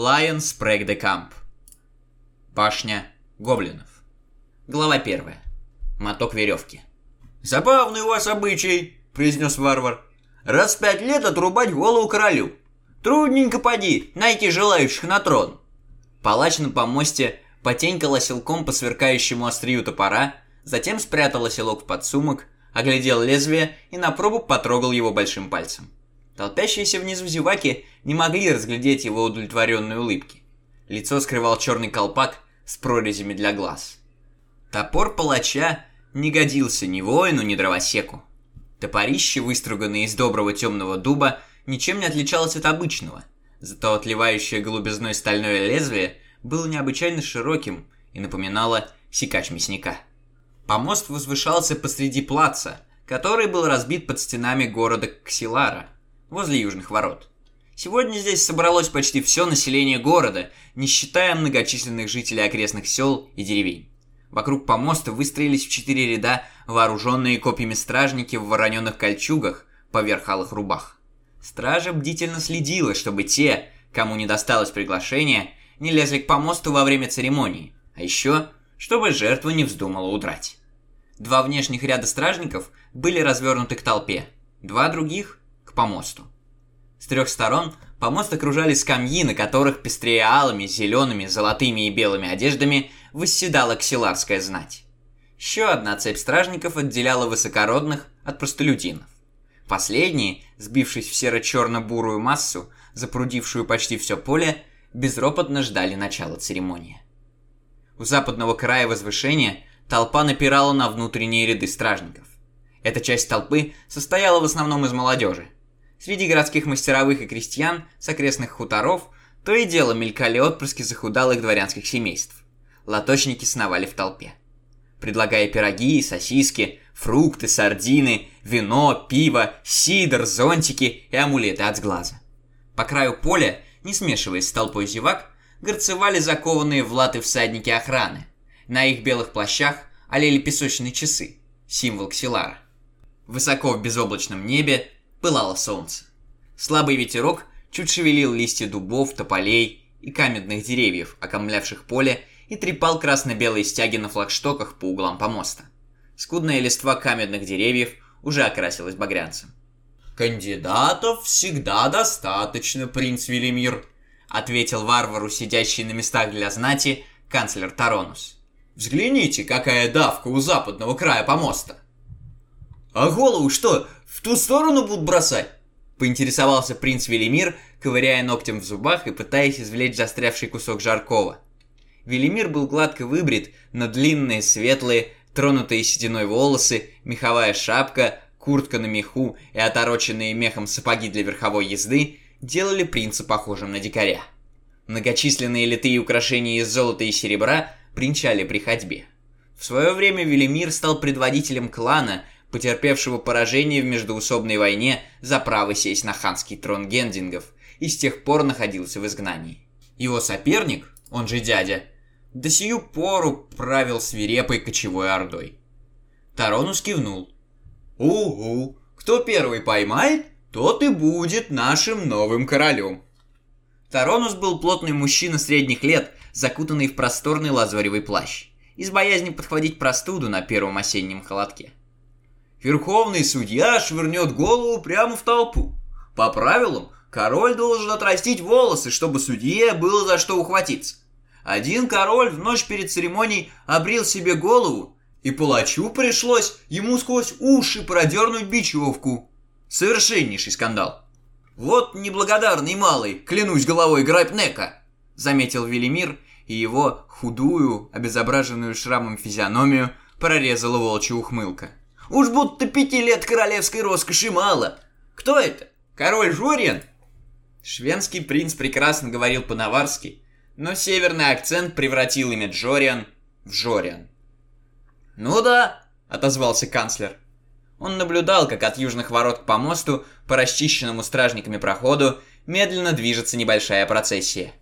Лайон Спрэг де Камп. Башня гоблинов. Глава 1. Моток веревки. «Забавный у вас обычай», — произнес варвар. «Раз в пять лет отрубать голову королю. Трудненько поди, найти желающих на трон». Палач на помосте потенькал оселком по сверкающему острию топора, затем спрятал оселок в подсумок, оглядел лезвие и на пробу потрогал его большим пальцем. Толпящиеся внизу зеваки не могли разглядеть его удовлетворенной улыбки. Лицо скрывал черный колпак с прорезями для глаз. Топор палача не годился ни воину, ни дровосеку. Топорище, выструганное из доброго темного дуба, ничем не отличалось от обычного, зато отливающее голубизной стальное лезвие было необычайно широким и напоминало секач мясника. Помост возвышался посреди плаца, который был разбит под стенами города Ксилара – возле южных ворот. Сегодня здесь собралось почти все население города, не считая многочисленных жителей окрестных сел и деревень. Вокруг помоста выстроились в четыре ряда вооруженные копьями стражники в вороненных кольчугах поверх алых рубах. Стража бдительно следила, чтобы те, кому не досталось приглашение, не лезли к помосту во время церемонии, а еще, чтобы жертва не вздумала удрать. Два внешних ряда стражников были развернуты к толпе, два других помосту. С трех сторон помост окружали скамьи, на которых пестрее алыми, зелеными, золотыми и белыми одеждами восседала ксиларская знать. Еще одна цепь стражников отделяла высокородных от простолюдинов. Последние, сбившись в серо-черно-бурую массу, запрудившую почти все поле, безропотно ждали начала церемонии. У западного края возвышения толпа напирала на внутренние ряды стражников. Эта часть толпы состояла в основном из молодежи – Среди городских мастеровых и крестьян с окрестных хуторов то и дело мелькали отпрыски захудалых дворянских семейств. Лоточники сновали в толпе. Предлагая пироги, сосиски, фрукты, сардины, вино, пиво, сидр, зонтики и амулеты от сглаза. По краю поля, не смешиваясь с толпой зевак, горцевали закованные в латы всадники охраны. На их белых плащах олели песочные часы, символ Ксилара. Высоко в безоблачном небе пылало солнце. Слабый ветерок чуть шевелил листья дубов, тополей и каменных деревьев, окомлявших поле, и трепал красно-белые стяги на флагштоках по углам помоста. Скудная листва каменных деревьев уже окрасилась багрянцем. «Кандидатов всегда достаточно, принц Велимир», — ответил варвару, сидящий на местах для знати, канцлер Таронус. «Взгляните, какая давка у западного края помоста!» «А голову что, в ту сторону будут бросать?» Поинтересовался принц Велимир, ковыряя ногтем в зубах и пытаясь извлечь застрявший кусок жаркого. Велимир был гладко выбрит, но длинные, светлые, тронутые сединой волосы, меховая шапка, куртка на меху и отороченные мехом сапоги для верховой езды делали принца похожим на дикаря. Многочисленные литые украшения из золота и серебра принчали при ходьбе. В свое время Велимир стал предводителем клана – потерпевшего поражение в междоусобной войне за право сесть на ханский трон гендингов, и с тех пор находился в изгнании. Его соперник, он же дядя, до сию пору правил свирепой кочевой ордой. Таронус кивнул. «Угу, кто первый поймает, тот и будет нашим новым королем». Таронус был плотный мужчина средних лет, закутанный в просторный лазоревый плащ, из боязни подхватить простуду на первом осеннем холодке. Верховный судья швырнет голову прямо в толпу. По правилам, король должен отрастить волосы, чтобы судье было за что ухватиться. Один король в ночь перед церемонией обрил себе голову, и палачу пришлось ему сквозь уши продернуть бечевку. Совершеннейший скандал. «Вот неблагодарный малый, клянусь головой Грайпнека», — заметил Велимир, и его худую, обезображенную шрамом физиономию прорезала волчья ухмылка. Уж будто пяти лет королевской роскоши мало. Кто это? Король Журьян? Швенский принц прекрасно говорил по-наварски, но северный акцент превратил имя Джориан в Жориан. «Ну да», — отозвался канцлер. Он наблюдал, как от южных ворот к помосту, по расчищенному стражниками проходу, медленно движется небольшая процессия.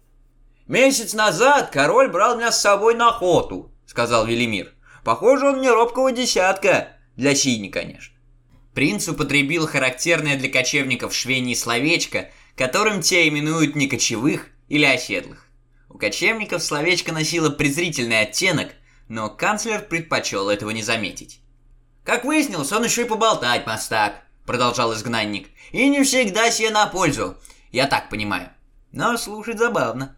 «Месяц назад король брал меня с собой на охоту», — сказал Велимир. «Похоже, он не робкого десятка. Для сини, конечно. Принц употребил характерное для кочевников Швении словечко, которым те именуют не кочевых, или оседлых. У кочевников словечко носило презрительный оттенок, но канцлер предпочел этого не заметить. «Как выяснилось, он еще и поболтать мастак», — продолжал изгнанник. «И не всегда себе на пользу, я так понимаю. Но слушать забавно».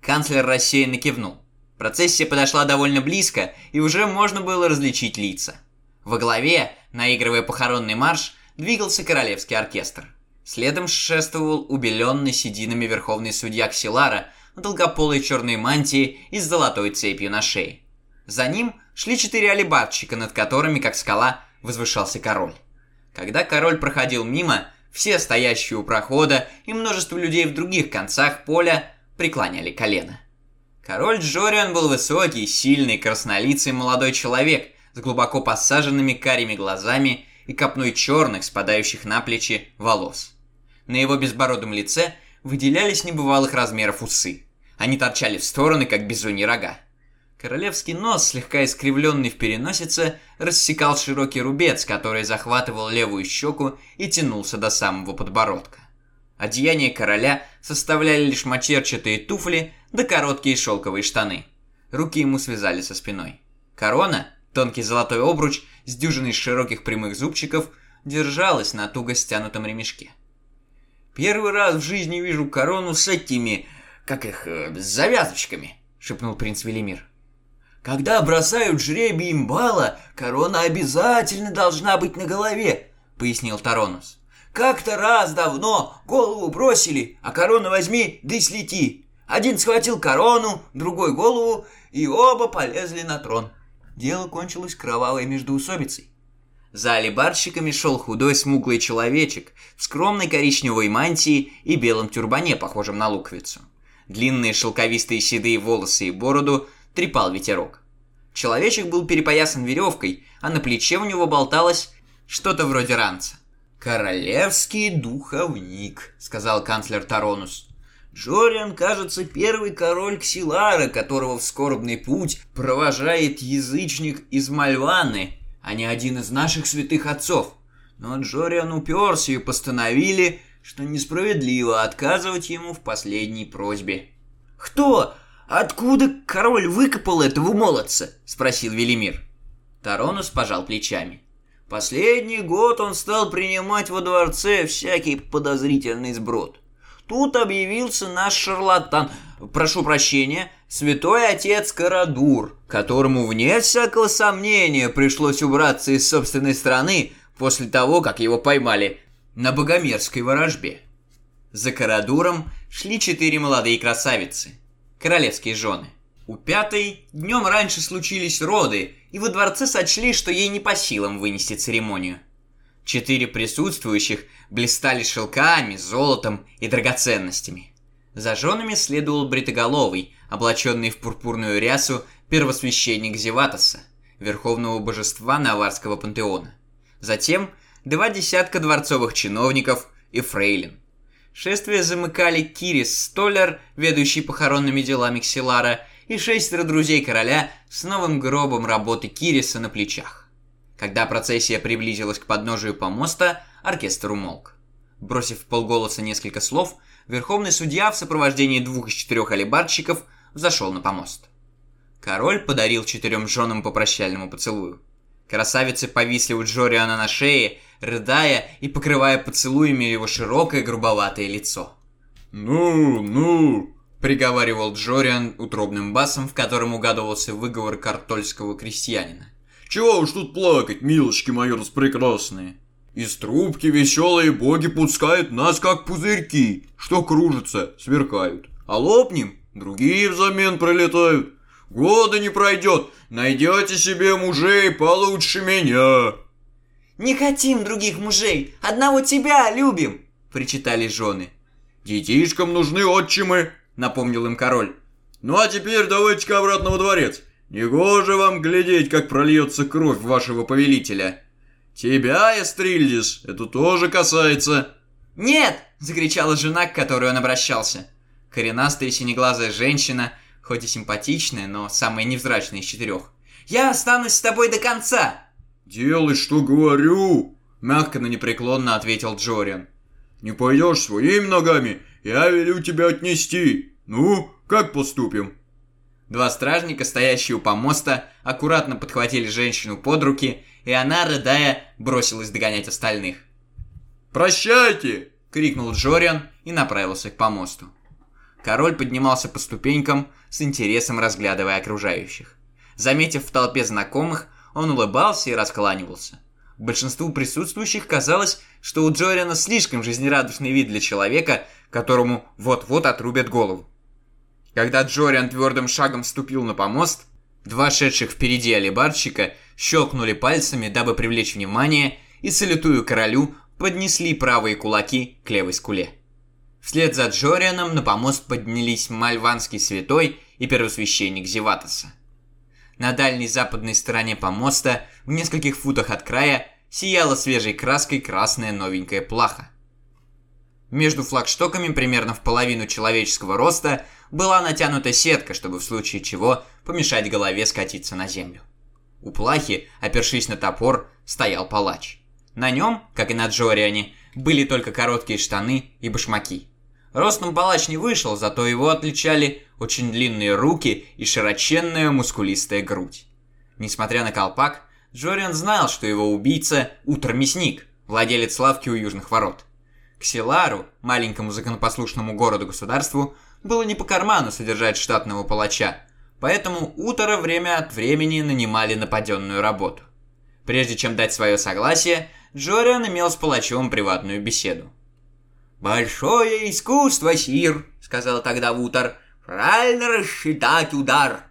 Канцлер рассеянно кивнул. Процессия подошла довольно близко, и уже можно было различить лица. Во главе, наигрывая похоронный марш, двигался королевский оркестр. Следом шествовал убеленный сединами верховный судья Ксилара в долгополой черной мантии и с золотой цепью на шее. За ним шли четыре алибарщика, над которыми, как скала, возвышался король. Когда король проходил мимо, все стоящие у прохода и множество людей в других концах поля преклоняли колено. Король Джориан был высокий, сильный, краснолицый молодой человек с глубоко посаженными карими глазами и копной черных, спадающих на плечи, волос. На его безбородом лице выделялись небывалых размеров усы. Они торчали в стороны, как бизоньи рога. Королевский нос, слегка искривленный в переносице, рассекал широкий рубец, который захватывал левую щеку и тянулся до самого подбородка. Одеяние короля составляли лишь мочерчатые туфли да короткие шелковые штаны. Руки ему связали со спиной. Корона, тонкий золотой обруч с дюжиной широких прямых зубчиков, держалась на туго стянутом ремешке. «Первый раз в жизни вижу корону с этими, как их, э, с завязочками», — шепнул принц Велимир. «Когда бросают жребий имбала, корона обязательно должна быть на голове», — пояснил Таронус. Как-то раз давно голову бросили, а корону возьми, да и слети. Один схватил корону, другой голову, и оба полезли на трон. Дело кончилось кровавой междоусобицей. За алибарщиками шел худой смуглый человечек в скромной коричневой мантии и белом тюрбане, похожем на луковицу. Длинные шелковистые седые волосы и бороду трепал ветерок. Человечек был перепоясан веревкой, а на плече у него болталось что-то вроде ранца. «Королевский духовник», — сказал канцлер Таронус. «Джориан, кажется, первый король Ксилара, которого в скорбный путь провожает язычник из Мальваны, а не один из наших святых отцов. Но Джориан уперся и постановили, что несправедливо отказывать ему в последней просьбе». «Кто? Откуда король выкопал этого молодца?» — спросил Велимир. Таронус пожал плечами. Последний год он стал принимать во дворце всякий подозрительный сброд. Тут объявился наш шарлатан, прошу прощения, святой отец Карадур, которому вне всякого сомнения пришлось убраться из собственной страны после того, как его поймали на богомерзкой ворожбе. За Карадуром шли четыре молодые красавицы, королевские жены. У пятой днем раньше случились роды, и во дворце сочли, что ей не по силам вынести церемонию. Четыре присутствующих блистали шелками, золотом и драгоценностями. За женами следовал бритоголовый, облаченный в пурпурную рясу первосвященник Зеватоса, верховного божества Наварского пантеона. Затем два десятка дворцовых чиновников и фрейлин. Шествие замыкали Кирис Столлер, ведущий похоронными делами Ксилара, и шестеро друзей короля с новым гробом работы Кириса на плечах. Когда процессия приблизилась к подножию помоста, оркестр умолк. Бросив в полголоса несколько слов, верховный судья в сопровождении двух из четырех алибарщиков зашел на помост. Король подарил четырем женам по прощальному поцелую. Красавицы повисли у Джориана на шее, рыдая и покрывая поцелуями его широкое грубоватое лицо. «Ну, ну, приговаривал Джориан утробным басом, в котором угадывался выговор картольского крестьянина. «Чего уж тут плакать, милочки мои распрекрасные? Из трубки веселые боги пускают нас, как пузырьки, что кружатся, сверкают. А лопнем, другие взамен пролетают. Года не пройдет, найдете себе мужей получше меня». «Не хотим других мужей, одного тебя любим!» – причитали жены. «Детишкам нужны отчимы, — напомнил им король. «Ну а теперь давайте-ка обратно во дворец. Негоже вам глядеть, как прольется кровь вашего повелителя. Тебя, Эстрильдис, это тоже касается». «Нет!» — закричала жена, к которой он обращался. Коренастая синеглазая женщина, хоть и симпатичная, но самая невзрачная из четырех. «Я останусь с тобой до конца!» «Делай, что говорю!» — мягко, но непреклонно ответил Джориан. «Не пойдешь своими ногами, я велю тебя отнести. «Ну, как поступим?» Два стражника, стоящие у помоста, аккуратно подхватили женщину под руки, и она, рыдая, бросилась догонять остальных. «Прощайте!» — крикнул Джориан и направился к помосту. Король поднимался по ступенькам, с интересом разглядывая окружающих. Заметив в толпе знакомых, он улыбался и раскланивался. Большинству присутствующих казалось, что у Джориана слишком жизнерадостный вид для человека, которому вот-вот отрубят голову. Когда Джориан твердым шагом ступил на помост, два шедших впереди алибарщика щелкнули пальцами, дабы привлечь внимание, и, салютую королю, поднесли правые кулаки к левой скуле. Вслед за Джорианом на помост поднялись мальванский святой и первосвященник Зеватоса. На дальней западной стороне помоста, в нескольких футах от края, сияла свежей краской красная новенькая плаха. Между флагштоками, примерно в половину человеческого роста, была натянута сетка, чтобы в случае чего помешать голове скатиться на землю. У плахи, опершись на топор, стоял палач. На нем, как и на Джориане, были только короткие штаны и башмаки. Ростом палач не вышел, зато его отличали очень длинные руки и широченная мускулистая грудь. Несмотря на колпак, Джориан знал, что его убийца – утромясник, владелец лавки у южных ворот. К Силару, маленькому законопослушному городу-государству, было не по карману содержать штатного палача, поэтому Утора время от времени нанимали нападенную работу. Прежде чем дать свое согласие, Джориан имел с палачом приватную беседу. «Большое искусство, Сир», — сказал тогда Вутер, — «правильно рассчитать удар.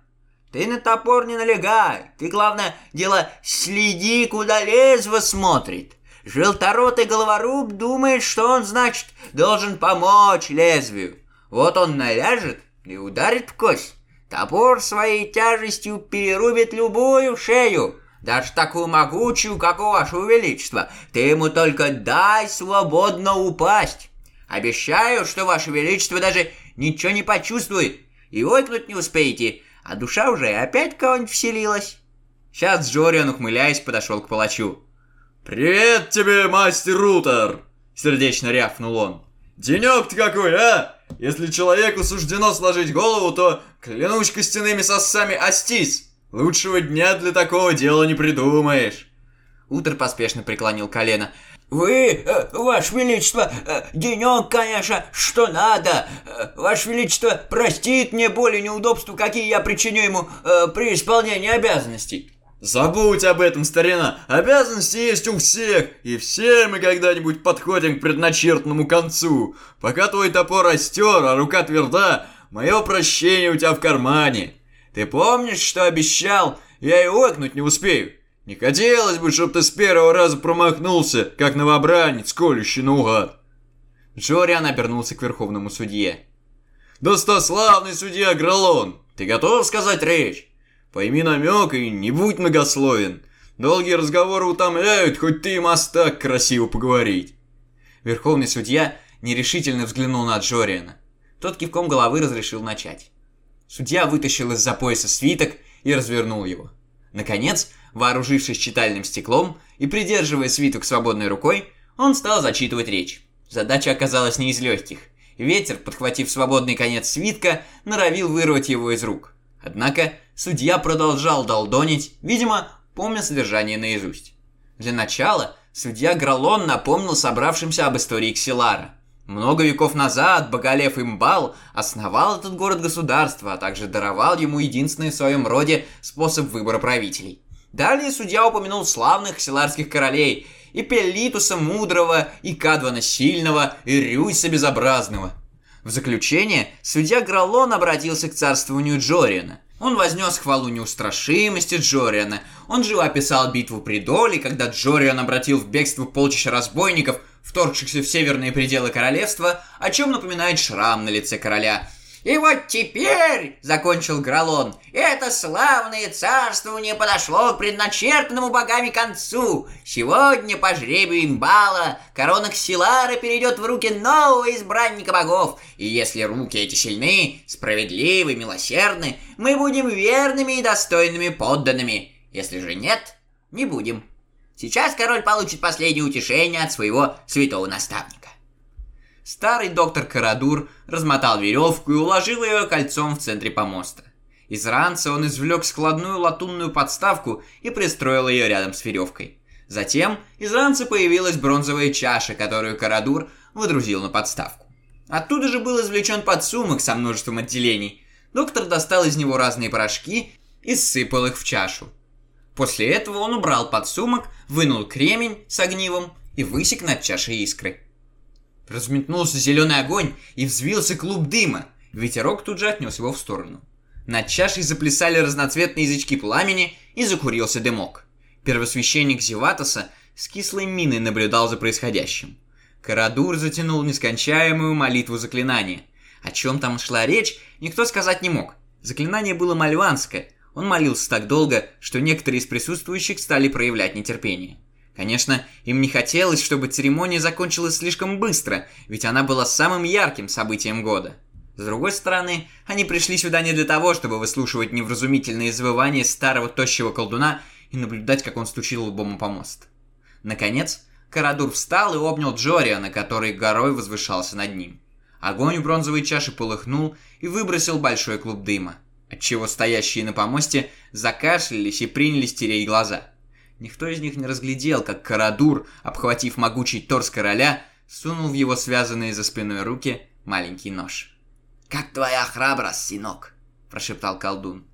Ты на топор не налегай, ты, главное, дело следи, куда лезво смотрит. Желторотый головоруб думает, что он, значит, должен помочь лезвию. Вот он наляжет и ударит в кость. Топор своей тяжестью перерубит любую шею, даже такую могучую, как у вашего величества. Ты ему только дай свободно упасть. Обещаю, что Ваше Величество даже ничего не почувствует, и ойкнуть не успеете, а душа уже опять кого-нибудь вселилась. Сейчас Джориан, ухмыляясь, подошел к палачу. «Привет тебе, мастер Рутер!» — сердечно рявкнул он. «Денек-то какой, а? Если человеку суждено сложить голову, то, клянусь костяными сосами, остись! Лучшего дня для такого дела не придумаешь!» Утер поспешно преклонил колено. «Вы, э, Ваше Величество, э, денек, конечно, что надо. Э, Ваше Величество простит мне боли и неудобства, какие я причиню ему э, при исполнении обязанностей». Забудь об этом, старина. Обязанности есть у всех, и все мы когда-нибудь подходим к предначертанному концу. Пока твой топор растер, а рука тверда, мое прощение у тебя в кармане. Ты помнишь, что обещал? Я и окнуть не успею. Не хотелось бы, чтобы ты с первого раза промахнулся, как новобранец, колющий наугад. Джориан обернулся к верховному судье. «Достославный судья Гролон, ты готов сказать речь? Пойми намек и не будь многословен. Долгие разговоры утомляют, хоть ты и мастак красиво поговорить». Верховный судья нерешительно взглянул на Джориана. Тот кивком головы разрешил начать. Судья вытащил из-за пояса свиток и развернул его. Наконец, вооружившись читальным стеклом и придерживая свиток свободной рукой, он стал зачитывать речь. Задача оказалась не из легких. Ветер, подхватив свободный конец свитка, норовил вырвать его из рук. Однако судья продолжал долдонить, видимо, помня содержание наизусть. Для начала судья Гролон напомнил собравшимся об истории Ксилара. Много веков назад Боголев Имбал основал этот город-государство, а также даровал ему единственный в своем роде способ выбора правителей. Далее судья упомянул славных селарских королей, и Пеллитуса Мудрого, и Кадвана Сильного, и Рюйса Безобразного. В заключение судья Гролон обратился к царствованию Джориана. Он вознес хвалу неустрашимости Джориана. Он живо описал битву при Доле, когда Джориан обратил в бегство полчища разбойников, вторгшихся в северные пределы королевства, о чем напоминает шрам на лице короля – и вот теперь, — закончил Гролон, — это славное царствование подошло к предначертанному богами концу. Сегодня по жребию имбала корона Ксилара перейдет в руки нового избранника богов. И если руки эти сильны, справедливы, милосердны, мы будем верными и достойными подданными. Если же нет, не будем. Сейчас король получит последнее утешение от своего святого наставника. Старый доктор Карадур размотал веревку и уложил ее кольцом в центре помоста. Из ранца он извлек складную латунную подставку и пристроил ее рядом с веревкой. Затем из ранца появилась бронзовая чаша, которую Карадур выдрузил на подставку. Оттуда же был извлечен подсумок со множеством отделений. Доктор достал из него разные порошки и сыпал их в чашу. После этого он убрал подсумок, вынул кремень с огнивом и высек над чашей искры. Разметнулся зеленый огонь и взвился клуб дыма. Ветерок тут же отнес его в сторону. Над чашей заплясали разноцветные язычки пламени и закурился дымок. Первосвященник Зеватоса с кислой миной наблюдал за происходящим. Карадур затянул нескончаемую молитву заклинания. О чем там шла речь, никто сказать не мог. Заклинание было мальванское. Он молился так долго, что некоторые из присутствующих стали проявлять нетерпение. Конечно, им не хотелось, чтобы церемония закончилась слишком быстро, ведь она была самым ярким событием года. С другой стороны, они пришли сюда не для того, чтобы выслушивать невразумительные завывания старого тощего колдуна и наблюдать, как он стучил лбом о помост. Наконец, Карадур встал и обнял Джориана, который горой возвышался над ним. Огонь у бронзовой чаши полыхнул и выбросил большой клуб дыма, отчего стоящие на помосте закашлялись и принялись тереть глаза. Никто из них не разглядел, как Карадур, обхватив могучий торс короля, сунул в его связанные за спиной руки маленький нож. «Как твоя храбрость, сынок?» – прошептал колдун.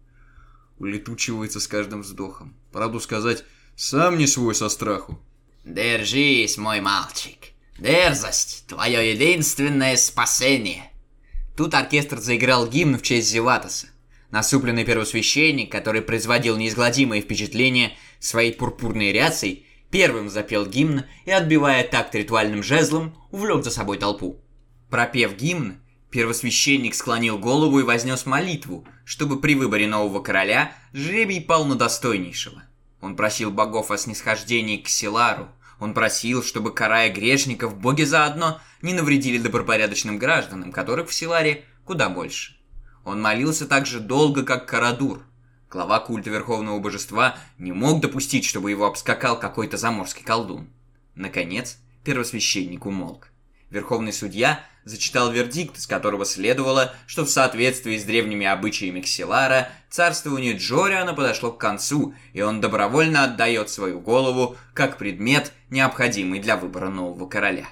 Улетучивается с каждым вздохом. Правду сказать, сам не свой со страху. «Держись, мой мальчик. Дерзость – твое единственное спасение». Тут оркестр заиграл гимн в честь Зеватоса. Насупленный первосвященник, который производил неизгладимое впечатление своей пурпурной рясой, первым запел гимн и, отбивая такт ритуальным жезлом, увлек за собой толпу. Пропев гимн, Первосвященник склонил голову и вознес молитву, чтобы при выборе нового короля жребий пал на достойнейшего. Он просил богов о снисхождении к Силару. Он просил, чтобы, карая грешников, боги заодно не навредили добропорядочным гражданам, которых в Силаре куда больше. Он молился так же долго, как Карадур. Глава культа Верховного Божества не мог допустить, чтобы его обскакал какой-то заморский колдун. Наконец, первосвященник умолк. Верховный судья зачитал вердикт, из которого следовало, что в соответствии с древними обычаями Ксилара, царствование Джориана подошло к концу, и он добровольно отдает свою голову как предмет, необходимый для выбора нового короля.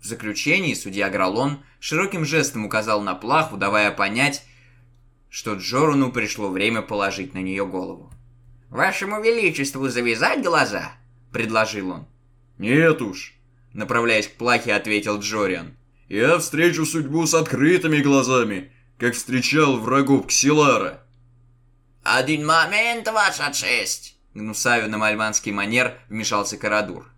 В заключении судья Гралон широким жестом указал на плаху, давая понять, что Джорану пришло время положить на нее голову. «Вашему Величеству завязать глаза?» – предложил он. «Нет уж», Направляясь к плахе, ответил Джориан. «Я встречу судьбу с открытыми глазами, как встречал врагов Ксилара». «Один момент, ваша честь!» Гнусавив на мальманский манер вмешался Карадур.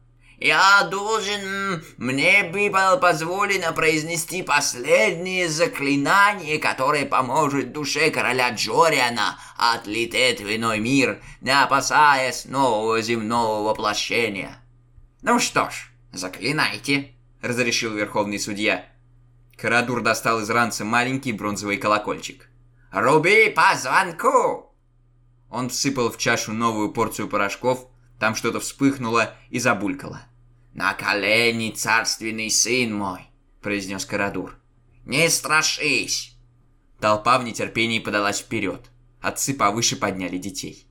«Я должен... Мне было позволено произнести последнее заклинание, которое поможет душе короля Джориана отлететь в иной мир, не опасаясь нового земного воплощения. Ну что ж, «Заклинайте», — разрешил верховный судья. Карадур достал из ранца маленький бронзовый колокольчик. «Руби по звонку!» Он всыпал в чашу новую порцию порошков, там что-то вспыхнуло и забулькало. «На колени, царственный сын мой!» — произнес Карадур. «Не страшись!» Толпа в нетерпении подалась вперед. Отцы повыше подняли детей.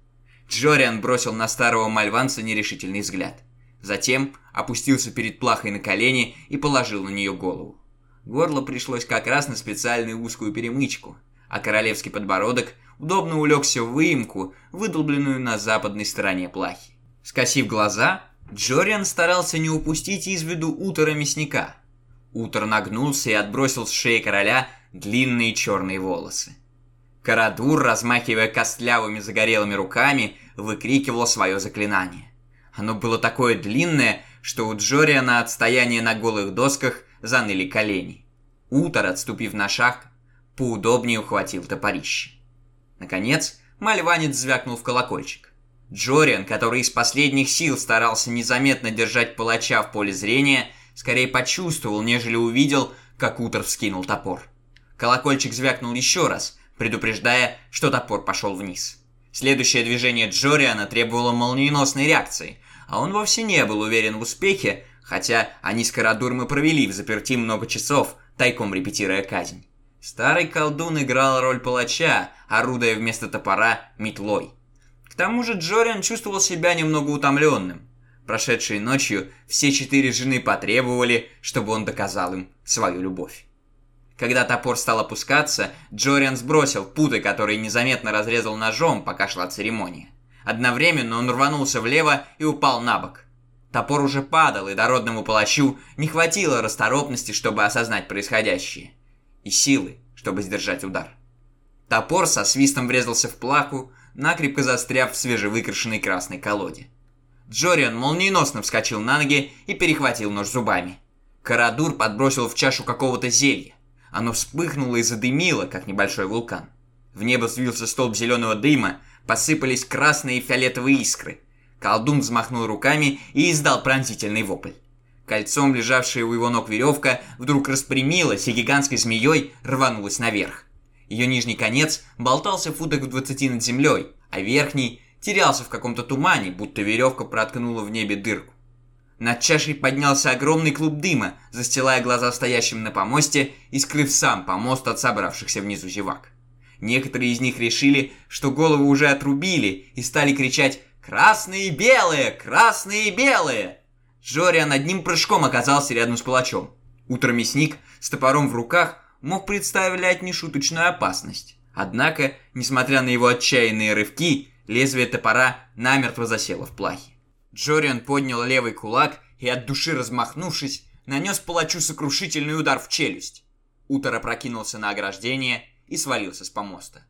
Джориан бросил на старого мальванца нерешительный взгляд. Затем опустился перед плахой на колени и положил на нее голову. Горло пришлось как раз на специальную узкую перемычку, а королевский подбородок удобно улегся в выемку, выдолбленную на западной стороне плахи. Скосив глаза, Джориан старался не упустить из виду утора мясника. Утор нагнулся и отбросил с шеи короля длинные черные волосы. Карадур, размахивая костлявыми загорелыми руками, выкрикивал свое заклинание. Оно было такое длинное, что у Джориана от стояния на голых досках заныли колени. Утор, отступив на шаг, поудобнее ухватил топорище. Наконец, мальванец звякнул в колокольчик. Джориан, который из последних сил старался незаметно держать палача в поле зрения, скорее почувствовал, нежели увидел, как Утор вскинул топор. Колокольчик звякнул еще раз, предупреждая, что топор пошел вниз. Следующее движение Джориана требовало молниеносной реакции, а он вовсе не был уверен в успехе, хотя они с Карадуром и провели в заперти много часов, тайком репетируя казнь. Старый колдун играл роль палача, орудуя вместо топора метлой. К тому же Джориан чувствовал себя немного утомленным. Прошедшей ночью все четыре жены потребовали, чтобы он доказал им свою любовь. Когда топор стал опускаться, Джориан сбросил путы, которые незаметно разрезал ножом, пока шла церемония. Одновременно он рванулся влево и упал на бок. Топор уже падал, и дородному палачу не хватило расторопности, чтобы осознать происходящее и силы, чтобы сдержать удар. Топор со свистом врезался в плаху, накрепко застряв в свежевыкрашенной красной колоде. Джориан молниеносно вскочил на ноги и перехватил нож зубами. Карадур подбросил в чашу какого-то зелья. Оно вспыхнуло и задымило, как небольшой вулкан. В небо взвился столб зеленого дыма, посыпались красные и фиолетовые искры. Колдун взмахнул руками и издал пронзительный вопль. Кольцом лежавшая у его ног веревка вдруг распрямилась и гигантской змеей рванулась наверх. Ее нижний конец болтался в футах в двадцати над землей, а верхний терялся в каком-то тумане, будто веревка проткнула в небе дырку. Над чашей поднялся огромный клуб дыма, застилая глаза стоящим на помосте и скрыв сам помост от собравшихся внизу зевак. Некоторые из них решили, что головы уже отрубили и стали кричать «Красные и белые! Красные и белые!» Джориан одним прыжком оказался рядом с палачом. Утро мясник с топором в руках мог представлять нешуточную опасность. Однако, несмотря на его отчаянные рывки, лезвие топора намертво засело в плахе. Джориан поднял левый кулак и, от души размахнувшись, нанес палачу сокрушительный удар в челюсть. Утор опрокинулся на ограждение и свалился с помоста.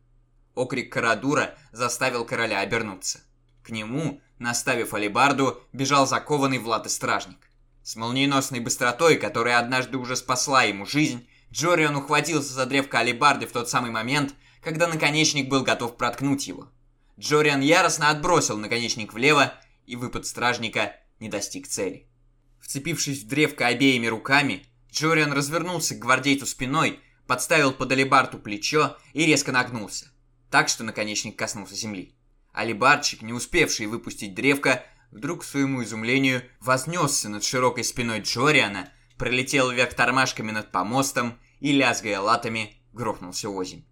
Окрик Карадура заставил короля обернуться. К нему, наставив алебарду, бежал закованный в латы стражник. С молниеносной быстротой, которая однажды уже спасла ему жизнь, Джориан ухватился за древко алебарды в тот самый момент, когда наконечник был готов проткнуть его. Джориан яростно отбросил наконечник влево, и выпад стражника не достиг цели. Вцепившись в древко обеими руками, Джориан развернулся к гвардейцу спиной, подставил под алебарту плечо и резко нагнулся, так что наконечник коснулся земли. Алибарчик, не успевший выпустить древко, вдруг, к своему изумлению, вознесся над широкой спиной Джориана, пролетел вверх тормашками над помостом и, лязгая латами, грохнулся озимь.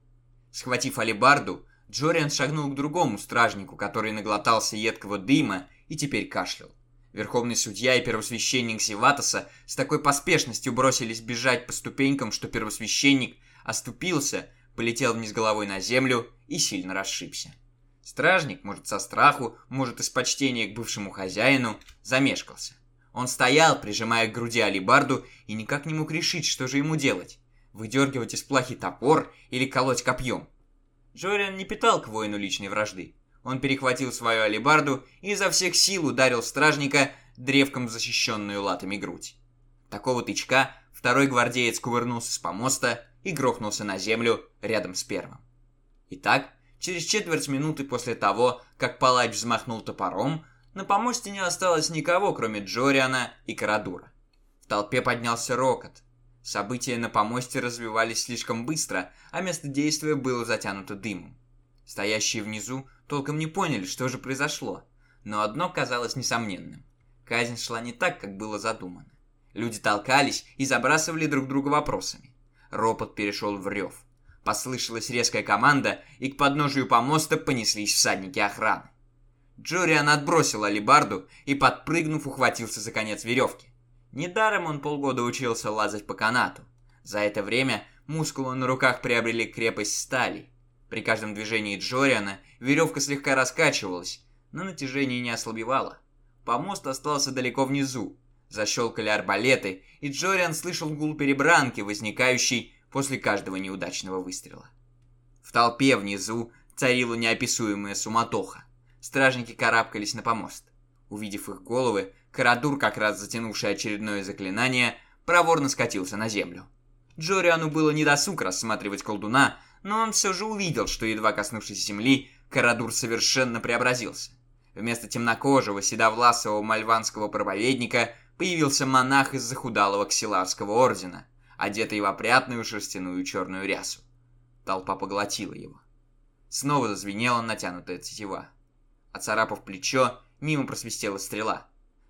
Схватив алибарду, Джориан шагнул к другому стражнику, который наглотался едкого дыма и теперь кашлял. Верховный судья и первосвященник Зеватоса с такой поспешностью бросились бежать по ступенькам, что первосвященник оступился, полетел вниз головой на землю и сильно расшибся. Стражник, может со страху, может из почтения к бывшему хозяину, замешкался. Он стоял, прижимая к груди алибарду, и никак не мог решить, что же ему делать. Выдергивать из плахи топор или колоть копьем. Джориан не питал к воину личной вражды. Он перехватил свою алибарду и изо всех сил ударил стражника древком в защищенную латами грудь. Такого тычка второй гвардеец кувырнулся с помоста и грохнулся на землю рядом с первым. Итак, Через четверть минуты после того, как палач взмахнул топором, на помосте не осталось никого, кроме Джориана и Карадура. В толпе поднялся рокот. События на помосте развивались слишком быстро, а место действия было затянуто дымом. Стоящие внизу толком не поняли, что же произошло, но одно казалось несомненным. Казнь шла не так, как было задумано. Люди толкались и забрасывали друг друга вопросами. Ропот перешел в рев. Послышалась резкая команда, и к подножию помоста понеслись всадники охраны. Джориан отбросил алибарду и, подпрыгнув, ухватился за конец веревки. Недаром он полгода учился лазать по канату. За это время мускулы на руках приобрели крепость стали. При каждом движении Джориана веревка слегка раскачивалась, но натяжение не ослабевало. Помост остался далеко внизу. Защелкали арбалеты, и Джориан слышал гул перебранки, возникающий после каждого неудачного выстрела. В толпе внизу царила неописуемая суматоха. Стражники карабкались на помост. Увидев их головы, Карадур, как раз затянувший очередное заклинание, проворно скатился на землю. Джориану было недосуг рассматривать колдуна, но он все же увидел, что, едва коснувшись земли, Карадур совершенно преобразился. Вместо темнокожего, седовласого мальванского проповедника появился монах из захудалого ксиларского ордена одетый в опрятную шерстяную черную рясу. Толпа поглотила его. Снова зазвенела натянутая тетива. Оцарапав плечо, мимо просвистела стрела.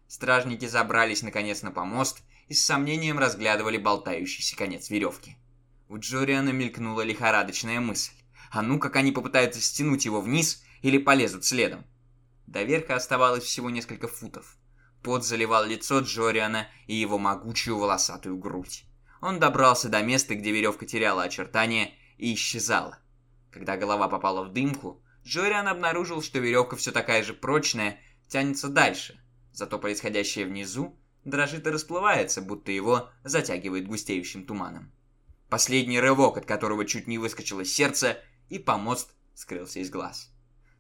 Стражники забрались наконец на помост и с сомнением разглядывали болтающийся конец веревки. У Джориана мелькнула лихорадочная мысль. А ну как они попытаются стянуть его вниз или полезут следом. До верха оставалось всего несколько футов. Пот заливал лицо Джориана и его могучую волосатую грудь. Он добрался до места, где веревка теряла очертания и исчезала. Когда голова попала в дымку, Джориан обнаружил, что веревка все такая же прочная, тянется дальше. Зато происходящее внизу дрожит и расплывается, будто его затягивает густеющим туманом. Последний рывок, от которого чуть не выскочило сердце, и помост скрылся из глаз.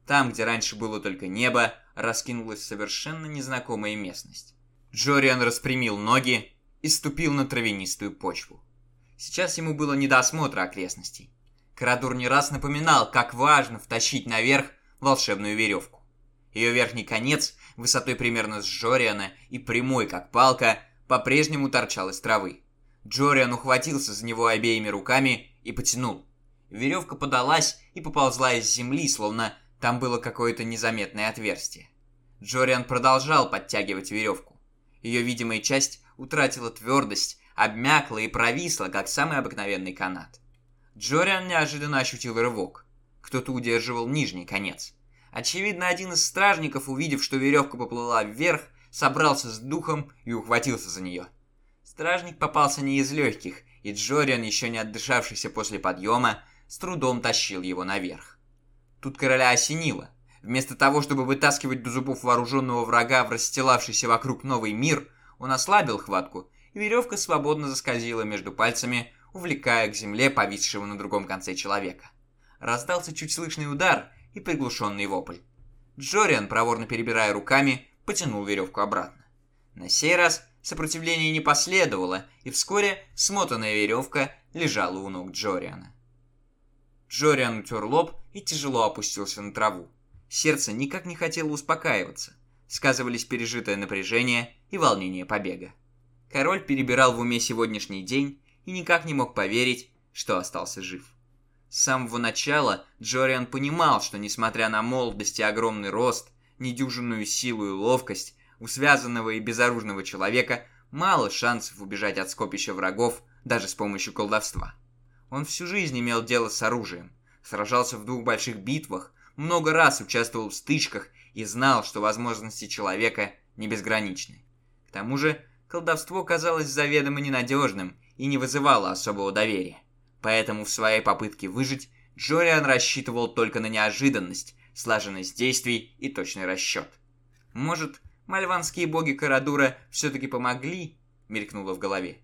Там, где раньше было только небо, раскинулась совершенно незнакомая местность. Джориан распрямил ноги и ступил на травянистую почву. Сейчас ему было не до осмотра окрестностей. Карадур не раз напоминал, как важно втащить наверх волшебную веревку. Ее верхний конец, высотой примерно с Джориана и прямой, как палка, по-прежнему торчал из травы. Джориан ухватился за него обеими руками и потянул. Веревка подалась и поползла из земли, словно там было какое-то незаметное отверстие. Джориан продолжал подтягивать веревку. Ее видимая часть утратила твердость, обмякла и провисла, как самый обыкновенный канат. Джориан неожиданно ощутил рывок. Кто-то удерживал нижний конец. Очевидно, один из стражников, увидев, что веревка поплыла вверх, собрался с духом и ухватился за нее. Стражник попался не из легких, и Джориан, еще не отдышавшийся после подъема, с трудом тащил его наверх. Тут короля осенило. Вместо того, чтобы вытаскивать до зубов вооруженного врага в расстилавшийся вокруг новый мир, он ослабил хватку, и веревка свободно заскользила между пальцами, увлекая к земле повисшего на другом конце человека. Раздался чуть слышный удар и приглушенный вопль. Джориан, проворно перебирая руками, потянул веревку обратно. На сей раз сопротивления не последовало, и вскоре смотанная веревка лежала у ног Джориана. Джориан утер лоб и тяжело опустился на траву. Сердце никак не хотело успокаиваться. Сказывались пережитое напряжение и волнение побега. Король перебирал в уме сегодняшний день и никак не мог поверить, что остался жив. С самого начала Джориан понимал, что несмотря на молодость и огромный рост, недюжинную силу и ловкость, у связанного и безоружного человека мало шансов убежать от скопища врагов даже с помощью колдовства. Он всю жизнь имел дело с оружием, сражался в двух больших битвах, много раз участвовал в стычках и знал, что возможности человека не безграничны. К тому же, колдовство казалось заведомо ненадежным и не вызывало особого доверия. Поэтому в своей попытке выжить Джориан рассчитывал только на неожиданность, слаженность действий и точный расчет. Может, мальванские боги Карадура все-таки помогли, мелькнуло в голове.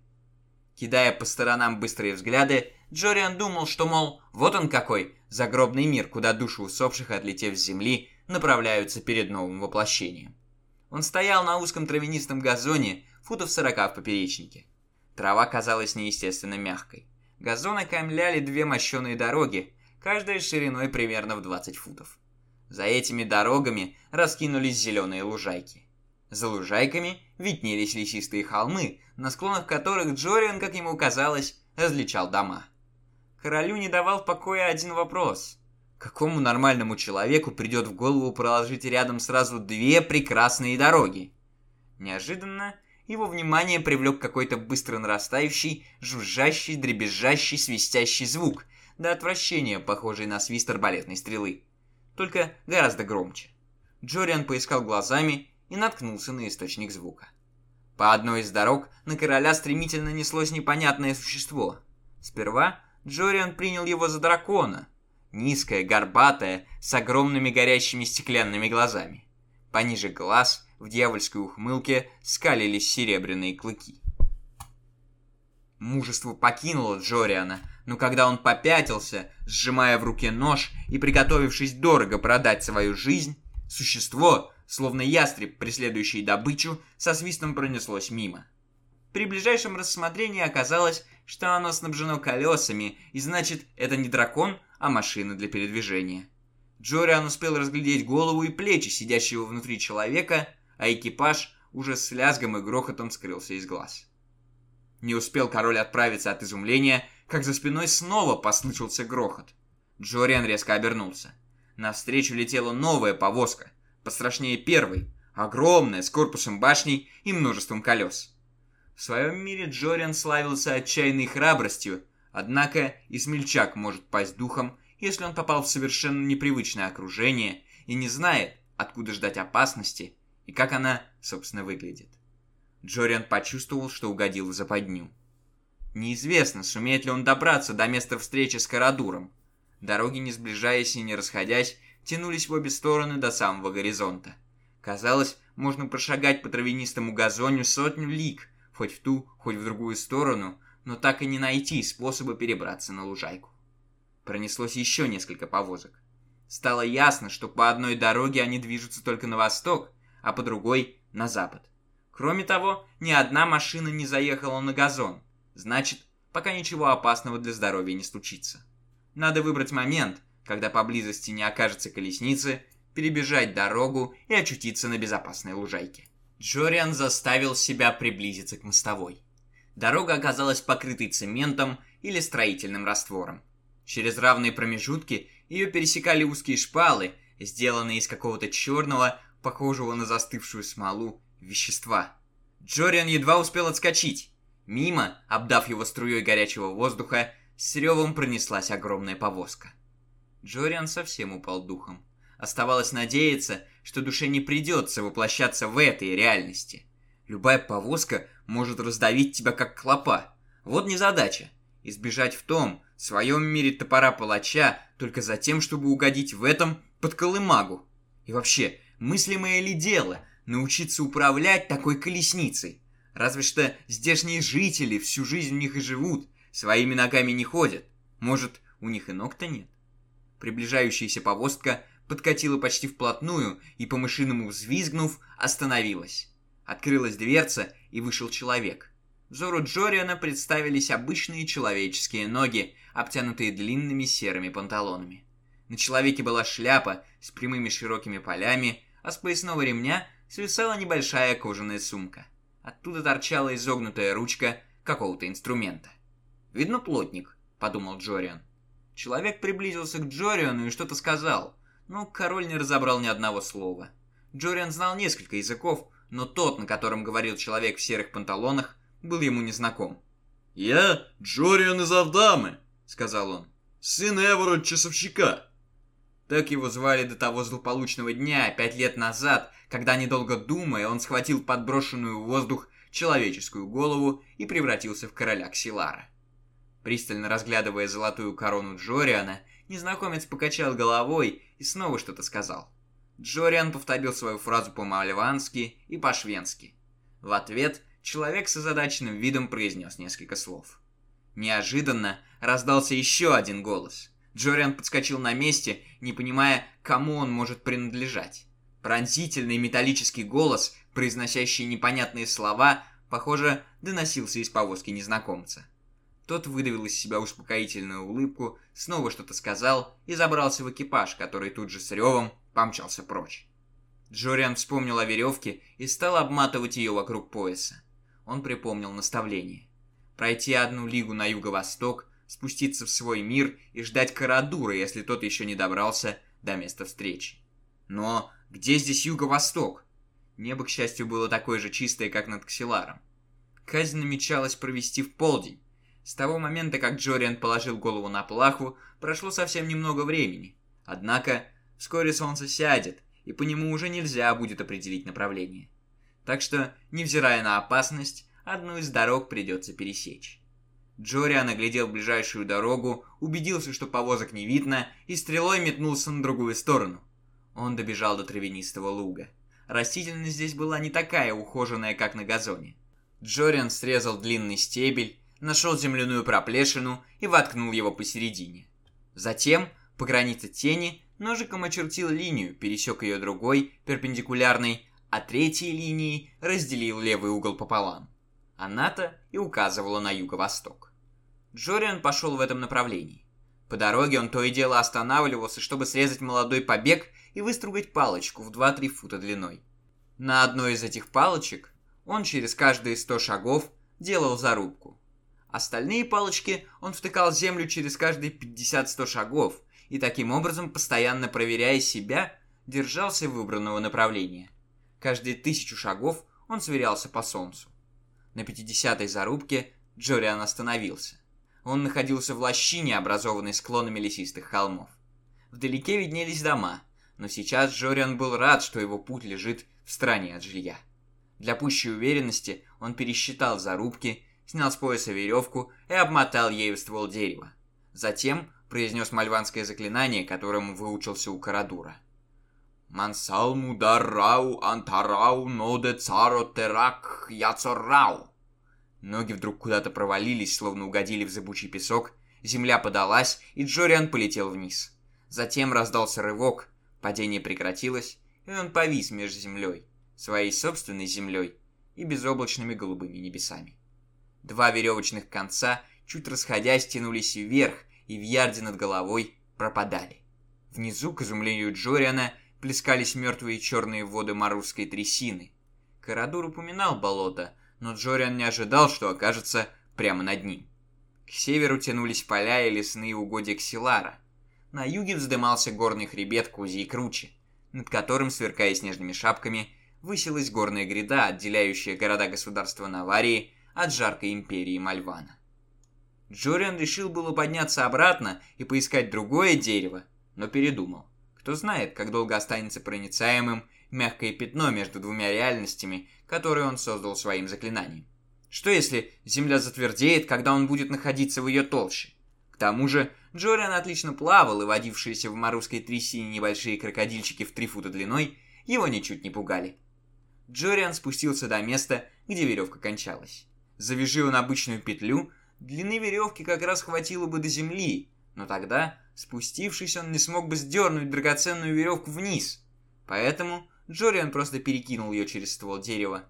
Кидая по сторонам быстрые взгляды, Джориан думал, что, мол, вот он какой, загробный мир, куда души усопших, отлетев с земли, направляются перед новым воплощением. Он стоял на узком травянистом газоне, футов сорока в поперечнике. Трава казалась неестественно мягкой. Газон окаймляли две мощеные дороги, каждая шириной примерно в 20 футов. За этими дорогами раскинулись зеленые лужайки. За лужайками виднелись лесистые холмы, на склонах которых Джориан, как ему казалось, различал дома. Королю не давал покоя один вопрос. Какому нормальному человеку придет в голову проложить рядом сразу две прекрасные дороги? Неожиданно его внимание привлек какой-то быстро нарастающий, жужжащий, дребезжащий, свистящий звук, до отвращения похожий на свист арбалетной стрелы. Только гораздо громче. Джориан поискал глазами и наткнулся на источник звука. По одной из дорог на короля стремительно неслось непонятное существо. Сперва Джориан принял его за дракона. Низкое, горбатое, с огромными горящими стеклянными глазами. Пониже глаз, в дьявольской ухмылке, скалились серебряные клыки. Мужество покинуло Джориана, но когда он попятился, сжимая в руке нож и приготовившись дорого продать свою жизнь, существо, словно ястреб, преследующий добычу, со свистом пронеслось мимо. При ближайшем рассмотрении оказалось, что оно снабжено колесами, и значит, это не дракон, а машина для передвижения. Джориан успел разглядеть голову и плечи сидящего внутри человека, а экипаж уже с лязгом и грохотом скрылся из глаз. Не успел король отправиться от изумления, как за спиной снова послышался грохот. Джориан резко обернулся. Навстречу летела новая повозка, пострашнее первой. Огромная, с корпусом башней и множеством колес. В своем мире Джориан славился отчаянной храбростью, однако и смельчак может пасть духом, если он попал в совершенно непривычное окружение и не знает, откуда ждать опасности и как она, собственно, выглядит. Джориан почувствовал, что угодил в западню. Неизвестно, сумеет ли он добраться до места встречи с Карадуром. Дороги, не сближаясь и не расходясь, тянулись в обе стороны до самого горизонта. Казалось, можно прошагать по травянистому газоню сотню лиг, хоть в ту, хоть в другую сторону, но так и не найти способа перебраться на лужайку. Пронеслось еще несколько повозок. Стало ясно, что по одной дороге они движутся только на восток, а по другой – на запад. Кроме того, ни одна машина не заехала на газон. Значит, пока ничего опасного для здоровья не случится. Надо выбрать момент, когда поблизости не окажется колесницы, перебежать дорогу и очутиться на безопасной лужайке. Джориан заставил себя приблизиться к мостовой. Дорога оказалась покрытой цементом или строительным раствором. Через равные промежутки ее пересекали узкие шпалы, сделанные из какого-то черного, похожего на застывшую смолу, вещества. Джориан едва успел отскочить. Мимо, обдав его струей горячего воздуха, с ревом пронеслась огромная повозка. Джориан совсем упал духом. Оставалось надеяться, что душе не придется воплощаться в этой реальности. Любая повозка может раздавить тебя как клопа. Вот незадача. Избежать в том, в своем мире топора палача, только за тем, чтобы угодить в этом под колымагу. И вообще, мыслимое ли дело научиться управлять такой колесницей? Разве что здешние жители всю жизнь в них и живут, своими ногами не ходят. Может, у них и ног-то нет? Приближающаяся повозка подкатила почти вплотную и, по-мышиному взвизгнув, остановилась. Открылась дверца, и вышел человек. Взору Джориана представились обычные человеческие ноги, обтянутые длинными серыми панталонами. На человеке была шляпа с прямыми широкими полями, а с поясного ремня свисала небольшая кожаная сумка. Оттуда торчала изогнутая ручка какого-то инструмента. «Видно, плотник», — подумал Джориан. Человек приблизился к Джориану и что-то сказал но король не разобрал ни одного слова. Джориан знал несколько языков, но тот, на котором говорил человек в серых панталонах, был ему незнаком. «Я Джориан из Авдамы», — сказал он, — «сын Эвора Часовщика». Так его звали до того злополучного дня, пять лет назад, когда, недолго думая, он схватил подброшенную в воздух человеческую голову и превратился в короля Ксилара. Пристально разглядывая золотую корону Джориана, незнакомец покачал головой и снова что-то сказал. Джориан повторил свою фразу по-мальвански и по-швенски. В ответ человек с озадаченным видом произнес несколько слов. Неожиданно раздался еще один голос. Джориан подскочил на месте, не понимая, кому он может принадлежать. Пронзительный металлический голос, произносящий непонятные слова, похоже, доносился из повозки незнакомца. Тот выдавил из себя успокоительную улыбку, снова что-то сказал и забрался в экипаж, который тут же с ревом помчался прочь. Джориан вспомнил о веревке и стал обматывать ее вокруг пояса. Он припомнил наставление. Пройти одну лигу на юго-восток, спуститься в свой мир и ждать Карадура, если тот еще не добрался до места встречи. Но где здесь юго-восток? Небо, к счастью, было такое же чистое, как над Ксиларом. Казнь намечалась провести в полдень, с того момента, как Джориан положил голову на плаху, прошло совсем немного времени. Однако, вскоре солнце сядет, и по нему уже нельзя будет определить направление. Так что, невзирая на опасность, одну из дорог придется пересечь. Джориан оглядел ближайшую дорогу, убедился, что повозок не видно, и стрелой метнулся на другую сторону. Он добежал до травянистого луга. Растительность здесь была не такая ухоженная, как на газоне. Джориан срезал длинный стебель нашел земляную проплешину и воткнул его посередине. Затем, по границе тени, ножиком очертил линию, пересек ее другой, перпендикулярной, а третьей линией разделил левый угол пополам. Она-то и указывала на юго-восток. Джориан пошел в этом направлении. По дороге он то и дело останавливался, чтобы срезать молодой побег и выстругать палочку в 2-3 фута длиной. На одной из этих палочек он через каждые 100 шагов делал зарубку. Остальные палочки он втыкал в землю через каждые 50-100 шагов и таким образом, постоянно проверяя себя, держался выбранного направления. Каждые тысячу шагов он сверялся по солнцу. На 50-й зарубке Джориан остановился. Он находился в лощине, образованной склонами лесистых холмов. Вдалеке виднелись дома, но сейчас Джориан был рад, что его путь лежит в стороне от жилья. Для пущей уверенности он пересчитал зарубки, снял с пояса веревку и обмотал ею ствол дерева. Затем произнес мальванское заклинание, которому выучился у Карадура. «Мансалму даррау антарау ноде царо терак яцоррау». Ноги вдруг куда-то провалились, словно угодили в зыбучий песок, земля подалась, и Джориан полетел вниз. Затем раздался рывок, падение прекратилось, и он повис между землей, своей собственной землей и безоблачными голубыми небесами. Два веревочных конца, чуть расходясь, тянулись вверх и в ярде над головой пропадали. Внизу, к изумлению Джориана, плескались мертвые черные воды Марусской трясины. Карадур упоминал болото, но Джориан не ожидал, что окажется прямо над ним. К северу тянулись поля и лесные угодья Ксилара. На юге вздымался горный хребет Кузи и Кручи, над которым, сверкая снежными шапками, высилась горная гряда, отделяющая города-государства Наварии от жаркой империи Мальвана. Джориан решил было подняться обратно и поискать другое дерево, но передумал. Кто знает, как долго останется проницаемым мягкое пятно между двумя реальностями, которые он создал своим заклинанием. Что если земля затвердеет, когда он будет находиться в ее толще? К тому же, Джориан отлично плавал, и водившиеся в морской трясине небольшие крокодильчики в три фута длиной его ничуть не пугали. Джориан спустился до места, где веревка кончалась. Завяжи он обычную петлю, длины веревки как раз хватило бы до земли, но тогда, спустившись, он не смог бы сдернуть драгоценную веревку вниз. Поэтому Джориан просто перекинул ее через ствол дерева.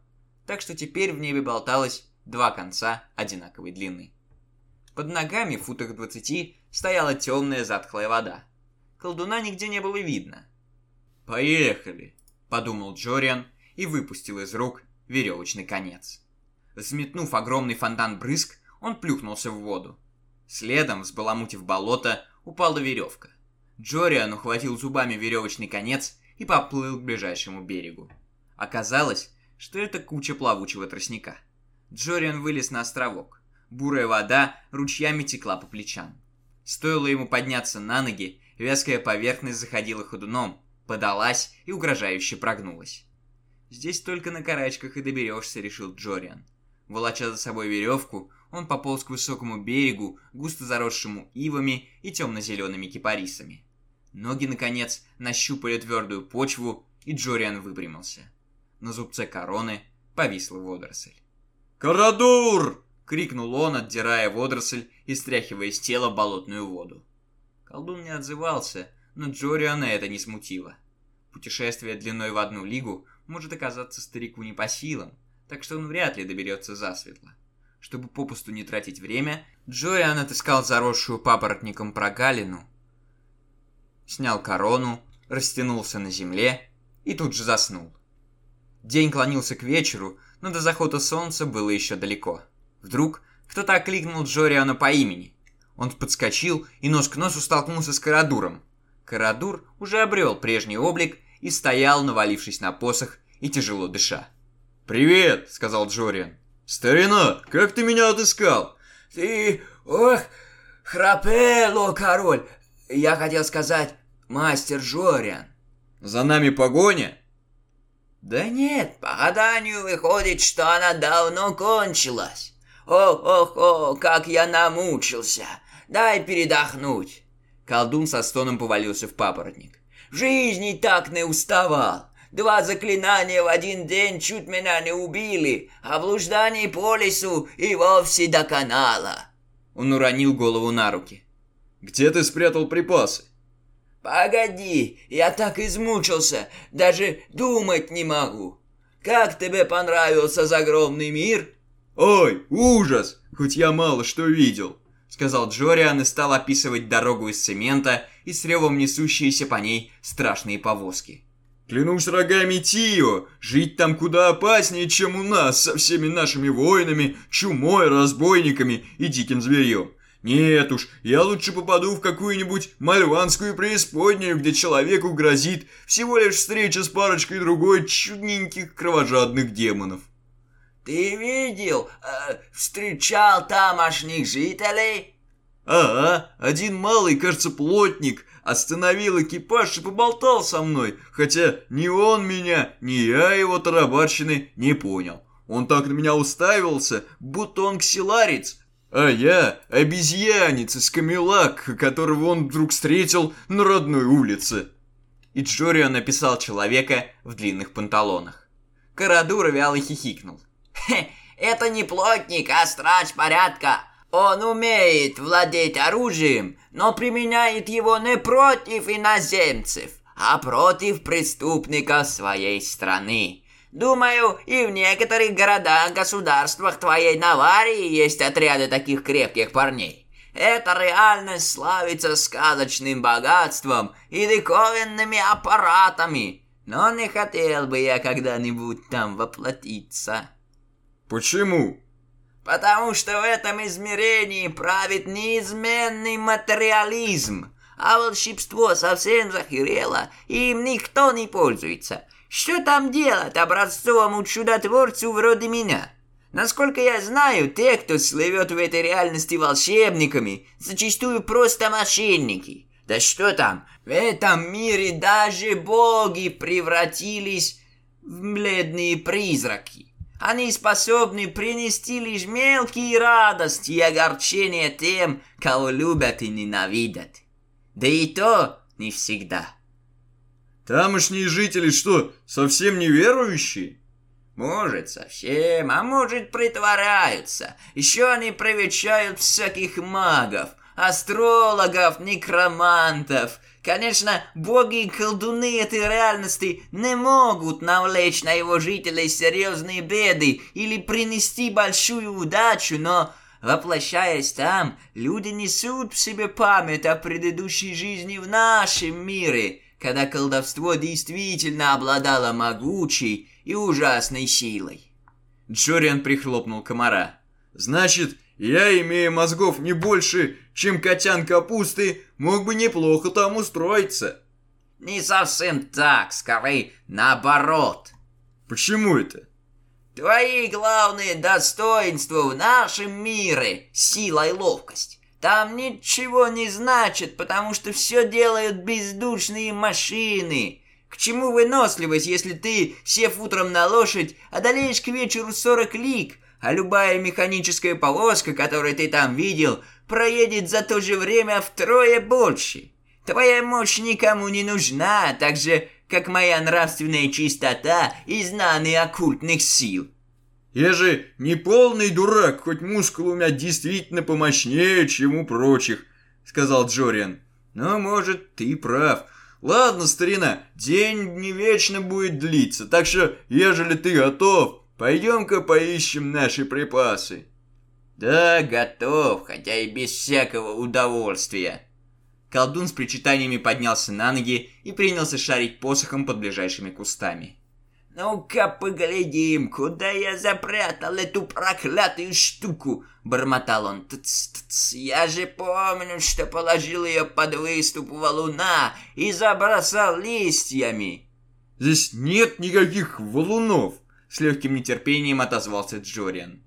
Так что теперь в небе болталось два конца одинаковой длины. Под ногами в футах двадцати стояла темная затхлая вода. Колдуна нигде не было видно. «Поехали!» – подумал Джориан и выпустил из рук веревочный конец. Взметнув огромный фонтан брызг, он плюхнулся в воду. Следом, взбаламутив болото, упала веревка. Джориан ухватил зубами веревочный конец и поплыл к ближайшему берегу. Оказалось, что это куча плавучего тростника. Джориан вылез на островок. Бурая вода ручьями текла по плечам. Стоило ему подняться на ноги, вязкая поверхность заходила ходуном, подалась и угрожающе прогнулась. Здесь только на карачках и доберешься, решил Джориан. Волоча за собой веревку, он пополз к высокому берегу, густо заросшему ивами и темно-зелеными кипарисами. Ноги, наконец, нащупали твердую почву, и Джориан выпрямился. На зубце короны повисла водоросль. «Карадур!» — крикнул он, отдирая водоросль и стряхивая с тела болотную воду. Колдун не отзывался, но Джориана это не смутило. Путешествие длиной в одну лигу может оказаться старику не по силам, так что он вряд ли доберется засветло. Чтобы попусту не тратить время, Джориан отыскал заросшую папоротником прогалину, снял корону, растянулся на земле и тут же заснул. День клонился к вечеру, но до захода солнца было еще далеко. Вдруг кто-то окликнул Джориана по имени. Он подскочил и нос к носу столкнулся с Карадуром. Карадур уже обрел прежний облик и стоял, навалившись на посох и тяжело дыша. «Привет!» — сказал Джориан. «Старина, как ты меня отыскал?» «Ты... ох, храпело, король! Я хотел сказать, мастер Джориан». «За нами погоня?» «Да нет, по гаданию выходит, что она давно кончилась. Ох-ох-ох, как я намучился! Дай передохнуть!» Колдун со стоном повалился в папоротник. В жизни так не уставал. Два заклинания в один день чуть меня не убили, а блуждание по лесу и вовсе до канала. Он уронил голову на руки. Где ты спрятал припасы? Погоди, я так измучился, даже думать не могу. Как тебе понравился загромный мир? Ой, ужас! Хоть я мало что видел сказал Джориан и стал описывать дорогу из цемента и с ревом несущиеся по ней страшные повозки. «Клянусь рогами Тио, жить там куда опаснее, чем у нас со всеми нашими воинами, чумой, разбойниками и диким зверьем. Нет уж, я лучше попаду в какую-нибудь мальванскую преисподнюю, где человеку грозит всего лишь встреча с парочкой другой чудненьких кровожадных демонов. Ты видел, э, встречал тамошних жителей? Ага, один малый, кажется, плотник, остановил экипаж и поболтал со мной, хотя ни он меня, ни я его тарабарщины не понял. Он так на меня уставился, будто он ксиларец, а я обезьянец из Камелак, которого он вдруг встретил на родной улице. И Джорио написал человека в длинных панталонах. Карадур вяло хихикнул. Хе, это не плотник, а страж порядка. Он умеет владеть оружием, но применяет его не против иноземцев, а против преступников своей страны. Думаю, и в некоторых городах-государствах твоей Наварии есть отряды таких крепких парней. Эта реальность славится сказочным богатством и диковинными аппаратами, но не хотел бы я когда-нибудь там воплотиться. Почему? Потому что в этом измерении правит неизменный материализм, а волшебство совсем захерело, и им никто не пользуется. Что там делать образцовому чудотворцу вроде меня? Насколько я знаю, те, кто слывет в этой реальности волшебниками, зачастую просто мошенники. Да что там, в этом мире даже боги превратились в бледные призраки. Они способны принести лишь мелкие радости и огорчения тем, кого любят и ненавидят. Да и то не всегда. Тамошние жители что, совсем неверующие? Может, совсем, а может, притворяются. Еще они привечают всяких магов, астрологов, некромантов. Конечно, боги и колдуны этой реальности не могут навлечь на его жителей серьезные беды или принести большую удачу, но, воплощаясь там, люди несут в себе память о предыдущей жизни в нашем мире – когда колдовство действительно обладало могучей и ужасной силой. Джориан прихлопнул комара. «Значит, я, имея мозгов не больше, чем котян капусты, мог бы неплохо там устроиться». «Не совсем так, скорее наоборот». «Почему это?» «Твои главные достоинства в нашем мире — сила и ловкость. Там ничего не значит, потому что все делают бездушные машины. К чему выносливость, если ты, сев утром на лошадь, одолеешь к вечеру 40 лиг, а любая механическая повозка, которую ты там видел, проедет за то же время втрое больше. Твоя мощь никому не нужна, так же, как моя нравственная чистота и знание оккультных сил. Я же не полный дурак, хоть мускулы у меня действительно помощнее, чем у прочих, сказал Джориан. Но, может, ты прав. Ладно, старина, день не вечно будет длиться, так что, ежели ты готов, пойдем-ка поищем наши припасы. Да, готов, хотя и без всякого удовольствия. Колдун с причитаниями поднялся на ноги и принялся шарить посохом под ближайшими кустами. «Ну-ка поглядим, куда я запрятал эту проклятую штуку!» — бормотал он. «Тц-тц, я же помню, что положил ее под выступ валуна и забросал листьями!» «Здесь нет никаких валунов!» — с легким нетерпением отозвался Джориан.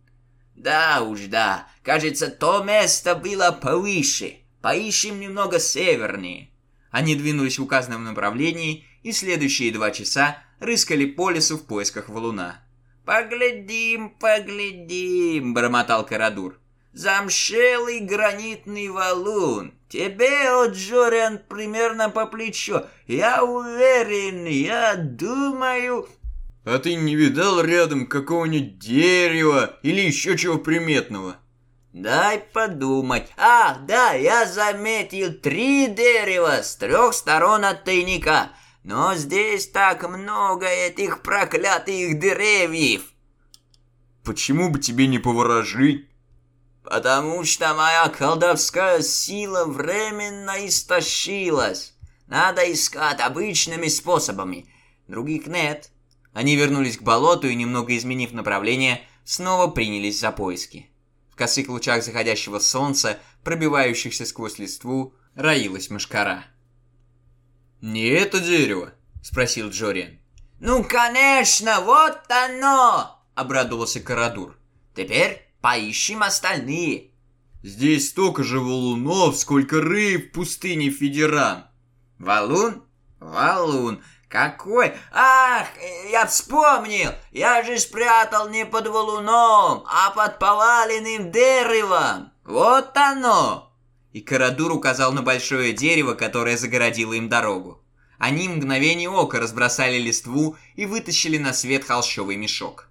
«Да уж, да. Кажется, то место было повыше. Поищем немного севернее». Они двинулись в указанном направлении, и следующие два часа рыскали по лесу в поисках валуна. «Поглядим, поглядим», — бормотал Карадур. «Замшелый гранитный валун. Тебе, о Джориан, примерно по плечо. Я уверен, я думаю...» «А ты не видал рядом какого-нибудь дерева или еще чего приметного?» «Дай подумать. А, да, я заметил три дерева с трех сторон от тайника. Но здесь так много этих проклятых деревьев. Почему бы тебе не поворожить? Потому что моя колдовская сила временно истощилась. Надо искать обычными способами. Других нет. Они вернулись к болоту и, немного изменив направление, снова принялись за поиски. В косых лучах заходящего солнца пробивающихся сквозь листву, роилась мошкара. «Не это дерево?» — спросил Джориан. «Ну, конечно, вот оно!» — обрадовался Карадур. «Теперь поищем остальные». «Здесь столько же валунов, сколько рыб в пустыне Федеран». «Валун? Валун. Какой? Ах, я вспомнил! Я же спрятал не под валуном, а под поваленным деревом. Вот оно!» И Карадур указал на большое дерево, которое загородило им дорогу. Они мгновение ока разбросали листву и вытащили на свет холщовый мешок.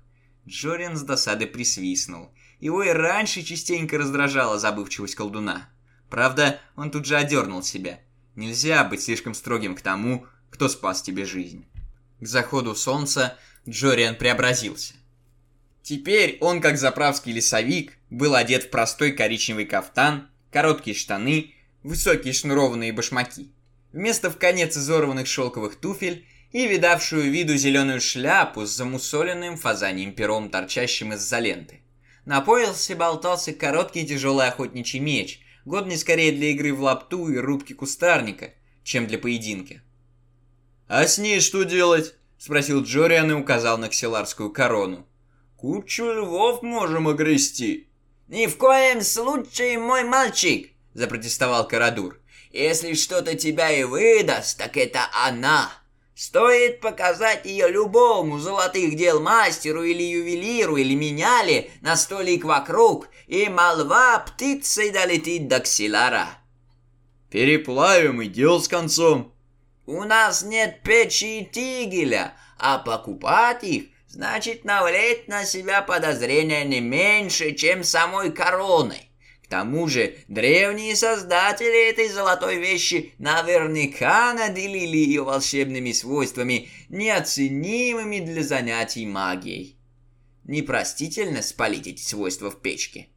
Джориан с досады присвистнул. Его и раньше частенько раздражала забывчивость колдуна. Правда, он тут же одернул себя. Нельзя быть слишком строгим к тому, кто спас тебе жизнь. К заходу солнца Джориан преобразился. Теперь он, как заправский лесовик, был одет в простой коричневый кафтан, короткие штаны, высокие шнурованные башмаки. Вместо в конец изорванных шелковых туфель и видавшую виду зеленую шляпу с замусоленным фазанием пером, торчащим из-за ленты. На поясе болтался короткий тяжелый охотничий меч, годный скорее для игры в лапту и рубки кустарника, чем для поединка. «А с ней что делать?» — спросил Джориан и указал на ксиларскую корону. «Кучу львов можем огрести». «Ни в коем случае, мой мальчик!» — запротестовал Карадур. Если что-то тебя и выдаст, так это она. Стоит показать ее любому золотых дел мастеру или ювелиру или меняли на столик вокруг, и молва птицей долетит до ксилара. Переплавим и дел с концом. У нас нет печи и тигеля, а покупать их значит навлечь на себя подозрения не меньше, чем самой короной тому же, древние создатели этой золотой вещи наверняка наделили ее волшебными свойствами, неоценимыми для занятий магией. Непростительно спалить эти свойства в печке.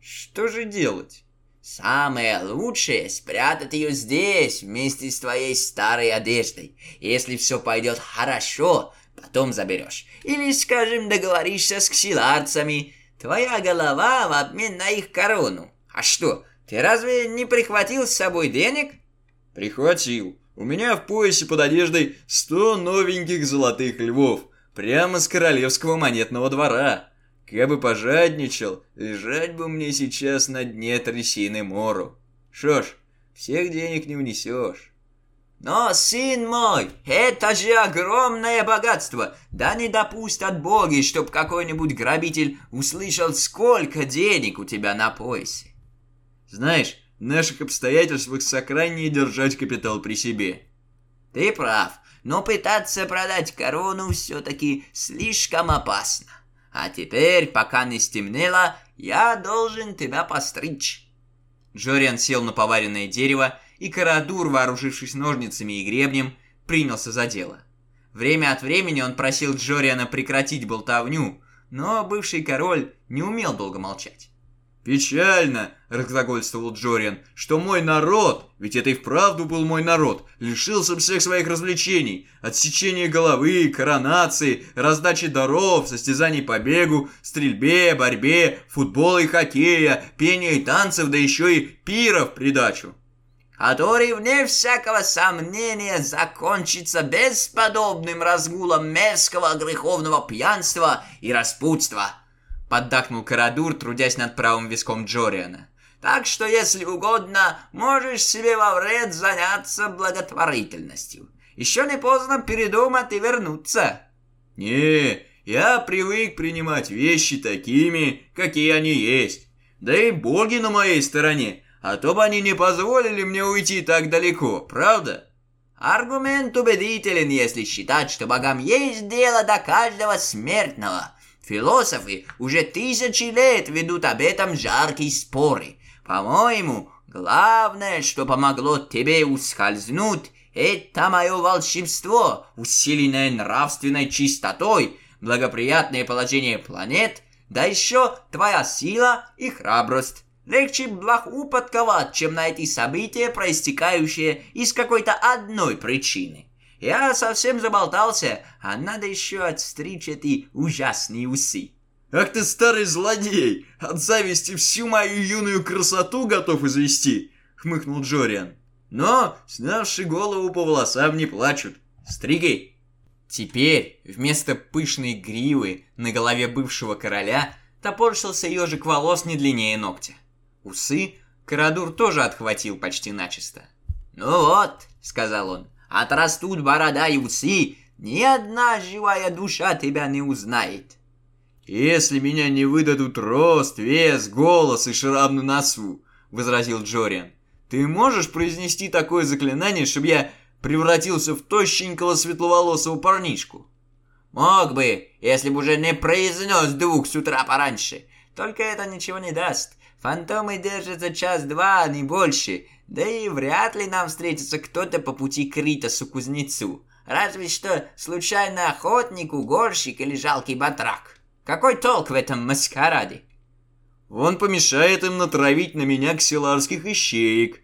Что же делать? Самое лучшее — спрятать ее здесь, вместе с твоей старой одеждой. Если все пойдет хорошо, потом заберешь. Или, скажем, договоришься с ксиларцами, Твоя голова в обмен на их корону. А что, ты разве не прихватил с собой денег? Прихватил. У меня в поясе под одеждой сто новеньких золотых львов, прямо с королевского монетного двора. Как бы пожадничал, лежать бы мне сейчас на дне трясины мору. Что ж, всех денег не унесешь. Но, сын мой, это же огромное богатство. Да не допустят боги, чтоб какой-нибудь грабитель услышал, сколько денег у тебя на поясе. Знаешь, в наших обстоятельствах сохраннее держать капитал при себе. Ты прав, но пытаться продать корону все-таки слишком опасно. А теперь, пока не стемнело, я должен тебя постричь. Джориан сел на поваренное дерево и Карадур, вооружившись ножницами и гребнем, принялся за дело. Время от времени он просил Джориана прекратить болтовню, но бывший король не умел долго молчать. «Печально», — разглагольствовал Джориан, — «что мой народ, ведь это и вправду был мой народ, лишился всех своих развлечений, отсечения головы, коронации, раздачи даров, состязаний по бегу, стрельбе, борьбе, футбола и хоккея, пения и танцев, да еще и пиров придачу который, вне всякого сомнения, закончится бесподобным разгулом мерзкого греховного пьянства и распутства», — поддакнул Карадур, трудясь над правым виском Джориана. «Так что, если угодно, можешь себе во вред заняться благотворительностью. Еще не поздно передумать и вернуться». «Не, я привык принимать вещи такими, какие они есть. Да и боги на моей стороне» а то бы они не позволили мне уйти так далеко, правда? Аргумент убедителен, если считать, что богам есть дело до каждого смертного. Философы уже тысячи лет ведут об этом жаркие споры. По-моему, главное, что помогло тебе ускользнуть, это мое волшебство, усиленное нравственной чистотой, благоприятное положение планет, да еще твоя сила и храбрость. Легче блоху подковать, чем найти события, проистекающие из какой-то одной причины. Я совсем заболтался, а надо еще отстричь эти ужасные усы. Ах ты старый злодей! От зависти всю мою юную красоту готов извести!» — хмыкнул Джориан. «Но, снявши голову по волосам, не плачут. Стриги!» Теперь вместо пышной гривы на голове бывшего короля топорщился ежик волос не длиннее ногтя. Усы Карадур тоже отхватил почти начисто. «Ну вот», — сказал он, — «отрастут борода и усы, ни одна живая душа тебя не узнает». «Если меня не выдадут рост, вес, голос и шрам на носу», — возразил Джориан, — «ты можешь произнести такое заклинание, чтобы я превратился в тощенького светловолосого парнишку?» «Мог бы, если бы уже не произнес двух с утра пораньше. Только это ничего не даст. Фантомы держатся час-два, а не больше. Да и вряд ли нам встретится кто-то по пути к Ритасу-кузнецу. Разве что случайно охотник, угорщик или жалкий батрак. Какой толк в этом маскараде? Он помешает им натравить на меня ксиларских ищеек.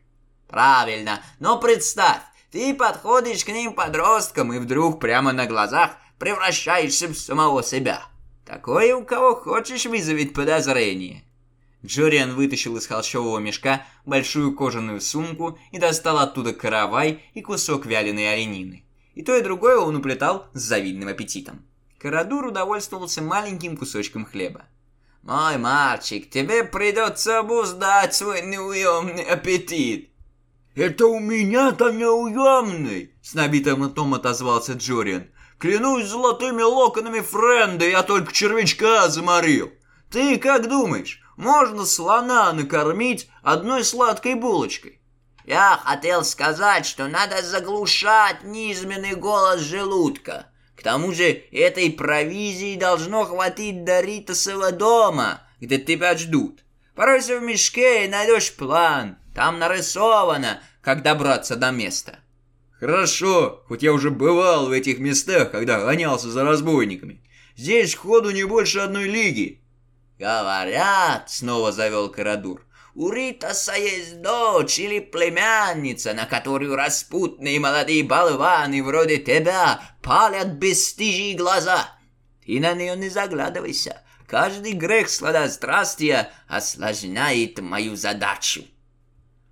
Правильно, но представь, ты подходишь к ним подростком и вдруг прямо на глазах превращаешься в самого себя. Такое у кого хочешь вызовет подозрение. Джориан вытащил из холщового мешка большую кожаную сумку и достал оттуда каравай и кусок вяленой оленины. И то и другое он уплетал с завидным аппетитом. Карадур удовольствовался маленьким кусочком хлеба. «Мой мальчик, тебе придется обуздать свой неуемный аппетит!» «Это у меня-то неуемный!» — с набитым ртом отозвался Джориан. «Клянусь золотыми локонами Френда, я только червячка заморил! Ты как думаешь, можно слона накормить одной сладкой булочкой?» «Я хотел сказать, что надо заглушать низменный голос желудка!» К тому же этой провизии должно хватить до Ритасова дома, где тебя ждут. Поройся в мешке и найдешь план. Там нарисовано, как добраться до места. Хорошо, хоть я уже бывал в этих местах, когда гонялся за разбойниками. Здесь ходу не больше одной лиги. Говорят, снова завел Карадур, у Ритаса есть дочь или племянница, на которую распутные молодые болваны вроде тебя палят бесстыжие глаза. Ты на нее не заглядывайся. Каждый грех сладострастия осложняет мою задачу.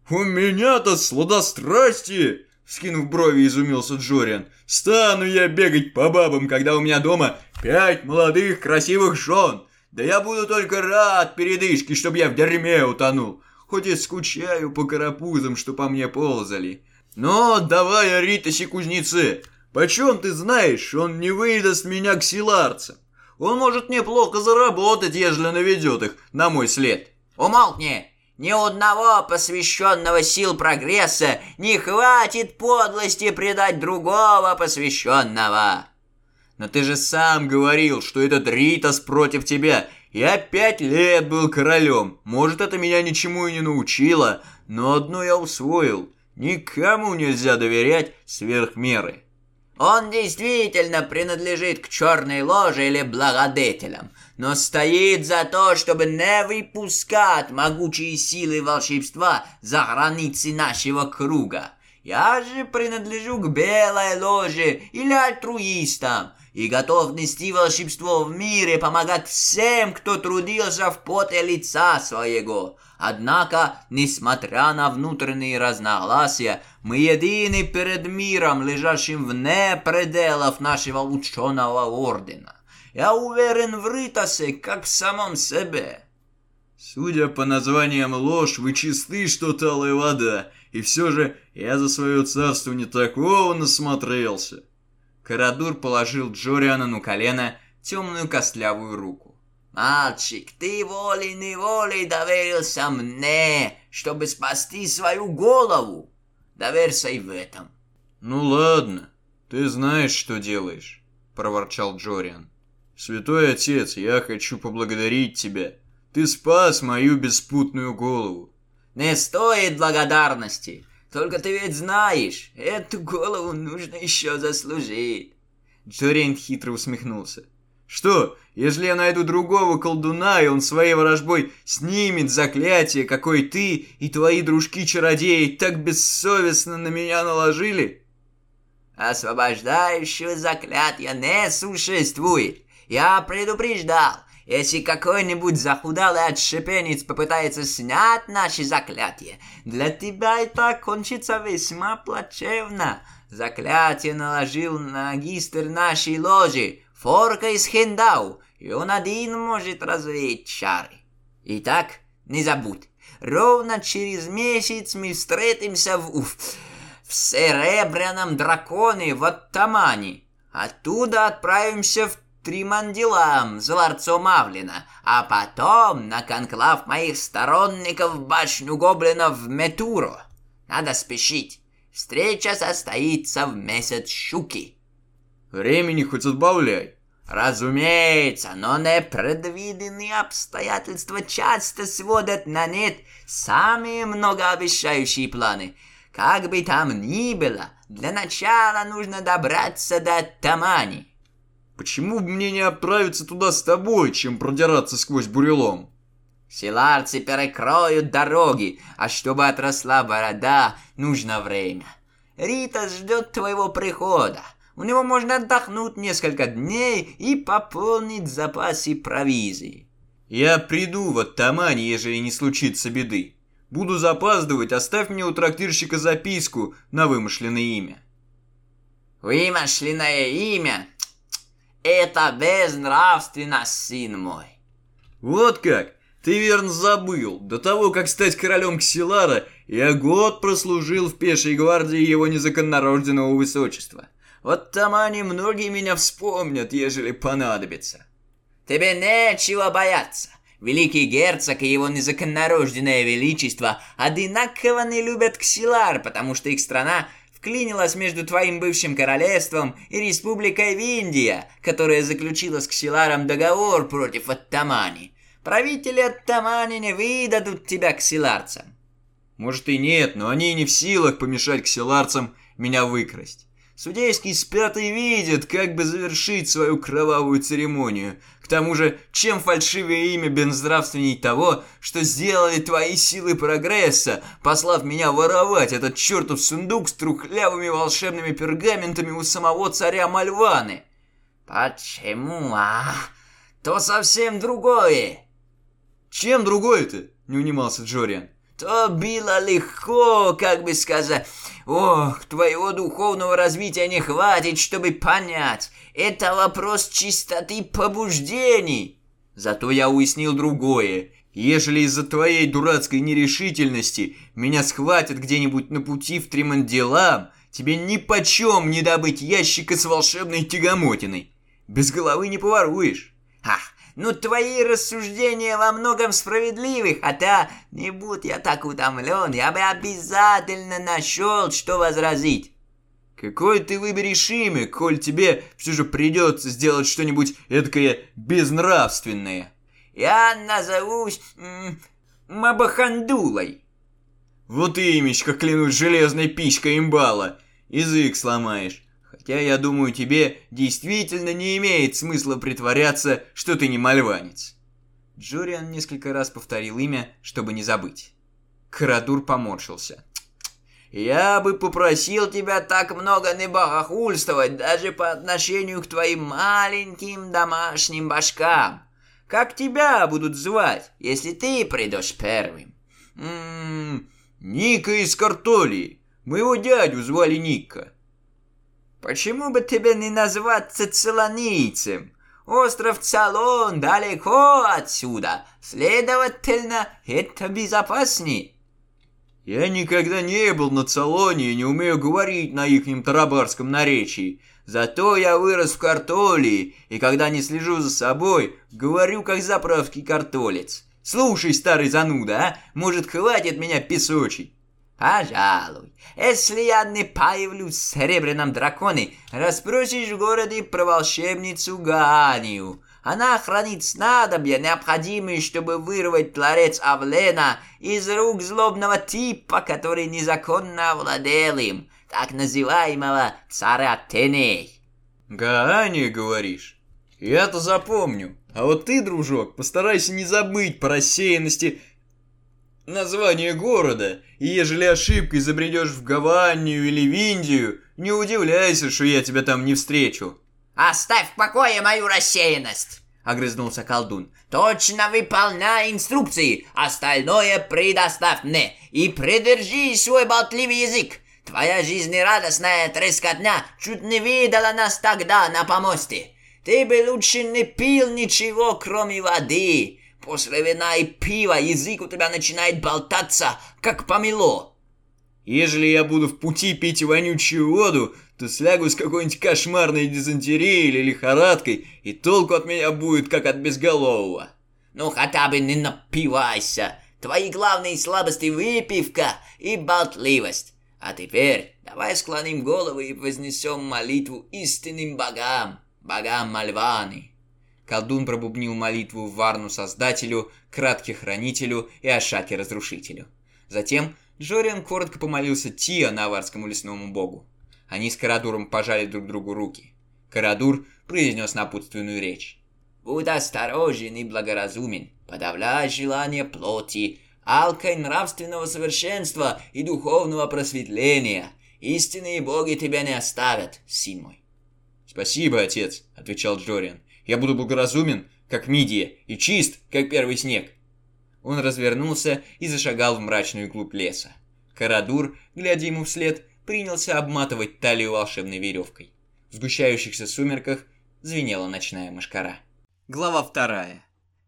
«У меня-то сладострастие!» Скинув брови, изумился Джориан. «Стану я бегать по бабам, когда у меня дома пять молодых красивых жен. Да я буду только рад передышке, чтоб я в дерьме утонул. Хоть и скучаю по карапузам, что по мне ползали. Но давай, Ритаси кузнецы, почем ты знаешь, он не выдаст меня к силарцам? Он может неплохо заработать, ежели наведет их на мой след. Умолкни! Ни одного посвященного сил прогресса не хватит подлости предать другого посвященного. Но ты же сам говорил, что этот Ритас против тебя. Я пять лет был королем. Может, это меня ничему и не научило, но одно я усвоил. Никому нельзя доверять сверх меры. Он действительно принадлежит к черной ложе или благодетелям, но стоит за то, чтобы не выпускать могучие силы волшебства за границы нашего круга. Я же принадлежу к белой ложе или альтруистам, и готов нести волшебство в мире, помогать всем, кто трудился в поте лица своего. Однако, несмотря на внутренние разногласия, мы едины перед миром, лежащим вне пределов нашего ученого ордена. Я уверен в Ритасе, как в самом себе. Судя по названиям ложь, вы чисты, что талая вода, и все же я за свое царство не такого насмотрелся. Карадур положил Джориану на колено темную костлявую руку. «Мальчик, ты волей-неволей доверился мне, чтобы спасти свою голову. Доверься и в этом». «Ну ладно, ты знаешь, что делаешь», — проворчал Джориан. «Святой отец, я хочу поблагодарить тебя. Ты спас мою беспутную голову». «Не стоит благодарности. Только ты ведь знаешь, эту голову нужно еще заслужить. Джориан хитро усмехнулся. Что, если я найду другого колдуна, и он своей ворожбой снимет заклятие, какое ты и твои дружки-чародеи так бессовестно на меня наложили? Освобождающего заклятия не существует. Я предупреждал, Если какой-нибудь захудалый отшепенец попытается снять наши заклятия, для тебя так кончится весьма плачевно. Заклятие наложил магистр нашей ложи, Форка из Хендау, и он один может развеять чары. Итак, не забудь, ровно через месяц мы встретимся в, в, в Серебряном Драконе в Оттамане. Оттуда отправимся в Тримандилам, Зларцо Мавлина, а потом на конклав моих сторонников в башню гоблинов в Метуру. Надо спешить. Встреча состоится в месяц щуки. Времени хоть отбавляй. Разумеется, но непредвиденные обстоятельства часто сводят на нет самые многообещающие планы. Как бы там ни было, для начала нужно добраться до Тамани. Почему бы мне не отправиться туда с тобой, чем продираться сквозь бурелом? Силарцы перекроют дороги, а чтобы отросла борода, нужно время. Рита ждет твоего прихода. У него можно отдохнуть несколько дней и пополнить запасы провизии. Я приду в Оттамане, ежели не случится беды. Буду запаздывать, оставь мне у трактирщика записку на вымышленное имя. Вымышленное имя? Это безнравственно, сын мой. Вот как? Ты верно забыл. До того, как стать королем Ксилара, я год прослужил в пешей гвардии его незаконнорожденного высочества. Вот там они многие меня вспомнят, ежели понадобится. Тебе нечего бояться. Великий герцог и его незаконнорожденное величество одинаково не любят Ксилар, потому что их страна вклинилась между твоим бывшим королевством и республикой Виндия, которая заключила с Ксиларом договор против Оттамани. Правители Оттамани не выдадут тебя ксиларцам. Может и нет, но они не в силах помешать ксиларцам меня выкрасть. Судейский спят и видят, как бы завершить свою кровавую церемонию. К тому же, чем фальшивее имя безнравственней того, что сделали твои силы прогресса, послав меня воровать этот чертов сундук с трухлявыми волшебными пергаментами у самого царя Мальваны. Почему, а? То совсем другое. Чем другое-то? Не унимался Джориан. То было легко, как бы сказать. Ох, твоего духовного развития не хватит, чтобы понять. Это вопрос чистоты побуждений. Зато я уяснил другое. Ежели из-за твоей дурацкой нерешительности меня схватят где-нибудь на пути в Триманделам, тебе ни почем не добыть ящика с волшебной тягомотиной. Без головы не поворуешь. Ах, ну твои рассуждения во многом справедливы, хотя, не будь я так утомлен, я бы обязательно нашел, что возразить. Какой ты выберешь имя, коль тебе все же придется сделать что-нибудь эдакое безнравственное? Я назовусь м- Мабахандулой. Вот имечко, клянусь железной пичкой имбала. Язык сломаешь. Хотя, я думаю, тебе действительно не имеет смысла притворяться, что ты не мальванец». Джориан несколько раз повторил имя, чтобы не забыть. Карадур поморщился. «Я бы попросил тебя так много не богохульствовать даже по отношению к твоим маленьким домашним башкам. Как тебя будут звать, если ты придешь первым?» «Ммм, Ника из Картолии. Моего дядю звали Ника. Почему бы тебе не назваться целонийцем? Остров Цалон далеко отсюда, следовательно, это безопасней. Я никогда не был на Цалоне и не умею говорить на ихнем тарабарском наречии. Зато я вырос в картолии, и когда не слежу за собой, говорю как заправский картолец. Слушай, старый зануда, а? Может, хватит меня песочить? Пожалуй, если я не появлюсь в серебряном драконе, расспросишь в городе про волшебницу Ганию. Она хранит снадобья, необходимые, чтобы вырвать ларец Авлена из рук злобного типа, который незаконно овладел им, так называемого царя Теней. Гаания, говоришь? Я-то запомню. А вот ты, дружок, постарайся не забыть по рассеянности название города, и ежели ошибкой забредешь в Гаванию или в Индию, не удивляйся, что я тебя там не встречу. Оставь в покое мою рассеянность. огрызнулся колдун. «Точно выполняй инструкции, остальное предоставь мне, и придержи свой болтливый язык. Твоя жизнерадостная трескотня чуть не видала нас тогда на помосте. Ты бы лучше не пил ничего, кроме воды. После вина и пива язык у тебя начинает болтаться, как помело. Ежели я буду в пути пить вонючую воду, то слягу с какой-нибудь кошмарной дизентерией или лихорадкой, и толку от меня будет, как от безголового. Ну, хотя бы не напивайся. Твои главные слабости — выпивка и болтливость. А теперь давай склоним головы и вознесем молитву истинным богам, богам Мальваны. Колдун пробубнил молитву Варну Создателю, Кратке Хранителю и Ашаке Разрушителю. Затем Джориан коротко помолился Тиа, наварскому лесному богу. Они с Карадуром пожали друг другу руки. Карадур произнес напутственную речь. «Будь осторожен и благоразумен, подавляй желание плоти, алкой нравственного совершенства и духовного просветления. Истинные боги тебя не оставят, сын мой». «Спасибо, отец», — отвечал Джориан. «Я буду благоразумен, как мидия, и чист, как первый снег». Он развернулся и зашагал в мрачную глубь леса. Карадур, глядя ему вслед, принялся обматывать талию волшебной веревкой. В сгущающихся сумерках звенела ночная мышкара. Глава вторая.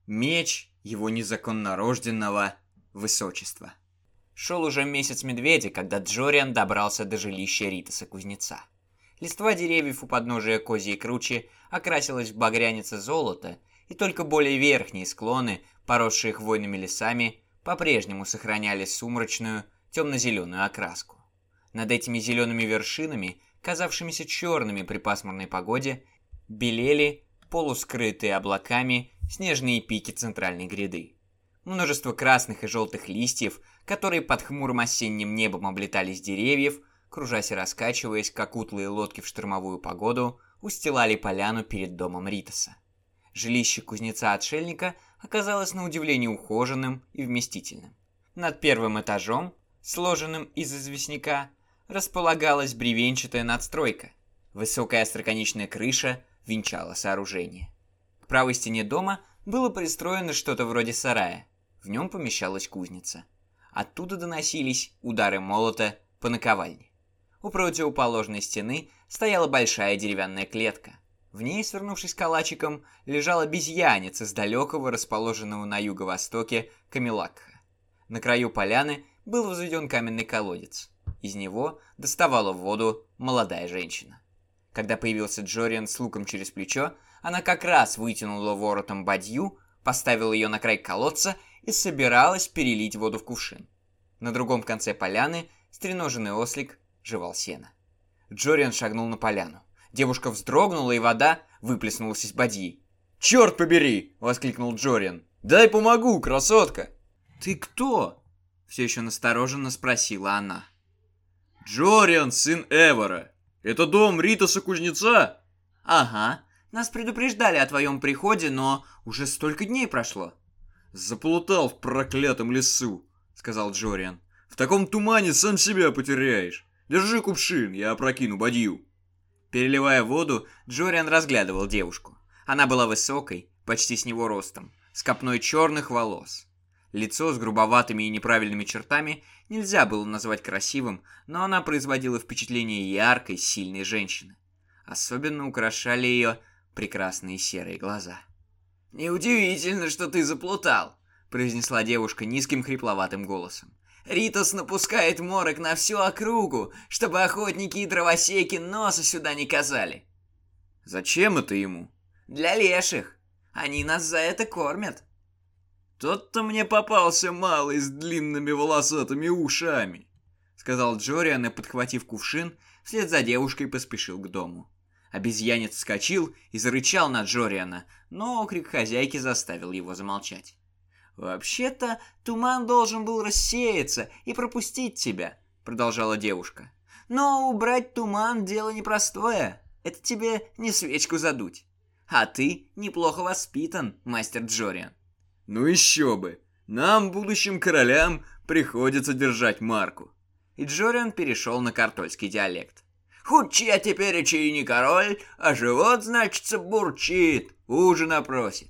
Меч его незаконно рожденного высочества. Шел уже месяц медведя, когда Джориан добрался до жилища Ритаса Кузнеца. Листва деревьев у подножия козьей кручи окрасилась в багрянице золота, и только более верхние склоны поросшие хвойными лесами, по-прежнему сохраняли сумрачную, темно-зеленую окраску. Над этими зелеными вершинами, казавшимися черными при пасмурной погоде, белели, полускрытые облаками, снежные пики центральной гряды. Множество красных и желтых листьев, которые под хмурым осенним небом облетали с деревьев, кружась и раскачиваясь, как утлые лодки в штормовую погоду, устилали поляну перед домом Ритаса. Жилище кузнеца-отшельника оказалось на удивление ухоженным и вместительным. Над первым этажом, сложенным из известняка, располагалась бревенчатая надстройка. Высокая остроконечная крыша венчала сооружение. К правой стене дома было пристроено что-то вроде сарая. В нем помещалась кузница. Оттуда доносились удары молота по наковальне. У противоположной стены стояла большая деревянная клетка. В ней, свернувшись калачиком, лежал обезьянец из далекого, расположенного на юго-востоке, Камелакха. На краю поляны был возведен каменный колодец. Из него доставала воду молодая женщина. Когда появился Джориан с луком через плечо, она как раз вытянула воротом бадью, поставила ее на край колодца и собиралась перелить воду в кувшин. На другом конце поляны стреноженный ослик жевал сено. Джориан шагнул на поляну. Девушка вздрогнула, и вода выплеснулась из бадьи. «Черт побери!» — воскликнул Джориан. «Дай помогу, красотка!» «Ты кто?» — все еще настороженно спросила она. «Джориан, сын Эвора. Это дом Ритаса Кузнеца?» «Ага. Нас предупреждали о твоем приходе, но уже столько дней прошло». «Заплутал в проклятом лесу», — сказал Джориан. «В таком тумане сам себя потеряешь. Держи кувшин, я опрокину бадью». Переливая воду, Джориан разглядывал девушку. Она была высокой, почти с него ростом, с копной черных волос. Лицо с грубоватыми и неправильными чертами нельзя было назвать красивым, но она производила впечатление яркой, сильной женщины. Особенно украшали ее прекрасные серые глаза. «Неудивительно, что ты заплутал», — произнесла девушка низким хрипловатым голосом. Ритос напускает морок на всю округу, чтобы охотники и дровосеки носа сюда не казали. Зачем это ему? Для леших. Они нас за это кормят. Тот-то мне попался малый с длинными волосатыми ушами, сказал Джориан и, подхватив кувшин, вслед за девушкой поспешил к дому. Обезьянец вскочил и зарычал на Джориана, но окрик хозяйки заставил его замолчать. «Вообще-то туман должен был рассеяться и пропустить тебя», — продолжала девушка. «Но убрать туман — дело непростое. Это тебе не свечку задуть. А ты неплохо воспитан, мастер Джориан». «Ну еще бы! Нам, будущим королям, приходится держать марку». И Джориан перешел на картольский диалект. Худче я теперь и не король, а живот, значится, бурчит, ужина просит.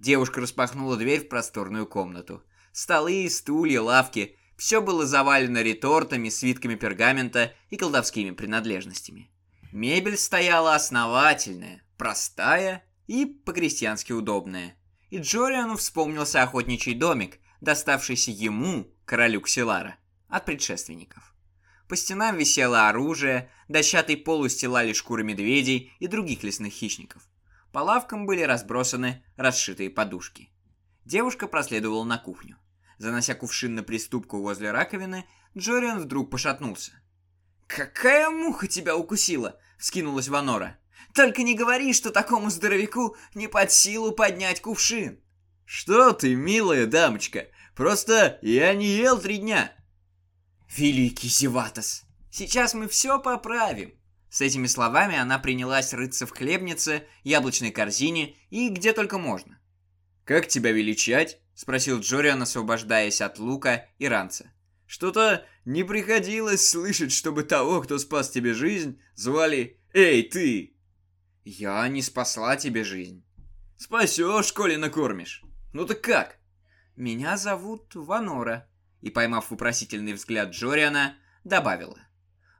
Девушка распахнула дверь в просторную комнату. Столы, стулья, лавки — все было завалено ретортами, свитками пергамента и колдовскими принадлежностями. Мебель стояла основательная, простая и по-крестьянски удобная. И Джориану вспомнился охотничий домик, доставшийся ему, королю Ксилара, от предшественников. По стенам висело оружие, дощатый пол устилали шкуры медведей и других лесных хищников. По лавкам были разбросаны расшитые подушки. Девушка проследовала на кухню. Занося кувшин на приступку возле раковины, Джориан вдруг пошатнулся. «Какая муха тебя укусила!» — вскинулась Ванора. «Только не говори, что такому здоровяку не под силу поднять кувшин!» «Что ты, милая дамочка, просто я не ел три дня!» «Великий Зеватос, сейчас мы все поправим!» С этими словами она принялась рыться в хлебнице, яблочной корзине и где только можно. «Как тебя величать?» — спросил Джориан, освобождаясь от лука и ранца. «Что-то не приходилось слышать, чтобы того, кто спас тебе жизнь, звали «Эй, ты!» «Я не спасла тебе жизнь». «Спасешь, коли накормишь. Ну так как?» «Меня зовут Ванора», и, поймав вопросительный взгляд Джориана, добавила.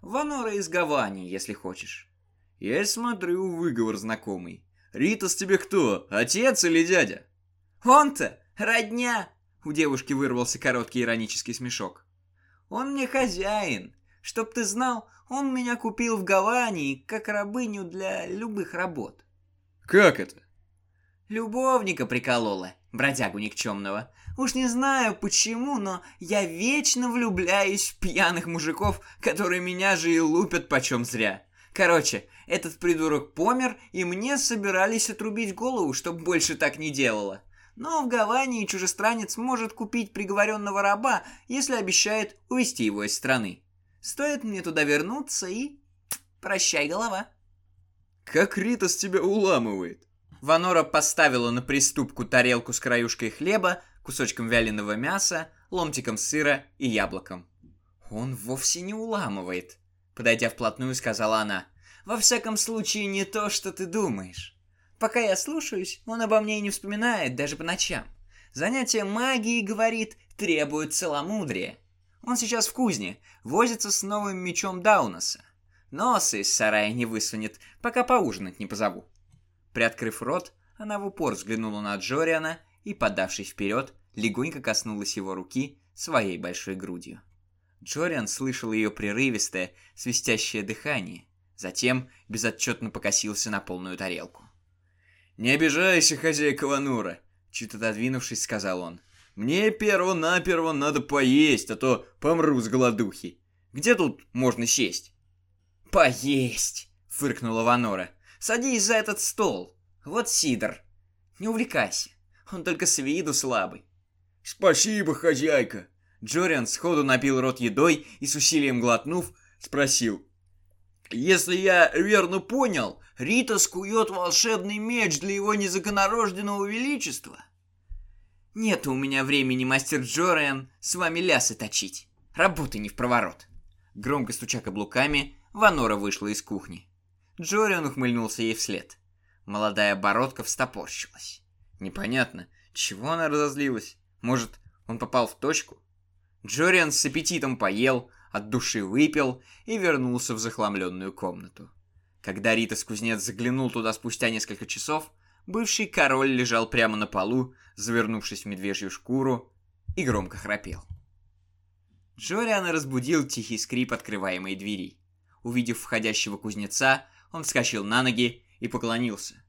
«Ванора из Гавани, если хочешь». «Я смотрю, выговор знакомый. Ритас тебе кто, отец или дядя?» «Он-то родня!» У девушки вырвался короткий иронический смешок. «Он мне хозяин. Чтоб ты знал, он меня купил в Гавании как рабыню для любых работ». «Как это?» «Любовника приколола, бродягу никчемного. Уж не знаю почему, но я вечно влюбляюсь в пьяных мужиков, которые меня же и лупят почем зря. Короче, этот придурок помер, и мне собирались отрубить голову, чтоб больше так не делала. Но в Гавании чужестранец может купить приговоренного раба, если обещает увести его из страны. Стоит мне туда вернуться и... Прощай, голова. Как Ритас тебя уламывает. Ванора поставила на приступку тарелку с краюшкой хлеба, кусочком вяленого мяса, ломтиком сыра и яблоком. «Он вовсе не уламывает», — подойдя вплотную, сказала она. «Во всяком случае, не то, что ты думаешь. Пока я слушаюсь, он обо мне и не вспоминает, даже по ночам. Занятие магией, говорит, требует целомудрия. Он сейчас в кузне, возится с новым мечом Даунаса. Носа из сарая не высунет, пока поужинать не позову. Приоткрыв рот, она в упор взглянула на Джориана и, подавшись вперед, легонько коснулась его руки своей большой грудью. Джориан слышал ее прерывистое, свистящее дыхание, затем безотчетно покосился на полную тарелку. «Не обижайся, хозяйка Ванура!» Чуть отодвинувшись, сказал он. «Мне перво-наперво надо поесть, а то помру с голодухи. Где тут можно сесть?» «Поесть!» — фыркнула Ванора. «Садись за этот стол. Вот Сидор. Не увлекайся. Он только с виду слабый. «Спасибо, хозяйка!» Джориан сходу напил рот едой и с усилием глотнув, спросил. «Если я верно понял, Рита скует волшебный меч для его незаконорожденного величества?» «Нет у меня времени, мастер Джориан, с вами лясы точить. Работы не в проворот». Громко стуча каблуками, Ванора вышла из кухни. Джориан ухмыльнулся ей вслед. Молодая бородка встопорщилась. Непонятно, чего она разозлилась. Может, он попал в точку? Джориан с аппетитом поел, от души выпил и вернулся в захламленную комнату. Когда Ритас кузнец заглянул туда спустя несколько часов, бывший король лежал прямо на полу, завернувшись в медвежью шкуру, и громко храпел. Джориана разбудил тихий скрип открываемой двери. Увидев входящего кузнеца, он вскочил на ноги и поклонился.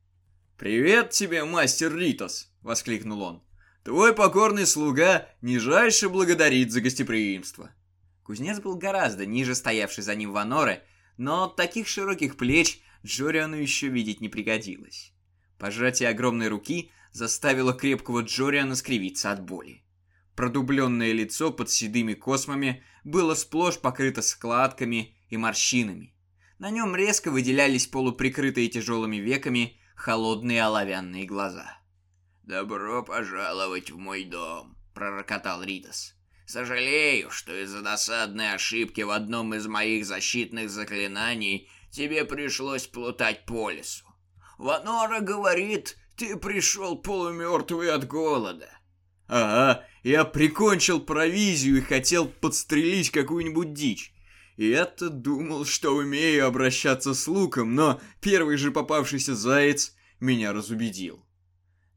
«Привет тебе, мастер Ритос!» — воскликнул он. «Твой покорный слуга нижайше благодарит за гостеприимство». Кузнец был гораздо ниже стоявший за ним Ваноры, но таких широких плеч Джориану еще видеть не пригодилось. Пожатие огромной руки заставило крепкого Джориана скривиться от боли. Продубленное лицо под седыми космами было сплошь покрыто складками и морщинами. На нем резко выделялись полуприкрытые тяжелыми веками холодные оловянные глаза. «Добро пожаловать в мой дом», — пророкотал Ритас. Сожалею, что из-за досадной ошибки в одном из моих защитных заклинаний тебе пришлось плутать по лесу. Ванора говорит, ты пришел полумертвый от голода. Ага, я прикончил провизию и хотел подстрелить какую-нибудь дичь. И я-то думал, что умею обращаться с луком, но первый же попавшийся заяц меня разубедил.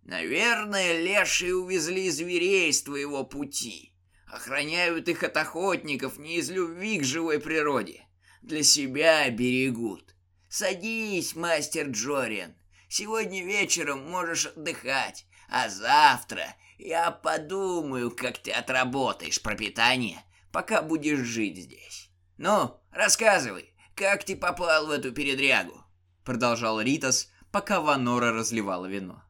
Наверное, лешие увезли зверей с твоего пути. Охраняют их от охотников не из любви к живой природе. Для себя берегут. Садись, мастер Джориан. Сегодня вечером можешь отдыхать, а завтра я подумаю, как ты отработаешь пропитание, пока будешь жить здесь. Ну, рассказывай, как ты попал в эту передрягу? Продолжал Ритас, пока Ванора разливала вино.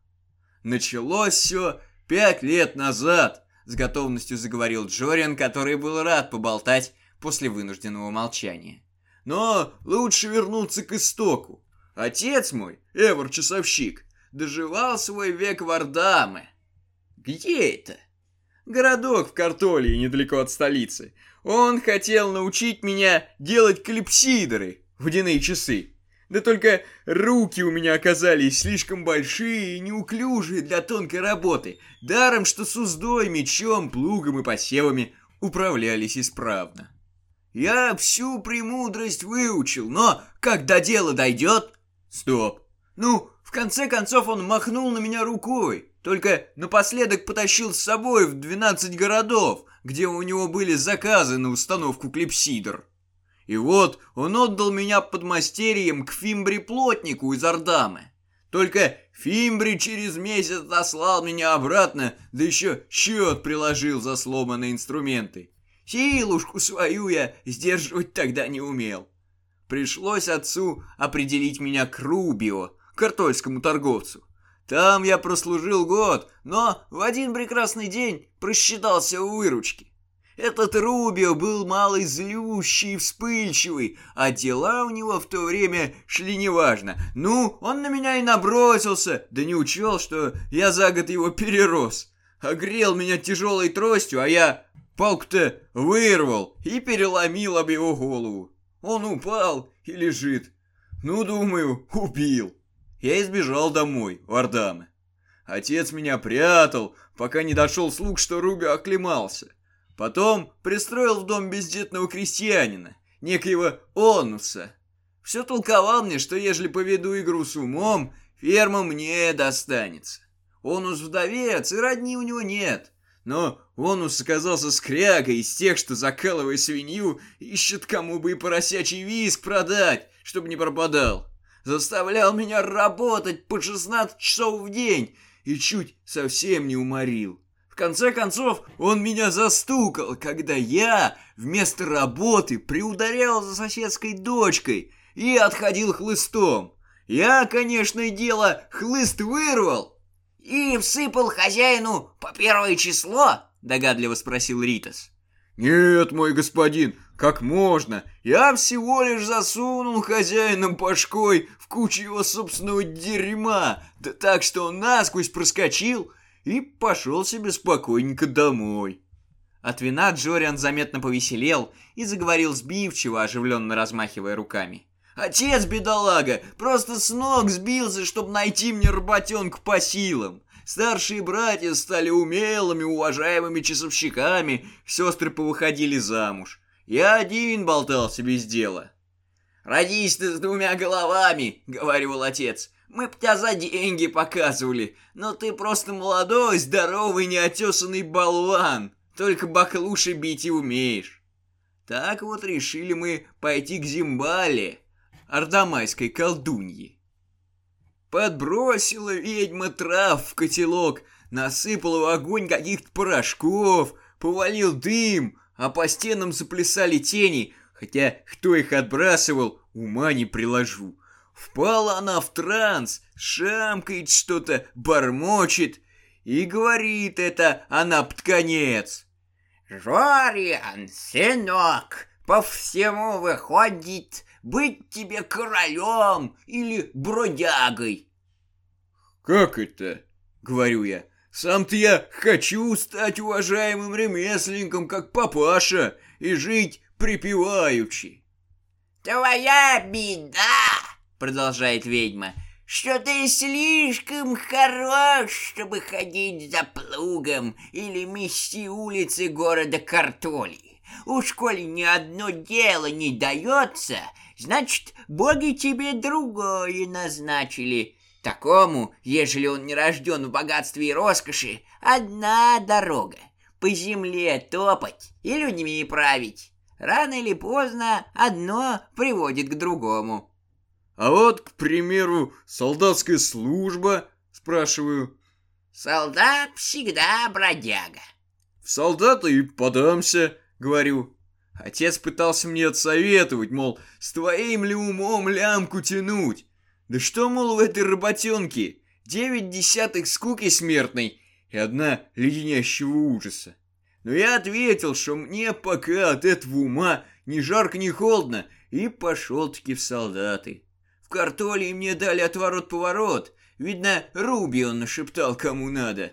Началось все пять лет назад, с готовностью заговорил Джориан, который был рад поболтать после вынужденного молчания. Но лучше вернуться к истоку. Отец мой, Эвор-часовщик, доживал свой век в Ардаме. Где это? Городок в Картолии, недалеко от столицы. Он хотел научить меня делать клипсидоры, водяные часы. Да только руки у меня оказались слишком большие и неуклюжие для тонкой работы. Даром, что с уздой, мечом, плугом и посевами управлялись исправно. Я всю премудрость выучил, но когда дело дойдет... Стоп. Ну, в конце концов он махнул на меня рукой. Только напоследок потащил с собой в 12 городов, где у него были заказы на установку клипсидр. И вот он отдал меня под мастерием к Фимбри-плотнику из Ардамы. Только Фимбри через месяц отослал меня обратно, да еще счет приложил за сломанные инструменты. Силушку свою я сдерживать тогда не умел. Пришлось отцу определить меня к Рубио, картольскому торговцу. Там я прослужил год, но в один прекрасный день просчитался в выручке. Этот Рубио был малый злющий и вспыльчивый, а дела у него в то время шли неважно. Ну, он на меня и набросился, да не учел, что я за год его перерос. Огрел меня тяжелой тростью, а я палку-то вырвал и переломил об его голову. Он упал и лежит. Ну, думаю, убил я избежал домой, в Ардамы. Отец меня прятал, пока не дошел слух, что Руби оклемался. Потом пристроил в дом бездетного крестьянина, некоего Онуса. Все толковал мне, что ежели поведу игру с умом, ферма мне достанется. Онус вдовец, и родни у него нет. Но Онус оказался скрягой из тех, что, закалывая свинью, ищет кому бы и поросячий виск продать, чтобы не пропадал заставлял меня работать по 16 часов в день и чуть совсем не уморил. В конце концов, он меня застукал, когда я вместо работы приударял за соседской дочкой и отходил хлыстом. Я, конечно, дело хлыст вырвал. И всыпал хозяину по первое число, догадливо спросил Ритас. «Нет, мой господин, как можно? Я всего лишь засунул хозяином башкой в кучу его собственного дерьма, да так, что он насквозь проскочил и пошел себе спокойненько домой». От вина Джориан заметно повеселел и заговорил сбивчиво, оживленно размахивая руками. «Отец, бедолага, просто с ног сбился, чтобы найти мне работенку по силам. Старшие братья стали умелыми, уважаемыми часовщиками, сестры повыходили замуж. Я один болтался без дела. «Родись ты с двумя головами», — говорил отец. «Мы б тебя за деньги показывали, но ты просто молодой, здоровый, неотесанный болван, только баклуши бить и умеешь». Так вот решили мы пойти к Зимбале, ардамайской колдунье. Подбросила ведьма трав в котелок, насыпала в огонь каких-то порошков, повалил дым, а по стенам заплясали тени, хотя кто их отбрасывал, ума не приложу. Впала она в транс, шамкает что-то, бормочет, и говорит это она под конец. «Жориан, сынок, по всему выходит, быть тебе королем или бродягой. Как это? Говорю я. Сам-то я хочу стать уважаемым ремесленником, как папаша, и жить припеваючи. «Твоя беда!» — продолжает ведьма — что ты слишком хорош, чтобы ходить за плугом или мести улицы города Картоли. Уж коли ни одно дело не дается, значит, боги тебе другое назначили. Такому, ежели он не рожден в богатстве и роскоши, одна дорога — по земле топать и людьми править. Рано или поздно одно приводит к другому. А вот, к примеру, солдатская служба, спрашиваю. Солдат всегда бродяга. В солдата и подамся, говорю. Отец пытался мне отсоветовать, мол, с твоим ли умом лямку тянуть. Да что, мол, в этой работенке? Девять десятых скуки смертной и одна леденящего ужаса. Но я ответил, что мне пока от этого ума ни жарко, ни холодно, и пошел-таки в солдаты картоли мне дали отворот-поворот. Видно, Руби он нашептал кому надо.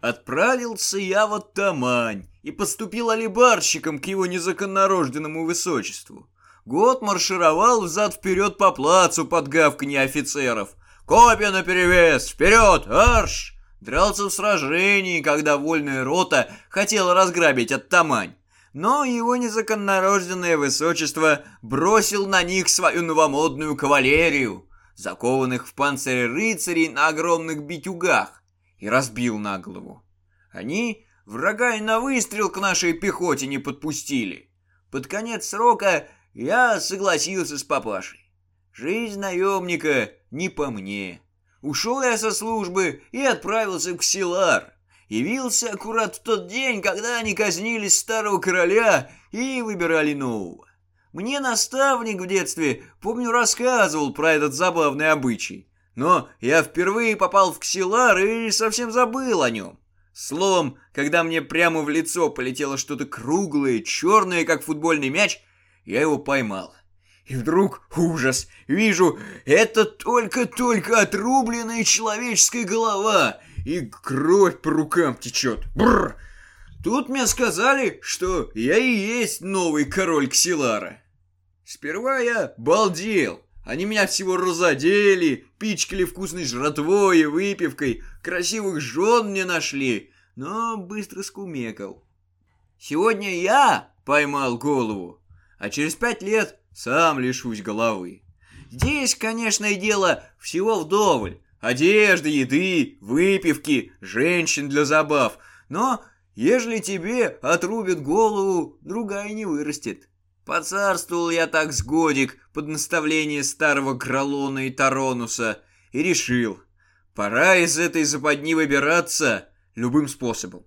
Отправился я в Тамань и поступил алибарщиком к его незаконнорожденному высочеству. Год маршировал взад-вперед по плацу под гавканье офицеров. Копья наперевес, вперед, арш! Дрался в сражении, когда вольная рота хотела разграбить Оттамань но его незаконнорожденное высочество бросил на них свою новомодную кавалерию, закованных в панцире рыцарей на огромных битюгах, и разбил на голову. Они врага и на выстрел к нашей пехоте не подпустили. Под конец срока я согласился с папашей. Жизнь наемника не по мне. Ушел я со службы и отправился в Ксилар, явился аккурат в тот день, когда они казнили старого короля и выбирали нового. Мне наставник в детстве, помню, рассказывал про этот забавный обычай. Но я впервые попал в Ксилар и совсем забыл о нем. Словом, когда мне прямо в лицо полетело что-то круглое, черное, как футбольный мяч, я его поймал. И вдруг ужас. Вижу, это только-только отрубленная человеческая голова и кровь по рукам течет. Бррр! Тут мне сказали, что я и есть новый король Ксилара. Сперва я балдел. Они меня всего разодели, пичкали вкусной жратвой и выпивкой, красивых жен мне нашли, но быстро скумекал. Сегодня я поймал голову, а через пять лет сам лишусь головы. Здесь, конечно, и дело всего вдоволь. Одежды, еды, выпивки, женщин для забав. Но, ежели тебе отрубят голову, другая не вырастет. Поцарствовал я так с годик под наставление старого Кролона и Таронуса и решил, пора из этой западни выбираться любым способом.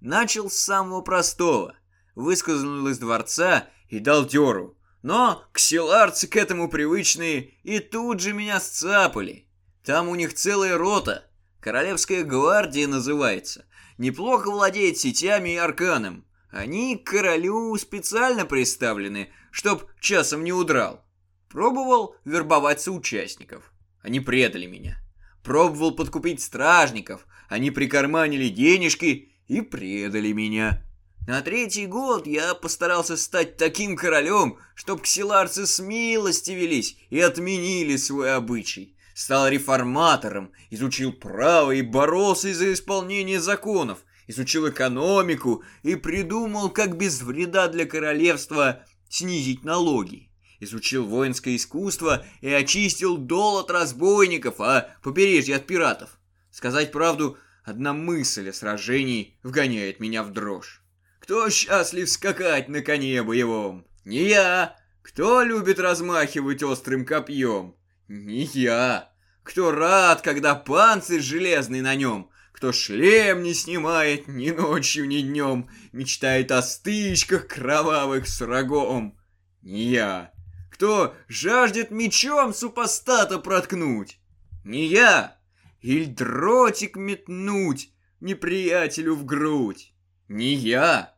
Начал с самого простого. Выскользнул из дворца и дал дёру. Но ксиларцы к этому привычные и тут же меня сцапали. Там у них целая рота. Королевская гвардия называется. Неплохо владеет сетями и арканом. Они к королю специально приставлены, чтоб часом не удрал. Пробовал вербовать соучастников. Они предали меня. Пробовал подкупить стражников. Они прикарманили денежки и предали меня. На третий год я постарался стать таким королем, чтоб ксиларцы с милости велись и отменили свой обычай стал реформатором, изучил право и боролся за исполнение законов, изучил экономику и придумал, как без вреда для королевства снизить налоги. Изучил воинское искусство и очистил дол от разбойников, а побережье от пиратов. Сказать правду, одна мысль о сражении вгоняет меня в дрожь. Кто счастлив скакать на коне боевом? Не я. Кто любит размахивать острым копьем? Не я. Кто рад, когда панцирь железный на нем? Кто шлем не снимает ни ночью, ни днем, Мечтает о стычках кровавых с врагом? Не я. Кто жаждет мечом супостата проткнуть? Не я. Или дротик метнуть неприятелю в грудь? Не я.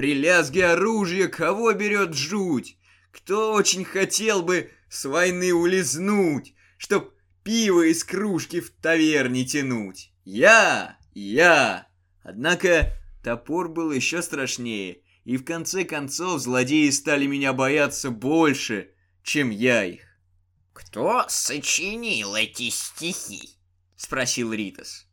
При лязге оружия кого берет жуть? Кто очень хотел бы с войны улизнуть, чтоб пиво из кружки в таверне тянуть? Я! Я! Однако топор был еще страшнее, и в конце концов злодеи стали меня бояться больше, чем я их. «Кто сочинил эти стихи?» — спросил Ритас.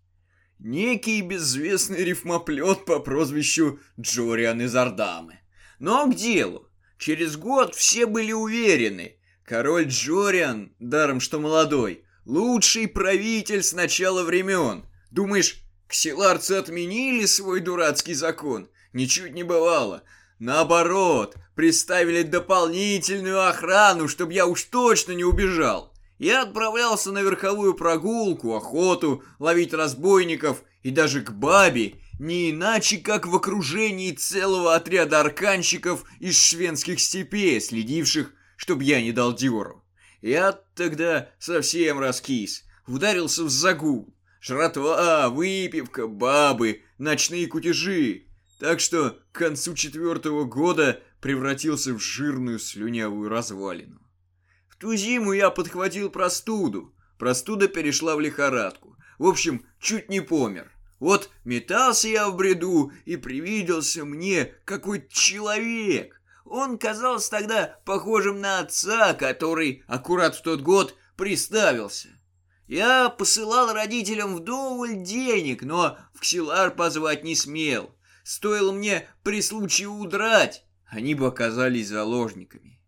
Некий безвестный рифмоплет по прозвищу Джориан из Ардамы. Но к делу. Через год все были уверены. Король Джориан, даром что молодой, лучший правитель с начала времен. Думаешь, ксиларцы отменили свой дурацкий закон? Ничуть не бывало. Наоборот, приставили дополнительную охрану, чтобы я уж точно не убежал. Я отправлялся на верховую прогулку, охоту, ловить разбойников и даже к бабе, не иначе, как в окружении целого отряда арканщиков из шведских степей, следивших, чтобы я не дал дёру. Я тогда совсем раскис, ударился в загул. Жратва, выпивка, бабы, ночные кутежи. Так что к концу четвертого года превратился в жирную слюнявую развалину. Ту зиму я подхватил простуду. Простуда перешла в лихорадку. В общем, чуть не помер. Вот метался я в бреду, и привиделся мне какой-то человек. Он казался тогда похожим на отца, который аккурат в тот год приставился. Я посылал родителям вдоволь денег, но в Ксилар позвать не смел. Стоило мне при случае удрать, они бы оказались заложниками.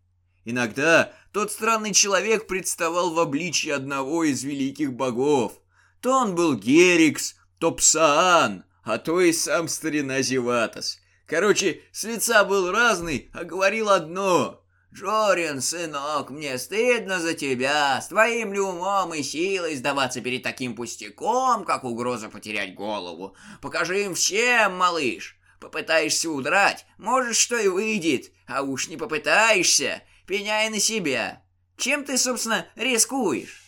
Иногда тот странный человек представал в обличье одного из великих богов. То он был Герикс, то Псаан, а то и сам старина Зеватос. Короче, с лица был разный, а говорил одно. «Джориан, сынок, мне стыдно за тебя. С твоим ли умом и силой сдаваться перед таким пустяком, как угроза потерять голову? Покажи им всем, малыш. Попытаешься удрать, может, что и выйдет. А уж не попытаешься, пеняй на себя. Чем ты, собственно, рискуешь?»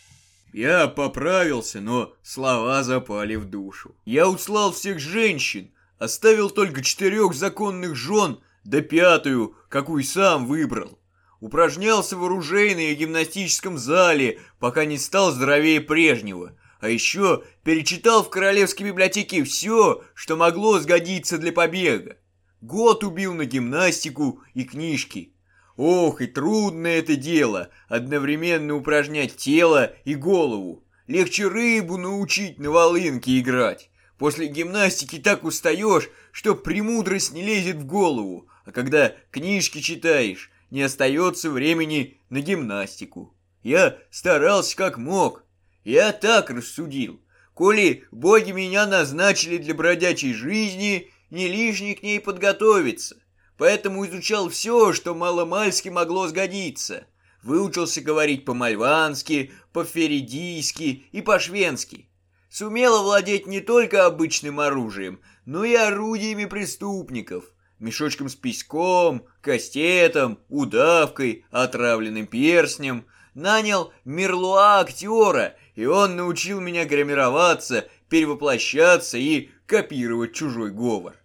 Я поправился, но слова запали в душу. Я услал всех женщин, оставил только четырех законных жен, да пятую, какую сам выбрал. Упражнялся в оружейной и гимнастическом зале, пока не стал здоровее прежнего. А еще перечитал в Королевской библиотеке все, что могло сгодиться для побега. Год убил на гимнастику и книжки. Ох, и трудное это дело, одновременно упражнять тело и голову. Легче рыбу научить на волынке играть. После гимнастики так устаешь, что премудрость не лезет в голову, а когда книжки читаешь, не остается времени на гимнастику. Я старался как мог. Я так рассудил. Коли боги меня назначили для бродячей жизни, не лишний к ней подготовиться. Поэтому изучал все, что маломальски могло сгодиться. Выучился говорить по-мальвански, по-феридийски и по-швенски. Сумел владеть не только обычным оружием, но и орудиями преступников – мешочком с песьком, кастетом, удавкой, отравленным перстнем. Нанял Мерлуа-актера, и он научил меня гримироваться, перевоплощаться и копировать чужой говор.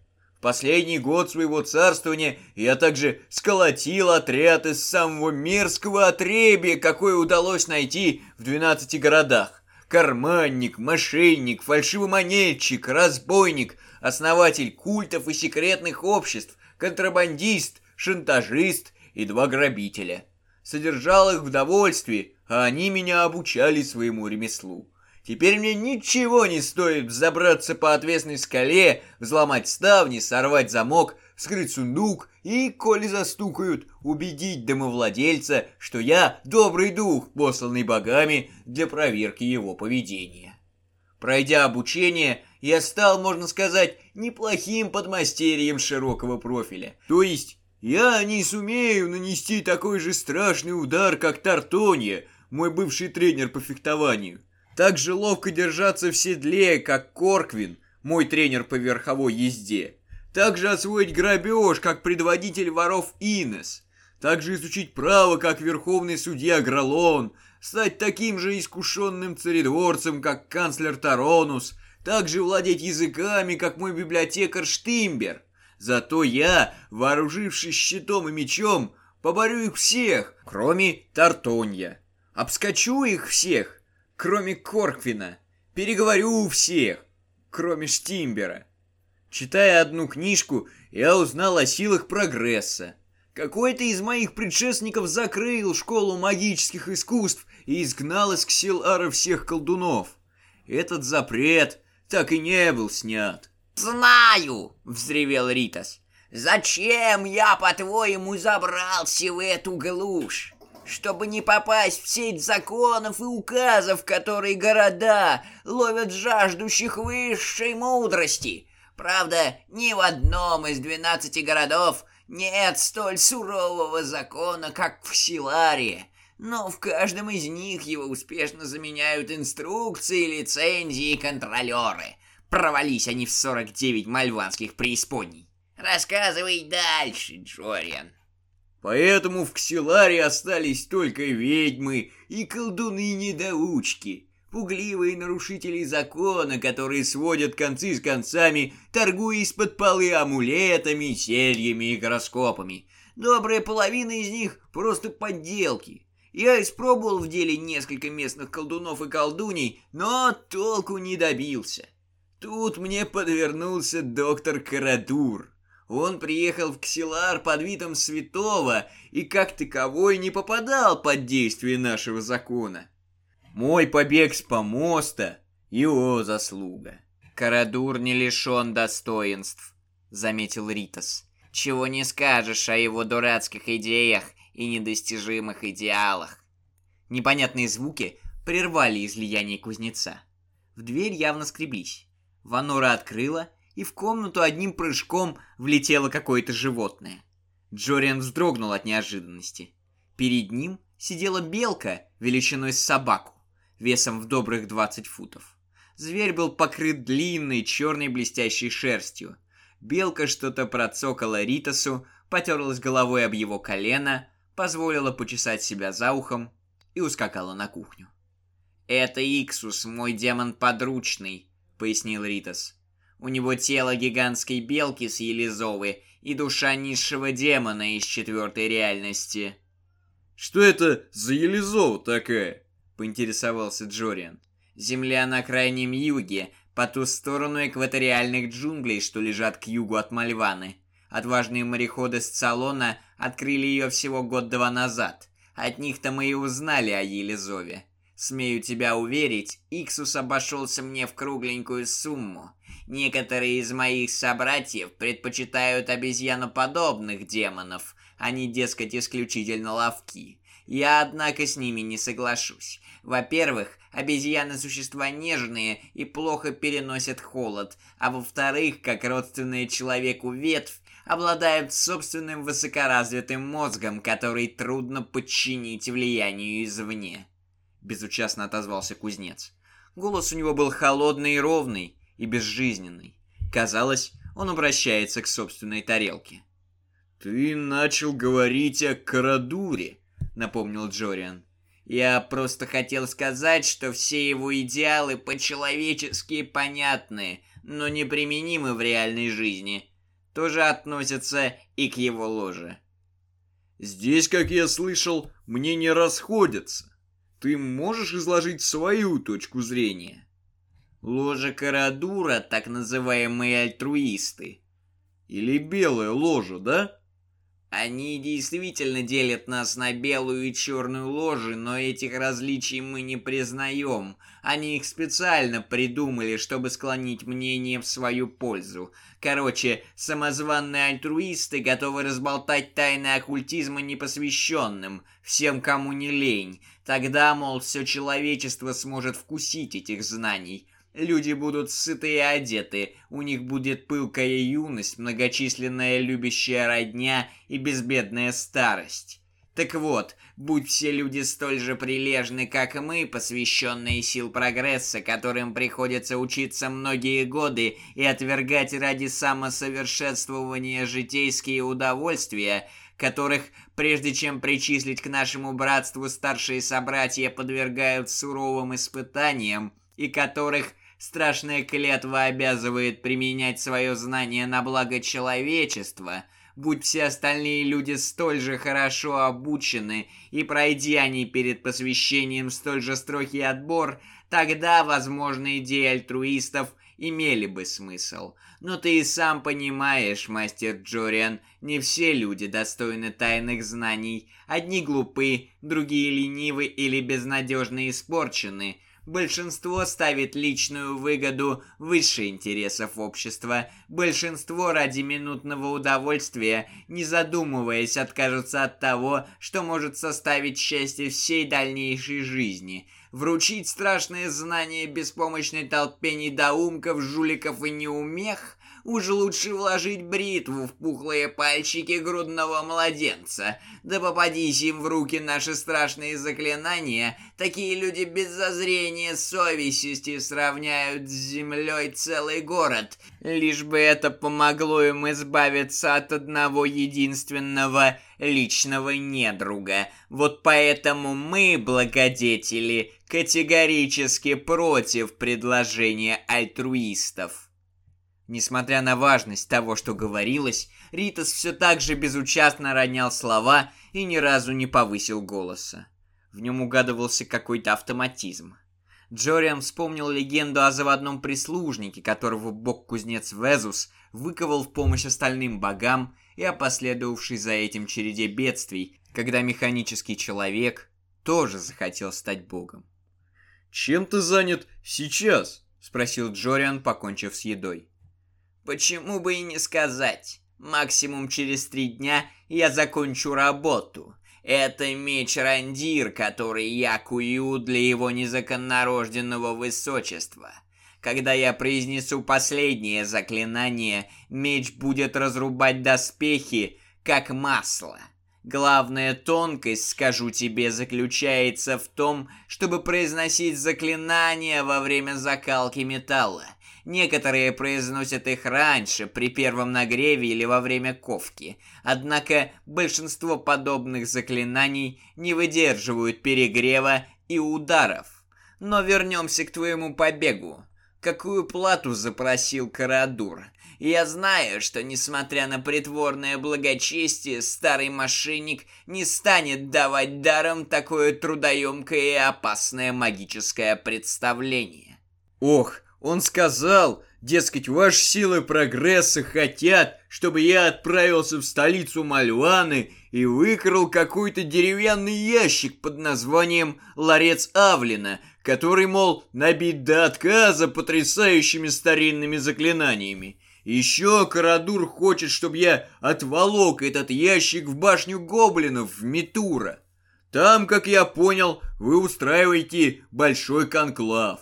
Последний год своего царствования я также сколотил отряд из самого мерзкого отребия, какое удалось найти в 12 городах. Карманник, мошенник, фальшивомонетчик, разбойник, основатель культов и секретных обществ, контрабандист, шантажист и два грабителя. Содержал их в довольстве, а они меня обучали своему ремеслу. Теперь мне ничего не стоит забраться по отвесной скале, взломать ставни, сорвать замок, вскрыть сундук и, коли застукают, убедить домовладельца, что я добрый дух, посланный богами для проверки его поведения. Пройдя обучение, я стал, можно сказать, неплохим подмастерьем широкого профиля. То есть, я не сумею нанести такой же страшный удар, как Тартонья, мой бывший тренер по фехтованию. Так же ловко держаться в седле, как Корквин, мой тренер по верховой езде. Также освоить грабеж, как предводитель воров Инес. Также изучить право, как верховный судья Гралон. Стать таким же искушенным царедворцем, как канцлер Таронус – также владеть языками, как мой библиотекарь Штимбер. Зато я, вооружившись щитом и мечом, поборю их всех, кроме Тартонья. Обскочу их всех, кроме Корквина. Переговорю всех, кроме Штимбера. Читая одну книжку, я узнал о силах прогресса. Какой-то из моих предшественников закрыл школу магических искусств и изгнал из Ксилара всех колдунов. Этот запрет так и не был снят. «Знаю!» — взревел Ритас. «Зачем я, по-твоему, забрался в эту глушь? Чтобы не попасть в сеть законов и указов, которые города ловят жаждущих высшей мудрости. Правда, ни в одном из двенадцати городов нет столь сурового закона, как в Силаре, но в каждом из них его успешно заменяют инструкции, лицензии и контролеры. Провались они в 49 мальванских преисподней. Рассказывай дальше, Джориан. Поэтому в Ксиларе остались только ведьмы и колдуны-недоучки, пугливые нарушители закона, которые сводят концы с концами, торгуя из-под полы амулетами, зельями и гороскопами. Добрая половина из них просто подделки. Я испробовал в деле несколько местных колдунов и колдуней, но толку не добился. Тут мне подвернулся доктор Карадур. Он приехал в Ксилар под видом святого и как таковой не попадал под действие нашего закона. Мой побег с помоста — его заслуга. Карадур не лишен достоинств, заметил Ритас. Чего не скажешь о его дурацких идеях и недостижимых идеалах. Непонятные звуки прервали излияние кузнеца. В дверь явно скреблись. Ванора открыла, и в комнату одним прыжком влетело какое-то животное. Джориан вздрогнул от неожиданности. Перед ним сидела белка величиной с собаку, весом в добрых 20 футов. Зверь был покрыт длинной черной блестящей шерстью. Белка что-то процокала Ритасу, потерлась головой об его колено, позволила почесать себя за ухом и ускакала на кухню. «Это Иксус, мой демон подручный», — пояснил Ритас. У него тело гигантской белки с Елизовы и душа низшего демона из четвертой реальности. «Что это за Елизова такая?» — поинтересовался Джориан. «Земля на крайнем юге, по ту сторону экваториальных джунглей, что лежат к югу от Мальваны. Отважные мореходы с Цалона открыли ее всего год-два назад. От них-то мы и узнали о Елизове. Смею тебя уверить, Иксус обошелся мне в кругленькую сумму. Некоторые из моих собратьев предпочитают обезьяноподобных демонов, они, дескать, исключительно ловки. Я, однако, с ними не соглашусь. Во-первых, обезьяны существа нежные и плохо переносят холод, а во-вторых, как родственная человеку ветвь, обладают собственным высокоразвитым мозгом, который трудно подчинить влиянию извне. Безучастно отозвался кузнец. Голос у него был холодный и ровный, и безжизненный. Казалось, он обращается к собственной тарелке. «Ты начал говорить о Карадуре», — напомнил Джориан. «Я просто хотел сказать, что все его идеалы по-человечески понятны, но неприменимы в реальной жизни. Тоже относятся и к его ложе». «Здесь, как я слышал, мнения расходятся. Ты можешь изложить свою точку зрения?» Ложа Карадура, так называемые альтруисты. Или белая ложа, да? Они действительно делят нас на белую и черную ложи, но этих различий мы не признаем. Они их специально придумали, чтобы склонить мнение в свою пользу. Короче, самозванные альтруисты готовы разболтать тайны оккультизма непосвященным, всем, кому не лень. Тогда, мол, все человечество сможет вкусить этих знаний. Люди будут сыты и одеты, у них будет пылкая юность, многочисленная любящая родня и безбедная старость. Так вот, будь все люди столь же прилежны, как мы, посвященные сил прогресса, которым приходится учиться многие годы и отвергать ради самосовершенствования житейские удовольствия, которых, прежде чем причислить к нашему братству старшие собратья, подвергают суровым испытаниям, и которых Страшная клятва обязывает применять свое знание на благо человечества, будь все остальные люди столь же хорошо обучены, и пройди они перед посвящением столь же строгий отбор, тогда, возможно, идеи альтруистов имели бы смысл. Но ты и сам понимаешь, мастер Джориан, не все люди достойны тайных знаний. Одни глупы, другие ленивы или безнадежно испорчены. Большинство ставит личную выгоду выше интересов общества. Большинство ради минутного удовольствия, не задумываясь, откажутся от того, что может составить счастье всей дальнейшей жизни. Вручить страшные знания беспомощной толпе недоумков, жуликов и неумех Уж лучше вложить бритву в пухлые пальчики грудного младенца. Да попадись им в руки наши страшные заклинания, такие люди без зазрения совести сравняют с землей целый город. Лишь бы это помогло им избавиться от одного единственного личного недруга. Вот поэтому мы, благодетели, категорически против предложения альтруистов. Несмотря на важность того, что говорилось, Ритас все так же безучастно ронял слова и ни разу не повысил голоса. В нем угадывался какой-то автоматизм. Джориан вспомнил легенду о заводном прислужнике, которого бог-кузнец Везус выковал в помощь остальным богам и о последовавшей за этим череде бедствий, когда механический человек тоже захотел стать богом. «Чем ты занят сейчас?» — спросил Джориан, покончив с едой. Почему бы и не сказать? Максимум через три дня я закончу работу. Это меч Рандир, который я кую для его незаконнорожденного высочества. Когда я произнесу последнее заклинание, меч будет разрубать доспехи, как масло. Главная тонкость, скажу тебе, заключается в том, чтобы произносить заклинания во время закалки металла. Некоторые произносят их раньше, при первом нагреве или во время ковки. Однако большинство подобных заклинаний не выдерживают перегрева и ударов. Но вернемся к твоему побегу. Какую плату запросил Карадур? Я знаю, что несмотря на притворное благочестие, старый мошенник не станет давать даром такое трудоемкое и опасное магическое представление. Ох, он сказал, дескать, ваши силы прогресса хотят, чтобы я отправился в столицу Мальваны и выкрал какой-то деревянный ящик под названием «Ларец Авлина», который, мол, набит до отказа потрясающими старинными заклинаниями. Еще Карадур хочет, чтобы я отволок этот ящик в башню гоблинов в Митура. Там, как я понял, вы устраиваете большой конклав.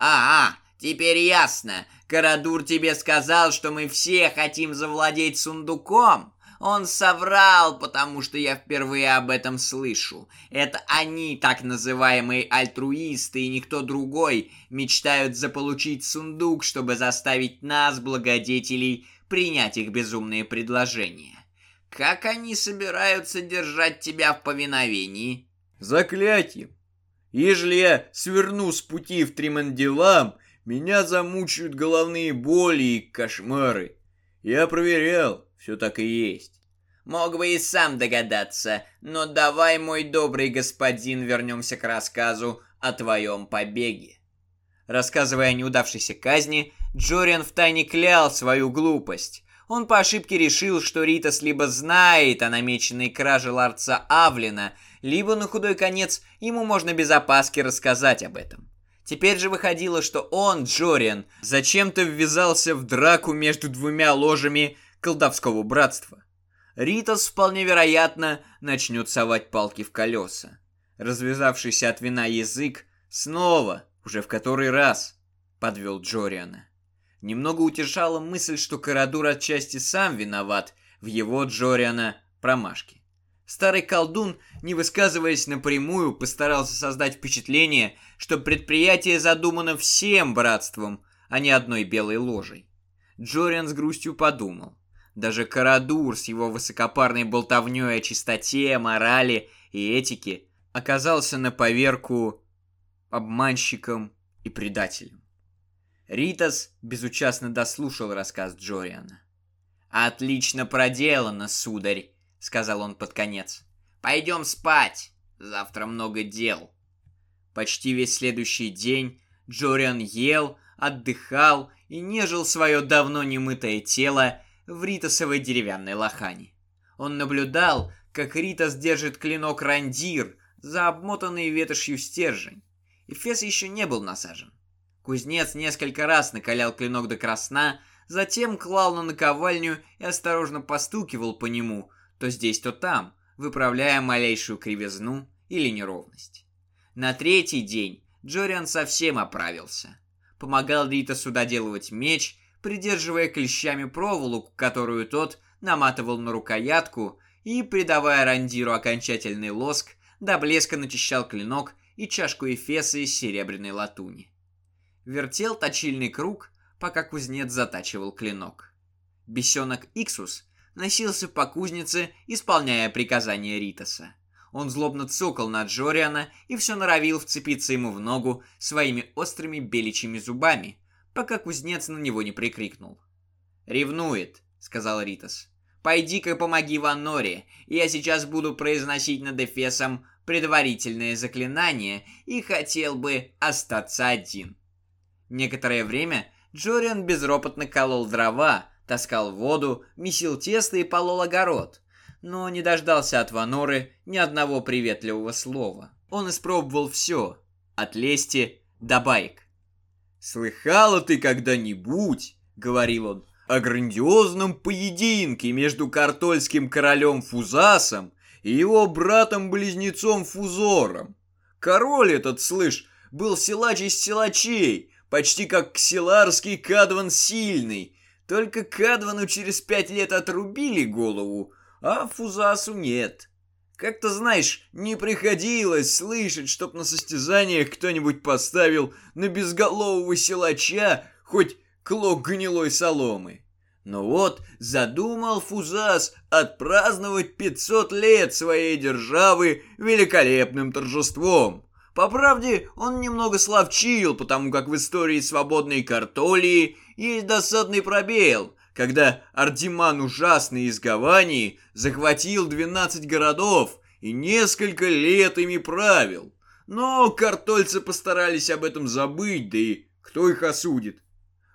А, -а Теперь ясно. Карадур тебе сказал, что мы все хотим завладеть сундуком. Он соврал, потому что я впервые об этом слышу. Это они, так называемые альтруисты и никто другой, мечтают заполучить сундук, чтобы заставить нас, благодетелей, принять их безумные предложения. Как они собираются держать тебя в повиновении? Заклятием. Ежели я сверну с пути в Тримандилам, меня замучают головные боли и кошмары. Я проверял, все так и есть. Мог бы и сам догадаться, но давай, мой добрый господин, вернемся к рассказу о твоем побеге. Рассказывая о неудавшейся казни, Джориан втайне клял свою глупость. Он по ошибке решил, что Ритас либо знает о намеченной краже ларца Авлина, либо на худой конец ему можно без опаски рассказать об этом. Теперь же выходило, что он, Джориан, зачем-то ввязался в драку между двумя ложами колдовского братства. Ритас, вполне вероятно, начнет совать палки в колеса. Развязавшийся от вина язык снова, уже в который раз, подвел Джориана. Немного утешала мысль, что Карадур отчасти сам виноват в его Джориана промашке. Старый колдун, не высказываясь напрямую, постарался создать впечатление, что предприятие задумано всем братством, а не одной белой ложей. Джориан с грустью подумал. Даже Карадур с его высокопарной болтовней о чистоте, морали и этике оказался на поверку обманщиком и предателем. Ритас безучастно дослушал рассказ Джориана. «Отлично проделано, сударь сказал он под конец. «Пойдем спать. Завтра много дел». Почти весь следующий день Джориан ел, отдыхал и нежил свое давно немытое тело в ритосовой деревянной лохане. Он наблюдал, как Ритас держит клинок рандир за обмотанный ветошью стержень. Эфес еще не был насажен. Кузнец несколько раз накалял клинок до красна, затем клал на наковальню и осторожно постукивал по нему, то здесь, то там, выправляя малейшую кривизну или неровность. На третий день Джориан совсем оправился. Помогал Ритасу доделывать меч, придерживая клещами проволоку, которую тот наматывал на рукоятку и, придавая рандиру окончательный лоск, до блеска начищал клинок и чашку эфеса из серебряной латуни. Вертел точильный круг, пока кузнец затачивал клинок. Бесенок Иксус носился по кузнице, исполняя приказания Ритаса. Он злобно цокал на Джориана и все норовил вцепиться ему в ногу своими острыми беличьими зубами, пока кузнец на него не прикрикнул. «Ревнует», — сказал Ритас. «Пойди-ка помоги Ванноре, я сейчас буду произносить над Эфесом предварительное заклинание и хотел бы остаться один». Некоторое время Джориан безропотно колол дрова, таскал воду, месил тесто и полол огород, но не дождался от Ваноры ни одного приветливого слова. Он испробовал все, от лести до байк. «Слыхала ты когда-нибудь, — говорил он, — о грандиозном поединке между картольским королем Фузасом и его братом-близнецом Фузором? Король этот, слышь, был силач из силачей, почти как ксиларский Кадван Сильный, только Кадвану через пять лет отрубили голову, а Фузасу нет». Как-то, знаешь, не приходилось слышать, чтоб на состязаниях кто-нибудь поставил на безголового силача хоть клок гнилой соломы. Но вот задумал Фузас отпраздновать 500 лет своей державы великолепным торжеством. По правде, он немного словчил, потому как в истории свободной Картолии есть досадный пробел – когда Ардиман ужасный из Гавании захватил 12 городов и несколько лет ими правил. Но картольцы постарались об этом забыть, да и кто их осудит?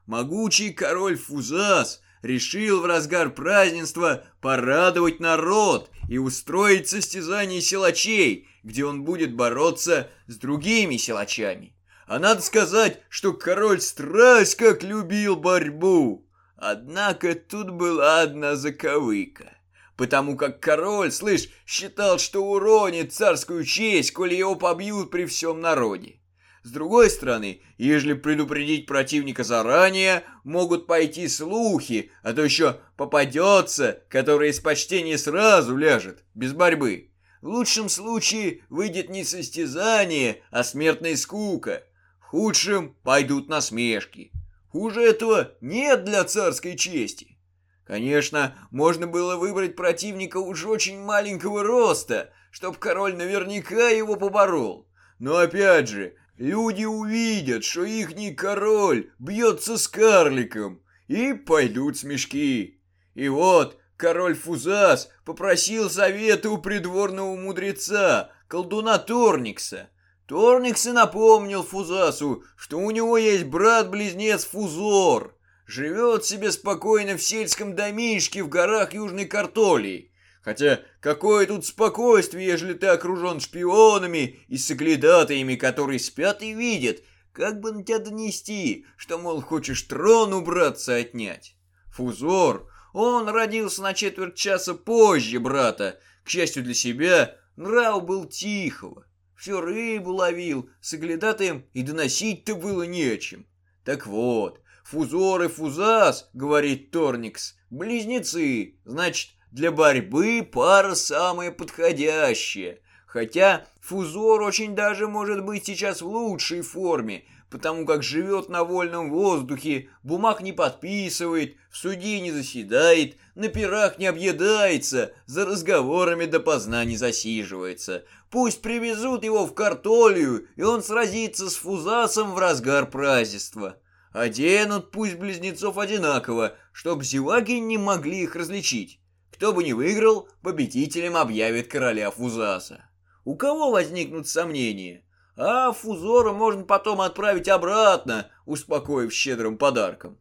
Могучий король Фузас решил в разгар празднества порадовать народ и устроить состязание силачей, где он будет бороться с другими силачами. А надо сказать, что король страсть как любил борьбу. Однако тут была одна заковыка. Потому как король, слышь, считал, что уронит царскую честь, коли его побьют при всем народе. С другой стороны, ежели предупредить противника заранее, могут пойти слухи, а то еще попадется, который из почтения сразу ляжет, без борьбы. В лучшем случае выйдет не состязание, а смертная скука. В худшем пойдут насмешки. Хуже этого нет для царской чести. Конечно, можно было выбрать противника уж очень маленького роста, чтоб король наверняка его поборол. Но опять же, люди увидят, что ихний король бьется с карликом, и пойдут смешки. И вот король Фузас попросил совета у придворного мудреца, колдуна Торникса, Торникс и напомнил Фузасу, что у него есть брат-близнец Фузор. Живет себе спокойно в сельском домишке в горах Южной Картолии. Хотя какое тут спокойствие, ежели ты окружен шпионами и соглядатаями, которые спят и видят, как бы на тебя донести, что, мол, хочешь трон у братца отнять. Фузор, он родился на четверть часа позже брата. К счастью для себя, нрав был тихого. Все рыбу ловил, с оглядатаем и доносить-то было нечем. Так вот, фузор и фузас, говорит Торникс, близнецы, значит, для борьбы пара самая подходящая. Хотя фузор очень даже может быть сейчас в лучшей форме, потому как живет на вольном воздухе, бумаг не подписывает, в суде не заседает, на пирах не объедается, за разговорами допоздна не засиживается. Пусть привезут его в картолию, и он сразится с Фузасом в разгар празднества. Оденут пусть близнецов одинаково, чтоб зеваки не могли их различить. Кто бы ни выиграл, победителем объявит короля Фузаса. У кого возникнут сомнения? А Фузора можно потом отправить обратно, успокоив щедрым подарком.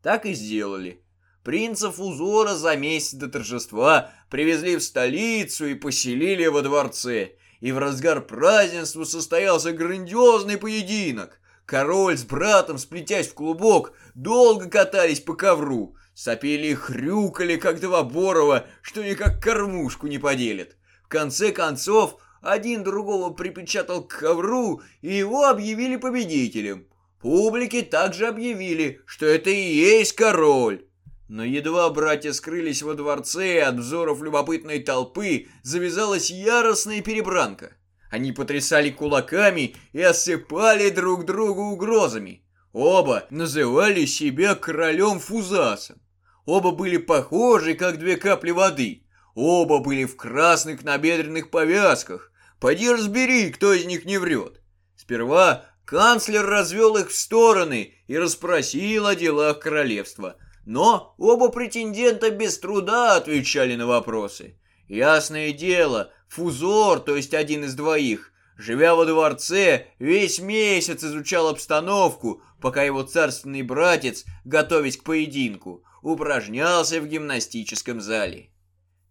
Так и сделали. Принцев узора за месяц до торжества привезли в столицу и поселили во дворце. И в разгар празднества состоялся грандиозный поединок. Король с братом, сплетясь в клубок, долго катались по ковру. Сопели и хрюкали, как два борова, что никак кормушку не поделят. В конце концов, один другого припечатал к ковру, и его объявили победителем. Публике также объявили, что это и есть король. Но едва братья скрылись во дворце, от взоров любопытной толпы завязалась яростная перебранка. Они потрясали кулаками и осыпали друг друга угрозами. Оба называли себя королем Фузасом. Оба были похожи, как две капли воды. Оба были в красных набедренных повязках. Поди разбери, кто из них не врет. Сперва канцлер развел их в стороны и расспросил о делах королевства. Но оба претендента без труда отвечали на вопросы. Ясное дело, Фузор, то есть один из двоих, живя во дворце, весь месяц изучал обстановку, пока его царственный братец, готовясь к поединку, упражнялся в гимнастическом зале.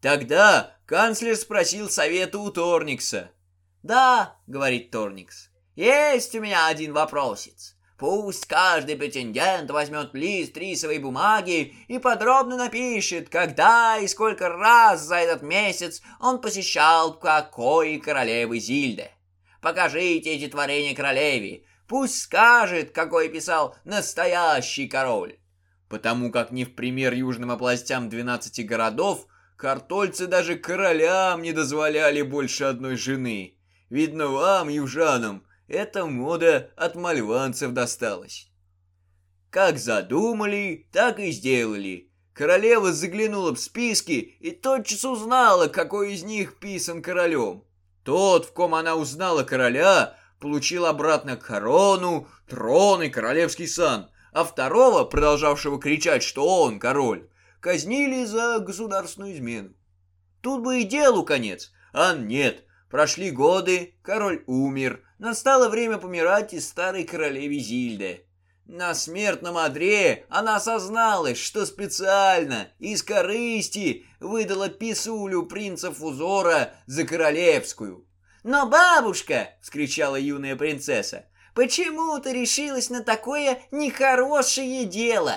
Тогда канцлер спросил совета у Торникса. «Да», — говорит Торникс, — «есть у меня один вопросец. Пусть каждый претендент возьмет лист рисовой бумаги и подробно напишет, когда и сколько раз за этот месяц он посещал какой королевы Зильды. Покажите эти творения королеве, пусть скажет, какой писал настоящий король. Потому как не в пример южным областям 12 городов, картольцы даже королям не дозволяли больше одной жены. Видно вам, южанам, эта мода от мальванцев досталась. Как задумали, так и сделали. Королева заглянула в списки и тотчас узнала, какой из них писан королем. Тот, в ком она узнала короля, получил обратно корону, трон и королевский сан, а второго, продолжавшего кричать, что он король, казнили за государственную измену. Тут бы и делу конец, а нет, прошли годы, король умер, Настало время помирать и старой королеве Зильде. На смертном одре она осозналась, что специально, из корысти, выдала писулю принца Фузора за королевскую. «Но, бабушка!» — вскричала юная принцесса. «Почему ты решилась на такое нехорошее дело?»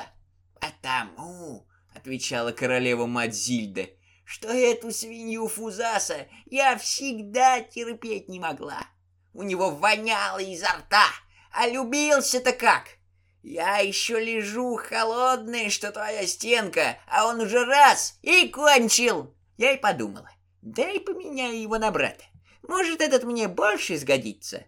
«Потому», — отвечала королева-мать Зильда, «что эту свинью Фузаса я всегда терпеть не могла. У него воняло изо рта. А любился-то как? Я еще лежу холодная, что твоя стенка, а он уже раз и кончил. Я и подумала, дай поменяю его на брата. Может, этот мне больше сгодится?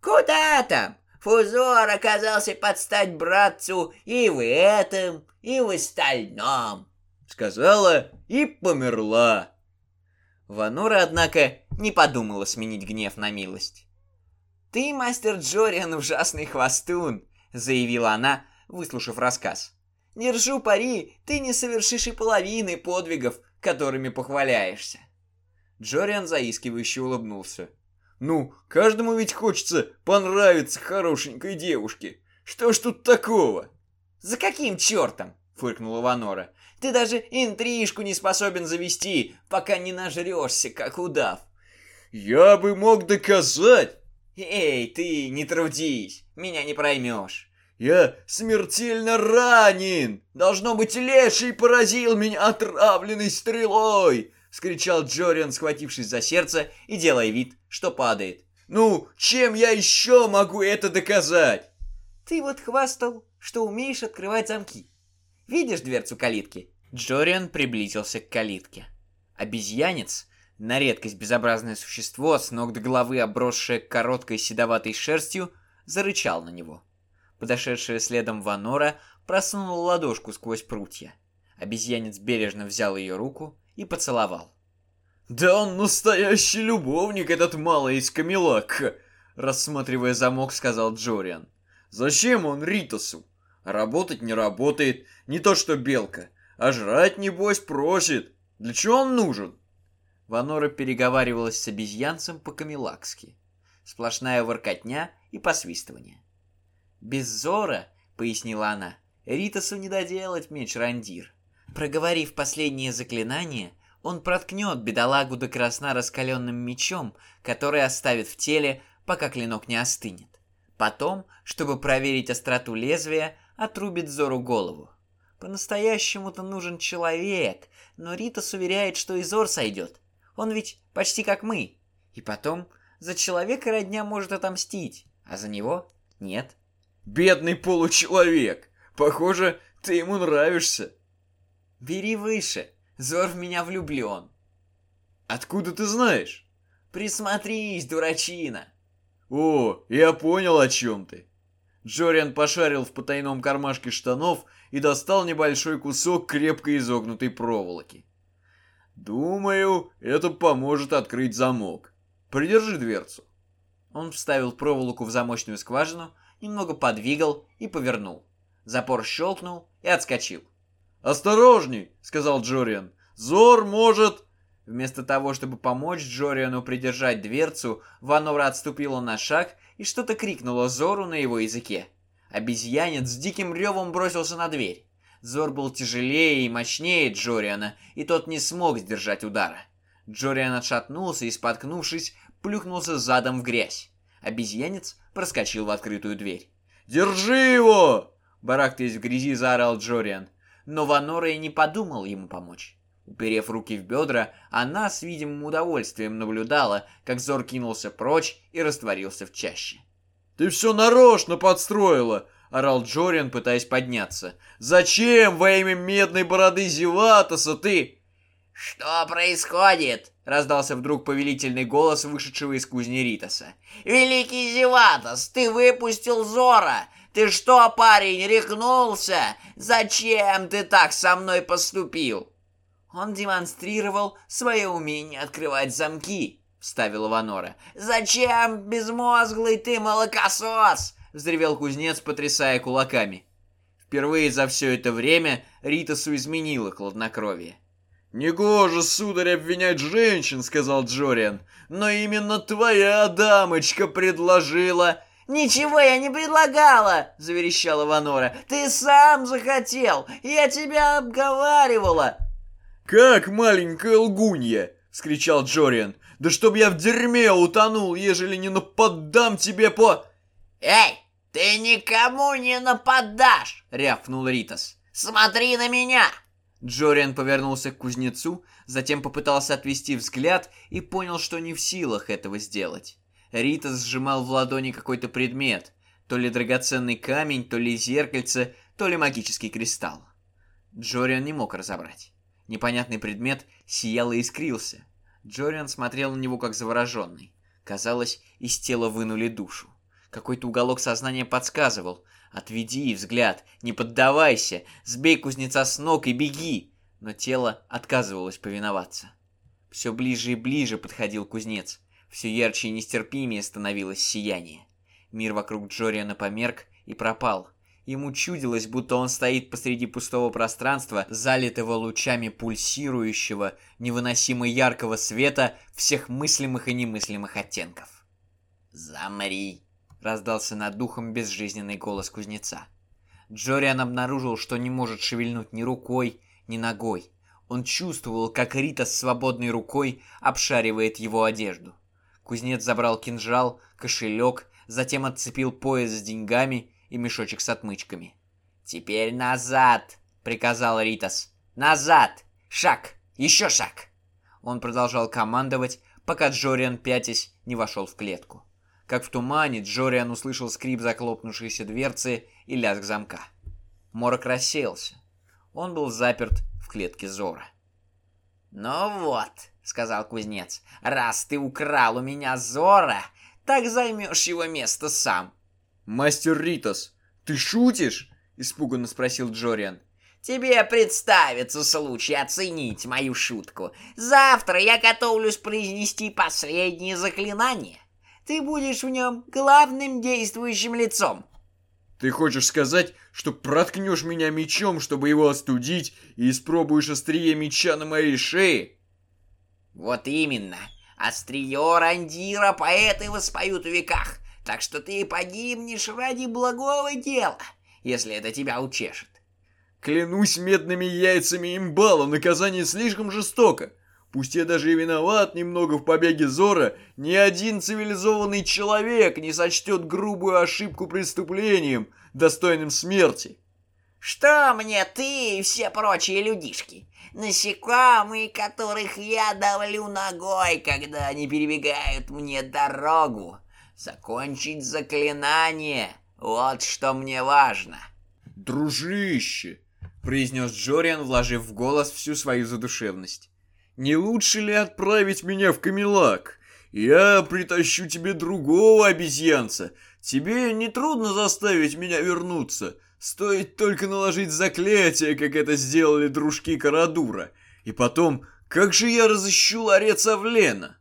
Куда там? Фузор оказался под стать братцу и в этом, и в остальном. Сказала и померла. Ванора, однако, не подумала сменить гнев на милость. «Ты, мастер Джориан, ужасный хвостун», — заявила она, выслушав рассказ. «Держу пари, ты не совершишь и половины подвигов, которыми похваляешься». Джориан заискивающе улыбнулся. «Ну, каждому ведь хочется понравиться хорошенькой девушке. Что ж тут такого?» «За каким чертом?» — фыркнула Ванора. «Ты даже интрижку не способен завести, пока не нажрешься, как удав». «Я бы мог доказать, «Эй, ты, не трудись, меня не проймешь». «Я смертельно ранен! Должно быть, леший поразил меня отравленной стрелой!» — скричал Джориан, схватившись за сердце и делая вид, что падает. «Ну, чем я еще могу это доказать?» «Ты вот хвастал, что умеешь открывать замки. Видишь дверцу калитки?» Джориан приблизился к калитке. Обезьянец на редкость безобразное существо, с ног до головы обросшее короткой седоватой шерстью, зарычал на него. Подошедшая следом Ванора просунула ладошку сквозь прутья. Обезьянец бережно взял ее руку и поцеловал. «Да он настоящий любовник, этот малый из Камелак!» Рассматривая замок, сказал Джориан. «Зачем он Ритосу? Работать не работает, не то что белка, а жрать, небось, просит. Для чего он нужен?» Ванора переговаривалась с обезьянцем по-камелакски. Сплошная воркотня и посвистывание. «Без зора, — пояснила она, — Ритасу не доделать меч Рандир. Проговорив последнее заклинание, он проткнет бедолагу до красна раскаленным мечом, который оставит в теле, пока клинок не остынет. Потом, чтобы проверить остроту лезвия, отрубит Зору голову. По-настоящему-то нужен человек, но Ритас уверяет, что и Зор сойдет. Он ведь почти как мы. И потом, за человека родня может отомстить, а за него нет. Бедный получеловек! Похоже, ты ему нравишься. Бери выше. Зор в меня влюблен. Откуда ты знаешь? Присмотрись, дурачина. О, я понял, о чем ты. Джориан пошарил в потайном кармашке штанов и достал небольшой кусок крепко изогнутой проволоки. Думаю, это поможет открыть замок. Придержи дверцу. Он вставил проволоку в замочную скважину, немного подвигал и повернул. Запор щелкнул и отскочил. «Осторожней!» — сказал Джориан. «Зор может...» Вместо того, чтобы помочь Джориану придержать дверцу, Ванора отступила на шаг и что-то крикнула Зору на его языке. Обезьянец с диким ревом бросился на дверь. Зор был тяжелее и мощнее Джориана, и тот не смог сдержать удара. Джориан отшатнулся и, споткнувшись, плюхнулся задом в грязь. Обезьянец проскочил в открытую дверь. «Держи его!» Барахтаясь в грязи, заорал Джориан. Но Ванора и не подумал ему помочь. Уперев руки в бедра, она с видимым удовольствием наблюдала, как Зор кинулся прочь и растворился в чаще. «Ты все нарочно подстроила!» — орал Джориан, пытаясь подняться. «Зачем во имя медной бороды Зеватоса ты...» «Что происходит?» — раздался вдруг повелительный голос вышедшего из кузни Ритаса. «Великий Зеватос, ты выпустил Зора! Ты что, парень, рехнулся? Зачем ты так со мной поступил?» «Он демонстрировал свое умение открывать замки», — вставила Ванора. «Зачем, безмозглый ты молокосос?» — взревел кузнец, потрясая кулаками. Впервые за все это время Ритасу изменило хладнокровие. «Негоже, сударь, обвинять женщин», — сказал Джориан. «Но именно твоя дамочка предложила...» «Ничего я не предлагала!» — заверещала Ванора. «Ты сам захотел! Я тебя обговаривала!» «Как маленькая лгунья!» — вскричал Джориан. «Да чтоб я в дерьме утонул, ежели не нападам тебе по...» «Эй, ты никому не нападашь!» — рявкнул Ритас. «Смотри на меня!» Джориан повернулся к кузнецу, затем попытался отвести взгляд и понял, что не в силах этого сделать. Ритас сжимал в ладони какой-то предмет, то ли драгоценный камень, то ли зеркальце, то ли магический кристалл. Джориан не мог разобрать. Непонятный предмет сиял и искрился. Джориан смотрел на него как завороженный. Казалось, из тела вынули душу. Какой-то уголок сознания подсказывал. «Отведи взгляд, не поддавайся, сбей кузнеца с ног и беги!» Но тело отказывалось повиноваться. Все ближе и ближе подходил кузнец. Все ярче и нестерпимее становилось сияние. Мир вокруг Джориана померк и пропал. Ему чудилось, будто он стоит посреди пустого пространства, залитого лучами пульсирующего, невыносимо яркого света всех мыслимых и немыслимых оттенков. «Замри!» — раздался над духом безжизненный голос кузнеца. Джориан обнаружил, что не может шевельнуть ни рукой, ни ногой. Он чувствовал, как Рита с свободной рукой обшаривает его одежду. Кузнец забрал кинжал, кошелек, затем отцепил пояс с деньгами и мешочек с отмычками. «Теперь назад!» — приказал Ритас. «Назад! Шаг! Еще шаг!» Он продолжал командовать, пока Джориан, пятясь, не вошел в клетку. Как в тумане, Джориан услышал скрип захлопнувшейся дверцы и лязг замка. Морок рассеялся. Он был заперт в клетке Зора. «Ну вот», — сказал кузнец, — «раз ты украл у меня Зора, так займешь его место сам. «Мастер Ритас, ты шутишь?» – испуганно спросил Джориан. «Тебе представится случай оценить мою шутку. Завтра я готовлюсь произнести последнее заклинание. Ты будешь в нем главным действующим лицом». «Ты хочешь сказать, что проткнешь меня мечом, чтобы его остудить, и испробуешь острие меча на моей шее?» «Вот именно. Острие Рандира поэты воспоют в веках. Так что ты погибнешь ради благого дела, если это тебя утешит. Клянусь медными яйцами имбалом, наказание слишком жестоко. Пусть я даже и виноват немного в побеге Зора, ни один цивилизованный человек не сочтет грубую ошибку преступлением, достойным смерти. Что мне ты и все прочие людишки? Насекомые, которых я давлю ногой, когда они перебегают мне дорогу. Закончить заклинание — вот что мне важно. Дружище, произнес Джориан, вложив в голос всю свою задушевность. «Не лучше ли отправить меня в Камелак? Я притащу тебе другого обезьянца. Тебе не трудно заставить меня вернуться. Стоит только наложить заклятие, как это сделали дружки Карадура. И потом, как же я разыщу ларец Авлена?»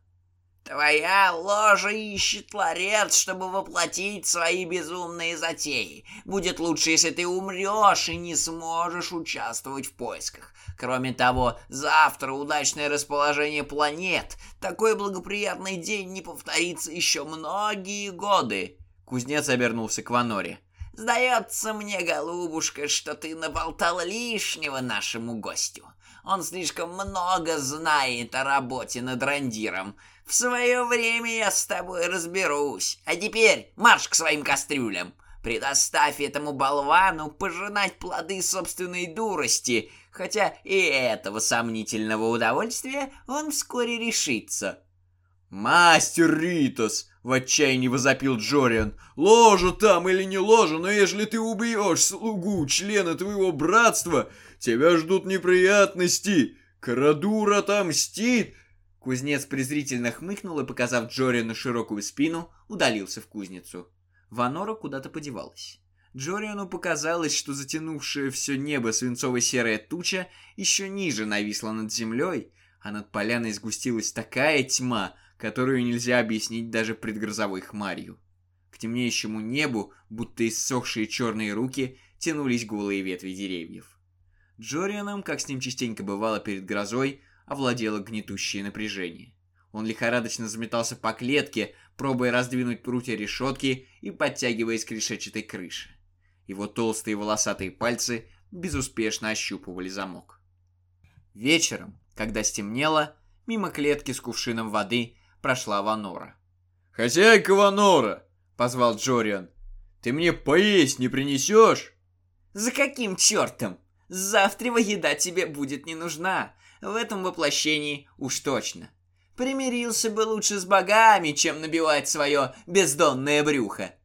Твоя ложа ищет ларец, чтобы воплотить свои безумные затеи. Будет лучше, если ты умрешь и не сможешь участвовать в поисках. Кроме того, завтра удачное расположение планет. Такой благоприятный день не повторится еще многие годы. Кузнец обернулся к Ваноре. «Сдается мне, голубушка, что ты наболтал лишнего нашему гостю. Он слишком много знает о работе над рандиром. В свое время я с тобой разберусь. А теперь марш к своим кастрюлям. Предоставь этому болвану пожинать плоды собственной дурости, хотя и этого сомнительного удовольствия он вскоре решится. «Мастер Ритос!» — в отчаянии возопил Джориан. «Ложа там или не ложа, но ежели ты убьешь слугу, члена твоего братства, тебя ждут неприятности. Карадур отомстит, Кузнец презрительно хмыкнул и, показав Джориану широкую спину, удалился в кузницу. Ванора куда-то подевалась. Джориану показалось, что затянувшее все небо свинцово-серая туча еще ниже нависла над землей, а над поляной сгустилась такая тьма, которую нельзя объяснить даже предгрозовой хмарью. К темнеющему небу, будто иссохшие черные руки, тянулись голые ветви деревьев. Джорианом, как с ним частенько бывало перед грозой, овладело гнетущее напряжение. Он лихорадочно заметался по клетке, пробуя раздвинуть прутья решетки и подтягиваясь к решетчатой крыше. Его толстые волосатые пальцы безуспешно ощупывали замок. Вечером, когда стемнело, мимо клетки с кувшином воды прошла Ванора. «Хозяйка Ванора!» — позвал Джориан. «Ты мне поесть не принесешь?» «За каким чертом? Завтра еда тебе будет не нужна в этом воплощении уж точно. Примирился бы лучше с богами, чем набивать свое бездонное брюхо.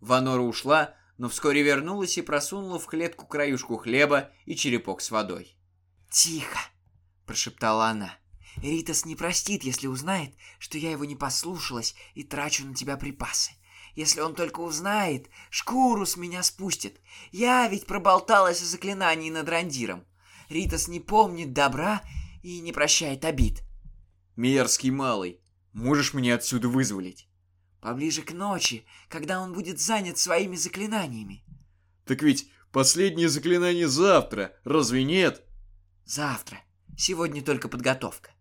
Ванора ушла, но вскоре вернулась и просунула в клетку краюшку хлеба и черепок с водой. «Тихо!» – прошептала она. «Ритас не простит, если узнает, что я его не послушалась и трачу на тебя припасы. Если он только узнает, шкуру с меня спустит. Я ведь проболталась о заклинании над рандиром. Ритас не помнит добра и не прощает обид. Мерзкий малый, можешь меня отсюда вызволить? Поближе к ночи, когда он будет занят своими заклинаниями. Так ведь последнее заклинание завтра, разве нет? Завтра. Сегодня только подготовка.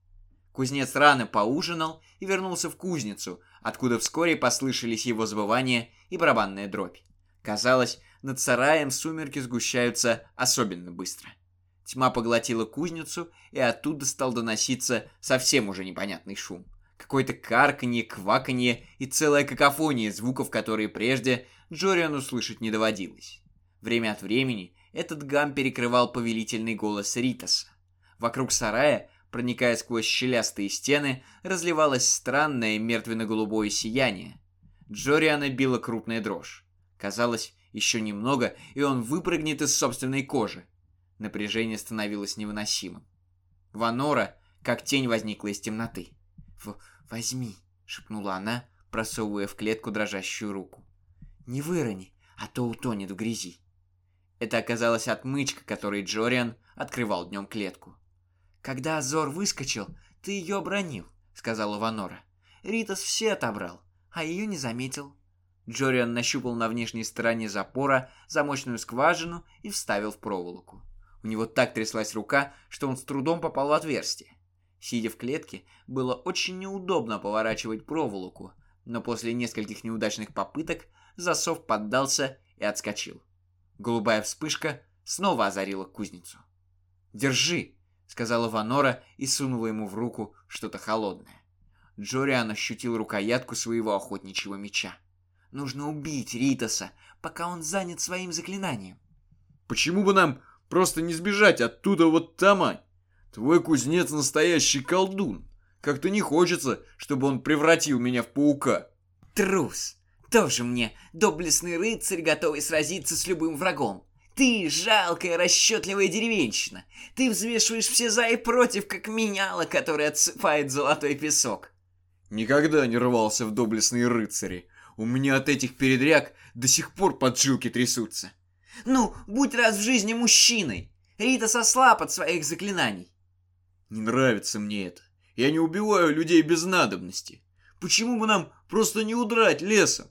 Кузнец рано поужинал и вернулся в кузницу, откуда вскоре послышались его забывания и барабанная дробь. Казалось, над сараем сумерки сгущаются особенно быстро. Тьма поглотила кузницу, и оттуда стал доноситься совсем уже непонятный шум. Какое-то карканье, кваканье и целая какофония звуков, которые прежде Джориану слышать не доводилось. Время от времени этот гам перекрывал повелительный голос Ритаса. Вокруг сарая, проникая сквозь щелястые стены, разливалось странное мертвенно-голубое сияние. Джориана била крупная дрожь. Казалось, еще немного, и он выпрыгнет из собственной кожи. Напряжение становилось невыносимым. Ванора, как тень, возникла из темноты. «Возьми», — шепнула она, просовывая в клетку дрожащую руку. «Не вырони, а то утонет в грязи». Это оказалась отмычка, которой Джориан открывал днем клетку. «Когда Азор выскочил, ты ее обронил», — сказала Ванора. «Ритас все отобрал, а ее не заметил». Джориан нащупал на внешней стороне запора замочную скважину и вставил в проволоку. У него так тряслась рука, что он с трудом попал в отверстие. Сидя в клетке, было очень неудобно поворачивать проволоку, но после нескольких неудачных попыток засов поддался и отскочил. Голубая вспышка снова озарила кузницу. «Держи», — сказала Ванора и сунула ему в руку что-то холодное. Джориан ощутил рукоятку своего охотничьего меча. Нужно убить Ритоса, пока он занят своим заклинанием. Почему бы нам просто не сбежать оттуда вот тамань? Твой кузнец настоящий колдун. Как-то не хочется, чтобы он превратил меня в паука. Трус. Тоже мне доблестный рыцарь, готовый сразиться с любым врагом. Ты жалкая, расчетливая деревенщина. Ты взвешиваешь все за и против, как меняла, которая отсыпает золотой песок. Никогда не рвался в доблестные рыцари. У меня от этих передряг до сих пор поджилки трясутся. Ну, будь раз в жизни мужчиной. Рита сослаб от своих заклинаний. Не нравится мне это. Я не убиваю людей без надобности. Почему бы нам просто не удрать лесом?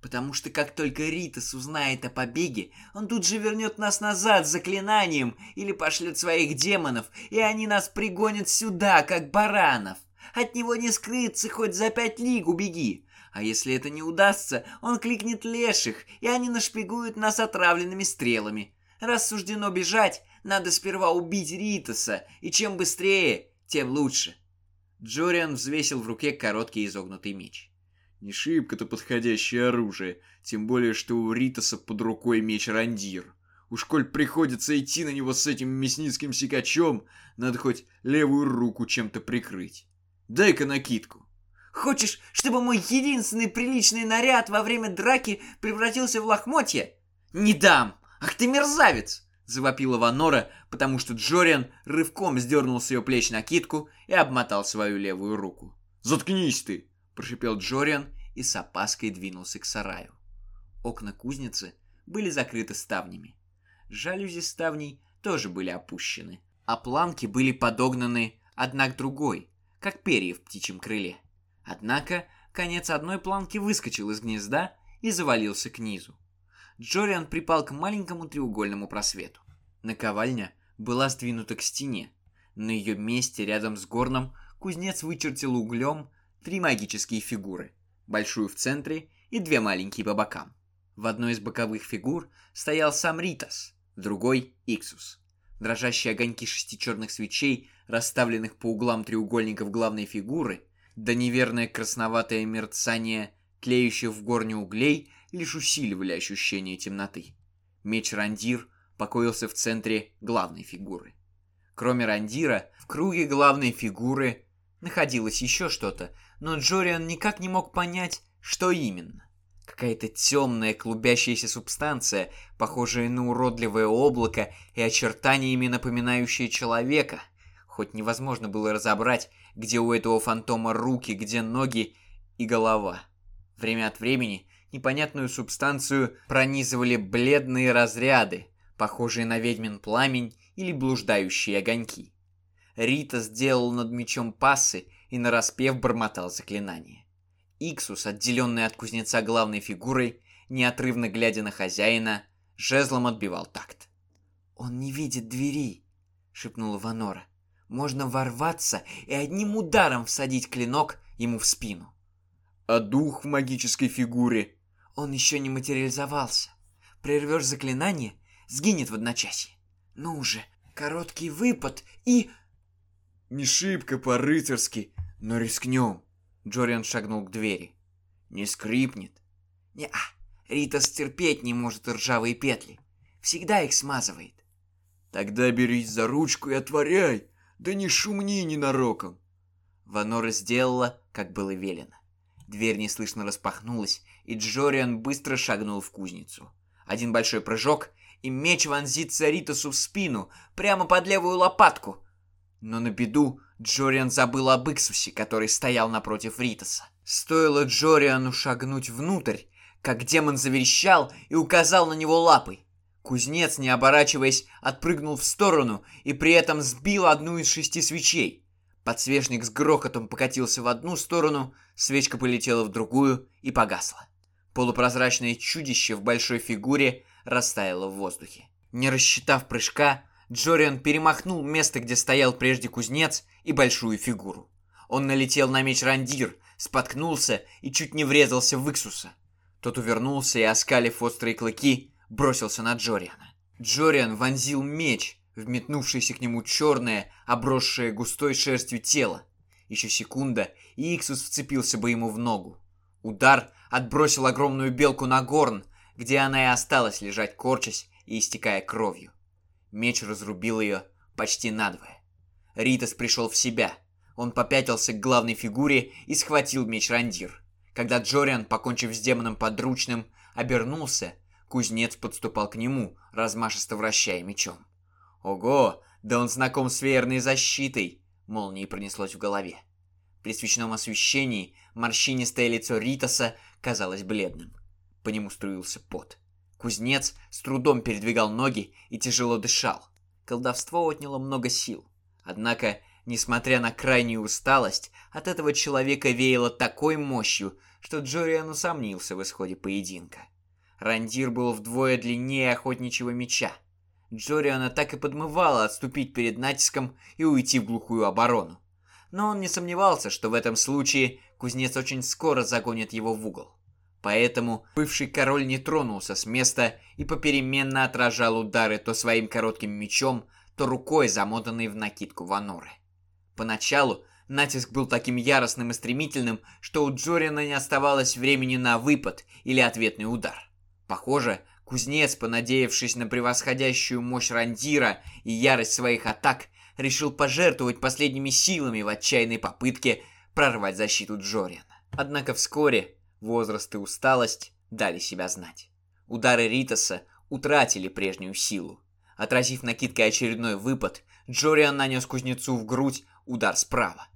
Потому что как только Ритас узнает о побеге, он тут же вернет нас назад с заклинанием или пошлет своих демонов, и они нас пригонят сюда, как баранов. От него не скрыться, хоть за пять лиг убеги. А если это не удастся, он кликнет леших, и они нашпигуют нас отравленными стрелами. Раз суждено бежать, надо сперва убить Ритаса, и чем быстрее, тем лучше. Джориан взвесил в руке короткий изогнутый меч. Не шибко-то подходящее оружие, тем более, что у Ритаса под рукой меч Рандир. Уж коль приходится идти на него с этим мясницким сикачом, надо хоть левую руку чем-то прикрыть. Дай-ка накидку. Хочешь, чтобы мой единственный приличный наряд во время драки превратился в лохмотье? Не дам! Ах ты мерзавец! Завопила Ванора, потому что Джориан рывком сдернул с ее плеч накидку и обмотал свою левую руку. «Заткнись ты!» – прошипел Джориан и с опаской двинулся к сараю. Окна кузницы были закрыты ставнями. Жалюзи ставней тоже были опущены, а планки были подогнаны одна к другой, как перья в птичьем крыле. Однако конец одной планки выскочил из гнезда и завалился к низу. Джориан припал к маленькому треугольному просвету. Наковальня была сдвинута к стене. На ее месте рядом с горном кузнец вычертил углем три магические фигуры. Большую в центре и две маленькие по бокам. В одной из боковых фигур стоял сам Ритас, в другой — Иксус. Дрожащие огоньки шести черных свечей, расставленных по углам треугольников главной фигуры, да неверное красноватое мерцание тлеющих в горне углей лишь усиливали ощущение темноты. Меч Рандир покоился в центре главной фигуры. Кроме Рандира, в круге главной фигуры находилось еще что-то, но Джориан никак не мог понять, что именно. Какая-то темная клубящаяся субстанция, похожая на уродливое облако и очертаниями напоминающая человека. Хоть невозможно было разобрать, где у этого фантома руки, где ноги и голова. Время от времени непонятную субстанцию пронизывали бледные разряды, похожие на ведьмин пламень или блуждающие огоньки. Рита сделал над мечом пасы и нараспев бормотал заклинание. Иксус, отделенный от кузнеца главной фигурой, неотрывно глядя на хозяина, жезлом отбивал такт. «Он не видит двери», — шепнула Ванора. «Можно ворваться и одним ударом всадить клинок ему в спину». «А дух в магической фигуре?» «Он еще не материализовался. Прервешь заклинание, сгинет в одночасье. Ну уже, короткий выпад и...» «Не шибко по-рыцарски, но рискнем. Джориан шагнул к двери. Не скрипнет. Не-а, Рита стерпеть не может ржавые петли. Всегда их смазывает. Тогда берись за ручку и отворяй. Да не шумни ненароком. Ванора сделала, как было велено. Дверь неслышно распахнулась, и Джориан быстро шагнул в кузницу. Один большой прыжок, и меч вонзится Ритасу в спину, прямо под левую лопатку. Но на беду Джориан забыл об Иксусе, который стоял напротив Ритаса. Стоило Джориану шагнуть внутрь, как демон заверещал и указал на него лапой. Кузнец, не оборачиваясь, отпрыгнул в сторону и при этом сбил одну из шести свечей. Подсвечник с грохотом покатился в одну сторону, свечка полетела в другую и погасла. Полупрозрачное чудище в большой фигуре растаяло в воздухе. Не рассчитав прыжка, Джориан перемахнул место, где стоял прежде кузнец, и большую фигуру. Он налетел на меч Рандир, споткнулся и чуть не врезался в Иксуса. Тот увернулся и, оскалив острые клыки, бросился на Джориана. Джориан вонзил меч в метнувшееся к нему черное, обросшее густой шерстью тело. Еще секунда, и Иксус вцепился бы ему в ногу. Удар отбросил огромную белку на горн, где она и осталась лежать корчась и истекая кровью. Меч разрубил ее почти надвое. Ритас пришел в себя. Он попятился к главной фигуре и схватил меч Рандир. Когда Джориан, покончив с демоном подручным, обернулся, кузнец подступал к нему, размашисто вращая мечом. «Ого, да он знаком с веерной защитой!» Молнией пронеслось в голове. При свечном освещении морщинистое лицо Ритаса казалось бледным. По нему струился пот. Кузнец с трудом передвигал ноги и тяжело дышал. Колдовство отняло много сил. Однако, несмотря на крайнюю усталость, от этого человека веяло такой мощью, что Джориан усомнился в исходе поединка. Рандир был вдвое длиннее охотничьего меча. Джориана так и подмывало отступить перед натиском и уйти в глухую оборону. Но он не сомневался, что в этом случае кузнец очень скоро загонит его в угол. Поэтому бывший король не тронулся с места и попеременно отражал удары то своим коротким мечом, то рукой, замотанной в накидку Ваноры. Поначалу натиск был таким яростным и стремительным, что у Джориана не оставалось времени на выпад или ответный удар. Похоже, кузнец, понадеявшись на превосходящую мощь Рандира и ярость своих атак, решил пожертвовать последними силами в отчаянной попытке прорвать защиту Джориана. Однако вскоре возраст и усталость дали себя знать. Удары Ритаса утратили прежнюю силу. Отразив накидкой очередной выпад, Джориан нанес кузнецу в грудь удар справа.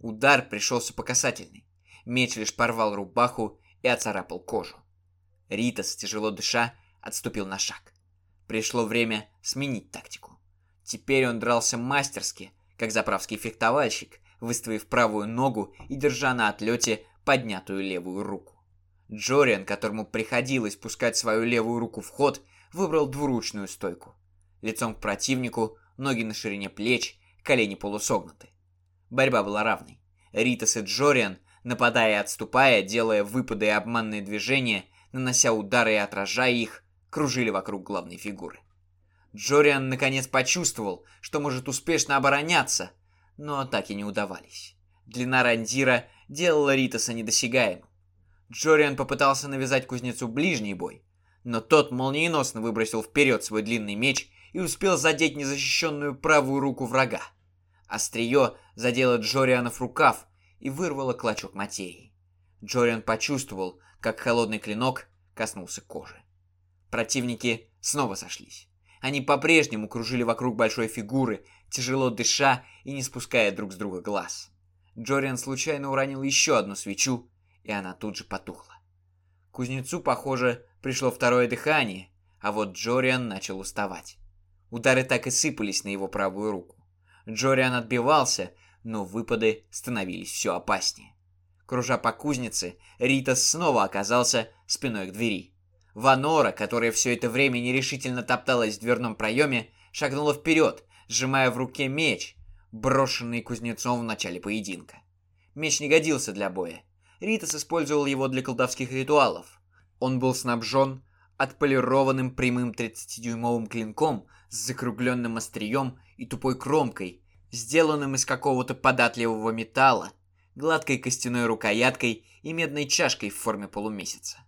Удар пришелся по касательной. Меч лишь порвал рубаху и оцарапал кожу. Ритас, тяжело дыша, отступил на шаг. Пришло время сменить тактику. Теперь он дрался мастерски, как заправский фехтовальщик, выставив правую ногу и держа на отлете поднятую левую руку. Джориан, которому приходилось пускать свою левую руку в ход, выбрал двуручную стойку. Лицом к противнику, ноги на ширине плеч, колени полусогнуты. Борьба была равной. Ритас и Джориан, нападая и отступая, делая выпады и обманные движения, нанося удары и отражая их, кружили вокруг главной фигуры. Джориан наконец почувствовал, что может успешно обороняться, но атаки не удавались. Длина рандира делала Ритаса недосягаемым. Джориан попытался навязать кузнецу ближний бой, но тот молниеносно выбросил вперед свой длинный меч и успел задеть незащищенную правую руку врага. Острие задело Джориана в рукав и вырвало клочок материи. Джориан почувствовал, как холодный клинок коснулся кожи. Противники снова сошлись. Они по-прежнему кружили вокруг большой фигуры, тяжело дыша и не спуская друг с друга глаз. Джориан случайно уронил еще одну свечу, и она тут же потухла. Кузнецу, похоже, пришло второе дыхание, а вот Джориан начал уставать. Удары так и сыпались на его правую руку. Джориан отбивался, но выпады становились все опаснее. Кружа по кузнице, Ритас снова оказался спиной к двери. Ванора, которая все это время нерешительно топталась в дверном проеме, шагнула вперед, сжимая в руке меч, брошенный кузнецом в начале поединка. Меч не годился для боя. Ритас использовал его для колдовских ритуалов. Он был снабжен отполированным прямым 30-дюймовым клинком с закругленным острием и тупой кромкой, сделанным из какого-то податливого металла, гладкой костяной рукояткой и медной чашкой в форме полумесяца.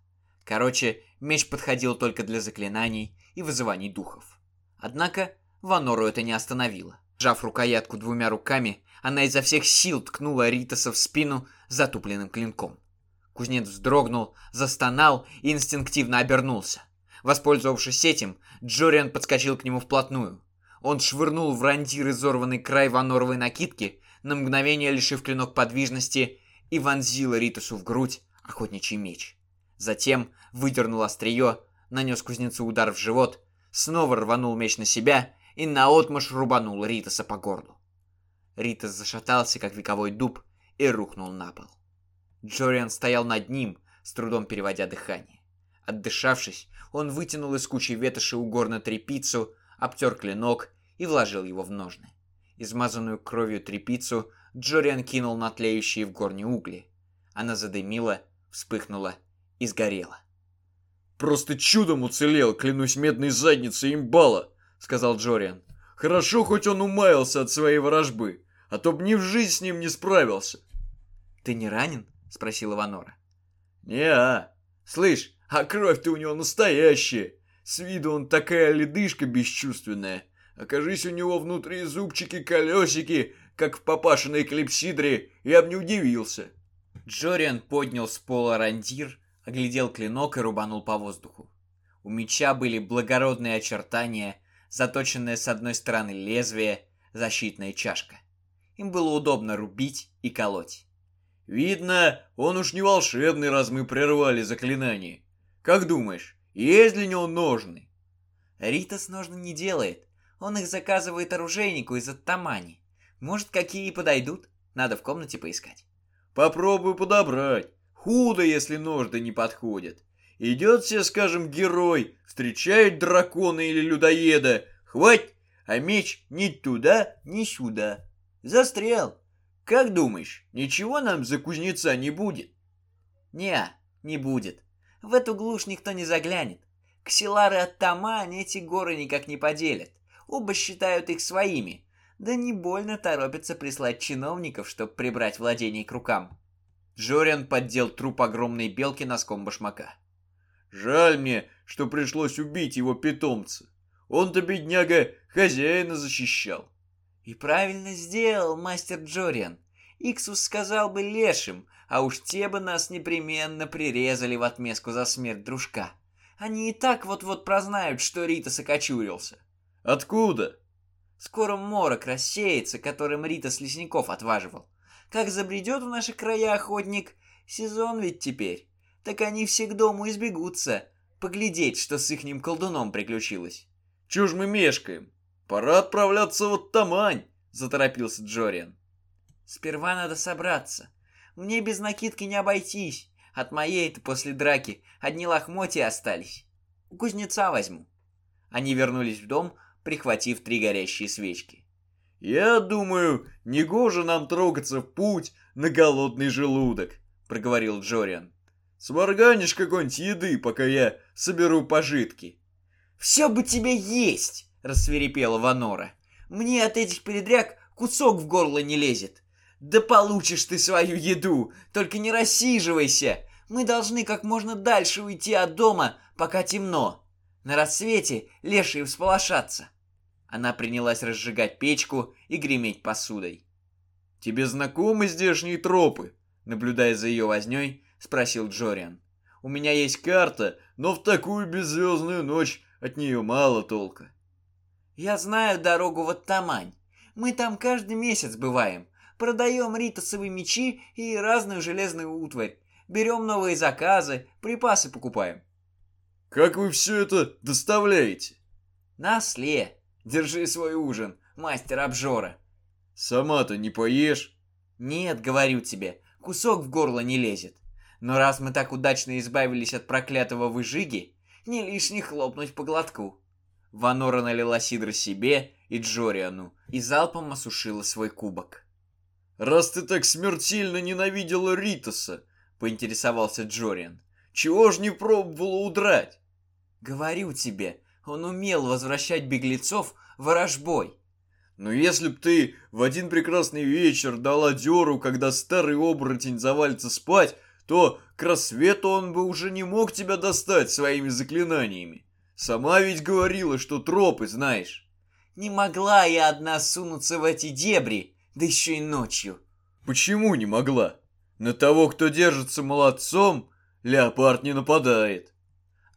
Короче, меч подходил только для заклинаний и вызываний духов. Однако Ванору это не остановило. Сжав рукоятку двумя руками, она изо всех сил ткнула Ритаса в спину затупленным клинком. Кузнец вздрогнул, застонал и инстинктивно обернулся. Воспользовавшись этим, Джориан подскочил к нему вплотную. Он швырнул в рандир изорванный край ваноровой накидки, на мгновение лишив клинок подвижности, и вонзил Ритусу в грудь охотничий меч. Затем выдернул острие, нанес кузнецу удар в живот, снова рванул меч на себя и наотмашь рубанул Ритаса по горлу. Ритас зашатался, как вековой дуб, и рухнул на пол. Джориан стоял над ним, с трудом переводя дыхание. Отдышавшись, он вытянул из кучи ветоши у горна трепицу, обтер клинок и вложил его в ножны. Измазанную кровью трепицу Джориан кинул на тлеющие в горне угли. Она задымила, вспыхнула и сгорела. Просто чудом уцелел, клянусь медной задницей имбала, сказал Джориан. Хорошо, хоть он умаялся от своей ворожбы, а то б ни в жизнь с ним не справился. Ты не ранен? спросила Ванора. Не-а. Слышь, а кровь-то у него настоящая. С виду он такая ледышка бесчувственная. Окажись у него внутри зубчики-колесики, как в папашиной клипсидре, я б не удивился. Джориан поднял с пола рандир, оглядел клинок и рубанул по воздуху. У меча были благородные очертания, заточенное с одной стороны лезвие, защитная чашка. Им было удобно рубить и колоть. Видно, он уж не волшебный, раз мы прервали заклинание. Как думаешь, есть ли у него ножны? Ритас ножны не делает. Он их заказывает оружейнику из Оттамани. Может, какие подойдут? Надо в комнате поискать. Попробую подобрать. Худо, если ножды не подходят. Идет себе, скажем, герой, встречает дракона или людоеда. Хвать, а меч ни туда, ни сюда. Застрял. Как думаешь, ничего нам за кузнеца не будет? Не, не будет. В эту глушь никто не заглянет. Ксилары от Тамани эти горы никак не поделят. Оба считают их своими. Да не больно торопятся прислать чиновников, чтобы прибрать владение к рукам. Джориан поддел труп огромной белки носком башмака. Жаль мне, что пришлось убить его питомца. Он-то, бедняга, хозяина защищал. И правильно сделал мастер Джориан. Иксус сказал бы лешим, а уж те бы нас непременно прирезали в отместку за смерть дружка. Они и так вот-вот прознают, что Рита сокочурился. Откуда? Скоро морок рассеется, которым Рита с лесников отваживал. Как забредет в наши края охотник, сезон ведь теперь, так они все к дому избегутся, поглядеть, что с ихним колдуном приключилось. Чё ж мы мешкаем? Пора отправляться в Тамань, заторопился Джориан. Сперва надо собраться. Мне без накидки не обойтись. От моей-то после драки одни лохмотья остались. У кузнеца возьму. Они вернулись в дом, прихватив три горящие свечки. «Я думаю, негоже нам трогаться в путь на голодный желудок», — проговорил Джориан. «Сварганишь какой-нибудь еды, пока я соберу пожитки». «Все бы тебе есть!» — рассверепела Ванора. «Мне от этих передряг кусок в горло не лезет. Да получишь ты свою еду, только не рассиживайся. Мы должны как можно дальше уйти от дома, пока темно. На рассвете лешие всполошатся. Она принялась разжигать печку и греметь посудой. «Тебе знакомы здешние тропы?» Наблюдая за ее возней, спросил Джориан. «У меня есть карта, но в такую беззвездную ночь от нее мало толка». «Я знаю дорогу в Оттамань. Мы там каждый месяц бываем. Продаем ритосовые мечи и разную железную утварь. Берем новые заказы, припасы покупаем». «Как вы все это доставляете?» «На осле. Держи свой ужин, мастер обжора. Сама-то не поешь? Нет, говорю тебе, кусок в горло не лезет. Но раз мы так удачно избавились от проклятого выжиги, не лишне хлопнуть по глотку. Ванора налила сидр себе и Джориану и залпом осушила свой кубок. «Раз ты так смертельно ненавидела Ритоса», — поинтересовался Джориан, — «чего ж не пробовала удрать?» «Говорю тебе, он умел возвращать беглецов ворожбой. Но если б ты в один прекрасный вечер дала дёру, когда старый оборотень завалится спать, то к рассвету он бы уже не мог тебя достать своими заклинаниями. Сама ведь говорила, что тропы знаешь. Не могла я одна сунуться в эти дебри, да еще и ночью. Почему не могла? На того, кто держится молодцом, леопард не нападает.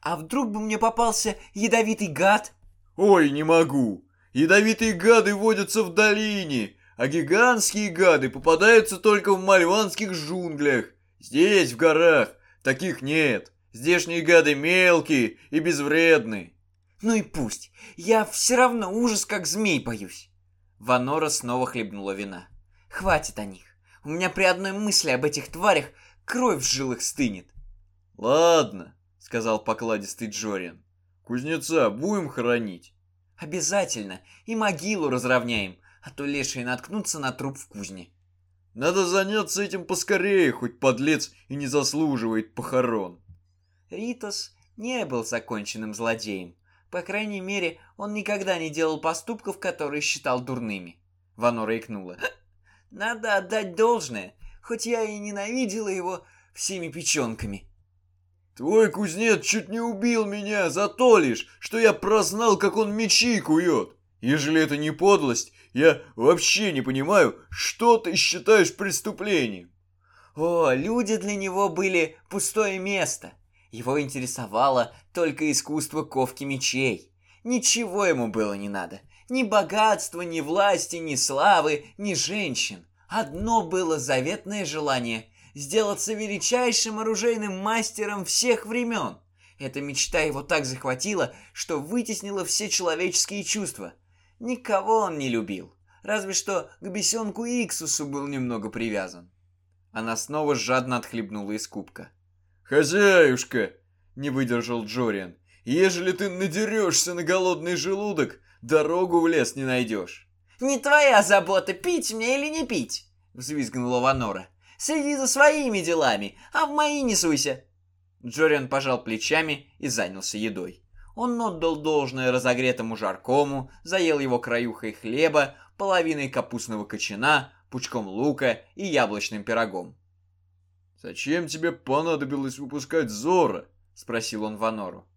А вдруг бы мне попался ядовитый гад? Ой, не могу. Ядовитые гады водятся в долине, а гигантские гады попадаются только в мальванских джунглях. Здесь, в горах, таких нет. Здешние гады мелкие и безвредны. Ну и пусть. Я все равно ужас как змей боюсь. Ванора снова хлебнула вина. Хватит о них. У меня при одной мысли об этих тварях кровь в жилах стынет. Ладно, сказал покладистый Джориан. Кузнеца будем хоронить? Обязательно. И могилу разровняем, а то лешие наткнутся на труп в кузне. Надо заняться этим поскорее, хоть подлец и не заслуживает похорон. Ритос не был законченным злодеем. По крайней мере, он никогда не делал поступков, которые считал дурными. Ванора икнула. Надо отдать должное, хоть я и ненавидела его всеми печенками. Твой кузнец чуть не убил меня за то лишь, что я прознал, как он мечи кует. Ежели это не подлость, я вообще не понимаю, что ты считаешь преступлением. О, люди для него были пустое место. Его интересовало только искусство ковки мечей. Ничего ему было не надо. Ни богатства, ни власти, ни славы, ни женщин. Одно было заветное желание – сделаться величайшим оружейным мастером всех времен. Эта мечта его так захватила, что вытеснила все человеческие чувства. Никого он не любил, разве что к бесенку Иксусу был немного привязан. Она снова жадно отхлебнула из кубка. «Хозяюшка!» — не выдержал Джориан. «Ежели ты надерешься на голодный желудок, дорогу в лес не найдешь». «Не твоя забота, пить мне или не пить!» — взвизгнула Ванора. «Следи за своими делами, а в мои не суйся!» Джориан пожал плечами и занялся едой. Он отдал должное разогретому жаркому, заел его краюхой хлеба, половиной капустного кочана, пучком лука и яблочным пирогом. «Зачем тебе понадобилось выпускать Зора?» — спросил он Ванору.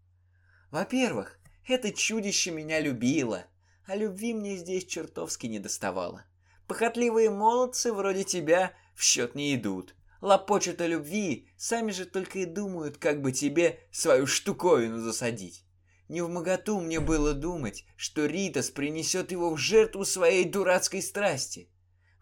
«Во-первых, это чудище меня любило, а любви мне здесь чертовски не доставало. Похотливые молодцы вроде тебя в счет не идут. Лопочут о любви, сами же только и думают, как бы тебе свою штуковину засадить. Не в моготу мне было думать, что Ритас принесет его в жертву своей дурацкой страсти.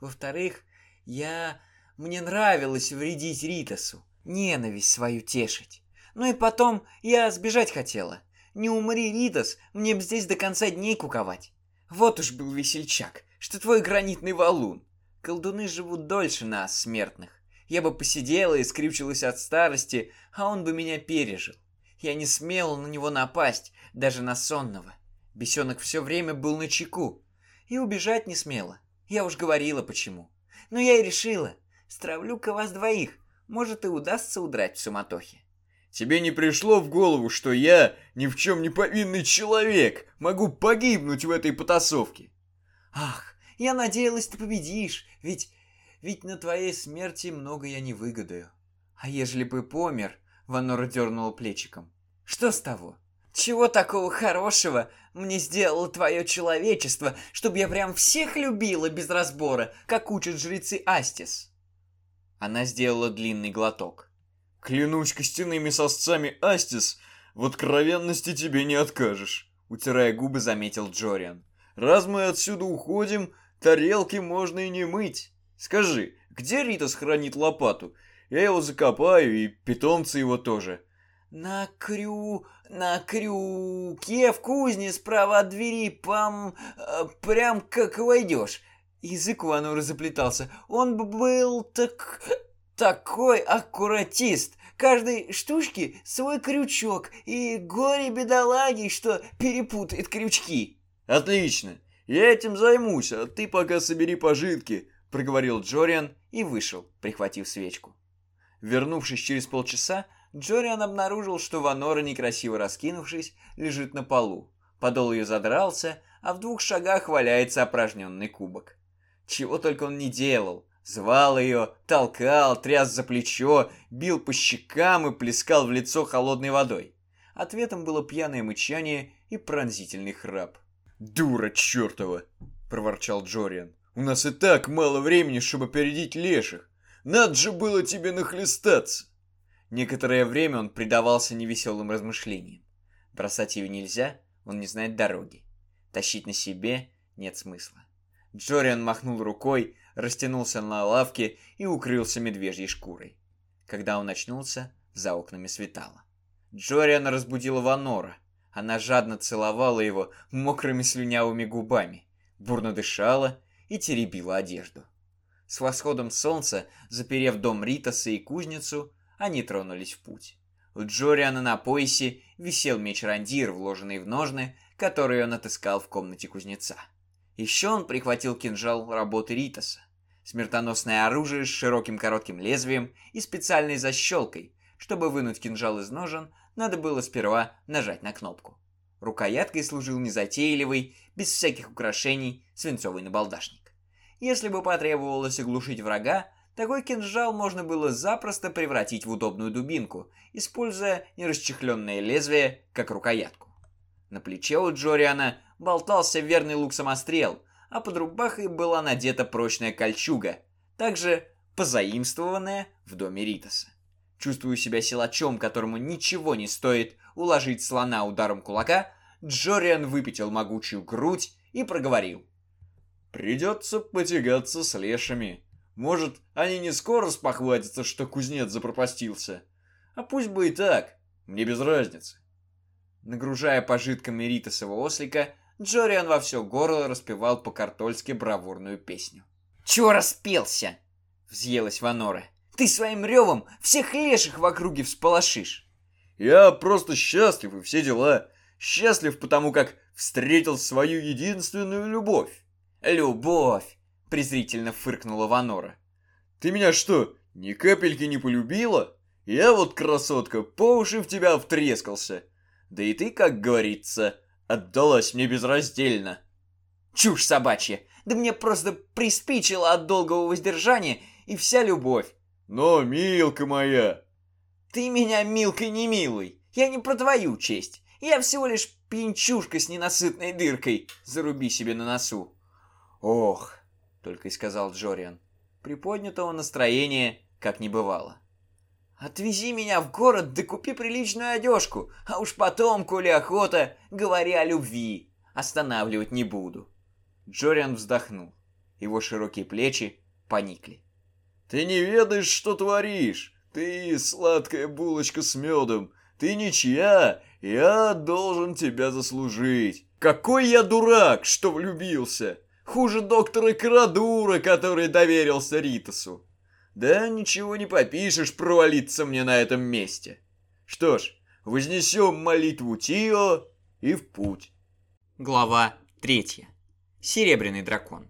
Во-вторых, я мне нравилось вредить Ритасу, ненависть свою тешить. Ну и потом я сбежать хотела. Не умри, Ритас, мне б здесь до конца дней куковать. Вот уж был весельчак, что твой гранитный валун. Колдуны живут дольше нас, смертных. Я бы посидела и скрючилась от старости, а он бы меня пережил. Я не смела на него напасть, даже на сонного. Бесенок все время был на чеку. И убежать не смела. Я уж говорила почему. Но я и решила, Стравлю-ка вас двоих. Может, и удастся удрать в суматохе. Тебе не пришло в голову, что я ни в чем не повинный человек, могу погибнуть в этой потасовке? Ах, я надеялась, ты победишь, ведь... Ведь на твоей смерти много я не выгодаю. А ежели бы помер, Ванора дернула плечиком. Что с того? Чего такого хорошего мне сделало твое человечество, чтобы я прям всех любила без разбора, как учат жрецы Астис? Она сделала длинный глоток. «Клянусь костяными сосцами, Астис, в откровенности тебе не откажешь», — утирая губы, заметил Джориан. «Раз мы отсюда уходим, тарелки можно и не мыть. Скажи, где Рита хранит лопату? Я его закопаю, и питомцы его тоже». «На крю... на крюке в кузне справа от двери, пам... Э, прям как войдешь. Язык у Ануры заплетался. Он был так... такой аккуратист. Каждой штучке свой крючок. И горе бедолаги, что перепутает крючки. Отлично. Я этим займусь, а ты пока собери пожитки, проговорил Джориан и вышел, прихватив свечку. Вернувшись через полчаса, Джориан обнаружил, что Ванора, некрасиво раскинувшись, лежит на полу. Подол ее задрался, а в двух шагах валяется опорожненный кубок. Чего только он не делал. Звал ее, толкал, тряс за плечо, бил по щекам и плескал в лицо холодной водой. Ответом было пьяное мычание и пронзительный храп. «Дура чертова!» – проворчал Джориан. «У нас и так мало времени, чтобы опередить леших. Надо же было тебе нахлестаться!» Некоторое время он предавался невеселым размышлениям. Бросать ее нельзя, он не знает дороги. Тащить на себе нет смысла. Джориан махнул рукой, растянулся на лавке и укрылся медвежьей шкурой. Когда он очнулся, за окнами светало. Джориан разбудила Ванора. Она жадно целовала его мокрыми слюнявыми губами, бурно дышала и теребила одежду. С восходом солнца, заперев дом Ритаса и кузницу, они тронулись в путь. У Джориана на поясе висел меч Рандир, вложенный в ножны, который он отыскал в комнате кузнеца. Еще он прихватил кинжал работы Ритаса. Смертоносное оружие с широким коротким лезвием и специальной защелкой, чтобы вынуть кинжал из ножен, надо было сперва нажать на кнопку. Рукояткой служил незатейливый, без всяких украшений, свинцовый набалдашник. Если бы потребовалось оглушить врага, такой кинжал можно было запросто превратить в удобную дубинку, используя нерасчехленное лезвие как рукоятку. На плече у Джориана болтался верный лук-самострел, а под рубахой была надета прочная кольчуга, также позаимствованная в доме Ритаса. Чувствуя себя силачом, которому ничего не стоит уложить слона ударом кулака, Джориан выпятил могучую грудь и проговорил. «Придется потягаться с лешами. Может, они не скоро спохватятся, что кузнец запропастился. А пусть бы и так, мне без разницы». Нагружая пожитками Ритасова ослика, Джориан во все горло распевал по-картольски бравурную песню. «Чего распелся?» — взъелась Ванора. «Ты своим ревом всех леших в округе всполошишь!» «Я просто счастлив и все дела. Счастлив, потому как встретил свою единственную любовь». «Любовь!» — презрительно фыркнула Ванора. «Ты меня что, ни капельки не полюбила? Я вот, красотка, по уши в тебя втрескался. Да и ты, как говорится, отдалась мне безраздельно». «Чушь собачья! Да мне просто приспичило от долгого воздержания и вся любовь!» «Но, милка моя!» «Ты меня, милкой, не милый! Я не про твою честь! Я всего лишь пьянчушка с ненасытной дыркой! Заруби себе на носу!» «Ох!» — только и сказал Джориан. Приподнятого настроения как не бывало. «Отвези меня в город, да купи приличную одежку, а уж потом, коли охота, говори о любви. Останавливать не буду». Джориан вздохнул. Его широкие плечи поникли. «Ты не ведаешь, что творишь! Ты сладкая булочка с медом! Ты ничья! Я должен тебя заслужить! Какой я дурак, что влюбился! Хуже доктора Крадура, который доверился Ритасу! Да ничего не попишешь провалиться мне на этом месте! Что ж, вознесем молитву Тио и в путь!» Глава третья. Серебряный дракон.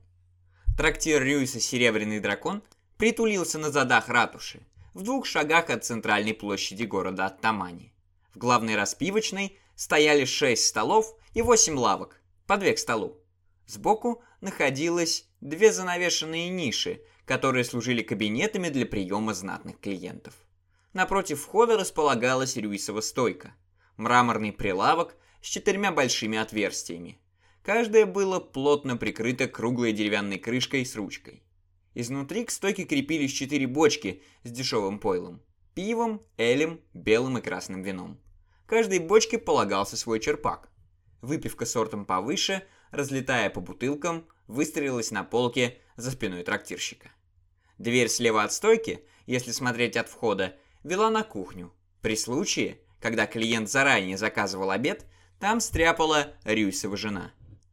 Трактир Рюйса «Серебряный дракон» притулился на задах ратуши, в двух шагах от центральной площади города Аттамани. В главной распивочной стояли шесть столов и восемь лавок, по две к столу. Сбоку находилось две занавешенные ниши, которые служили кабинетами для приема знатных клиентов. Напротив входа располагалась Рюйсова стойка, мраморный прилавок с четырьмя большими отверстиями, Каждое было плотно прикрыто круглой деревянной крышкой с ручкой. Изнутри к стойке крепились четыре бочки с дешевым пойлом. Пивом, элем, белым и красным вином. Каждой бочке полагался свой черпак. Выпивка сортом повыше, разлетая по бутылкам, выстроилась на полке за спиной трактирщика. Дверь слева от стойки, если смотреть от входа, вела на кухню. При случае, когда клиент заранее заказывал обед, там стряпала Рюйсова жена.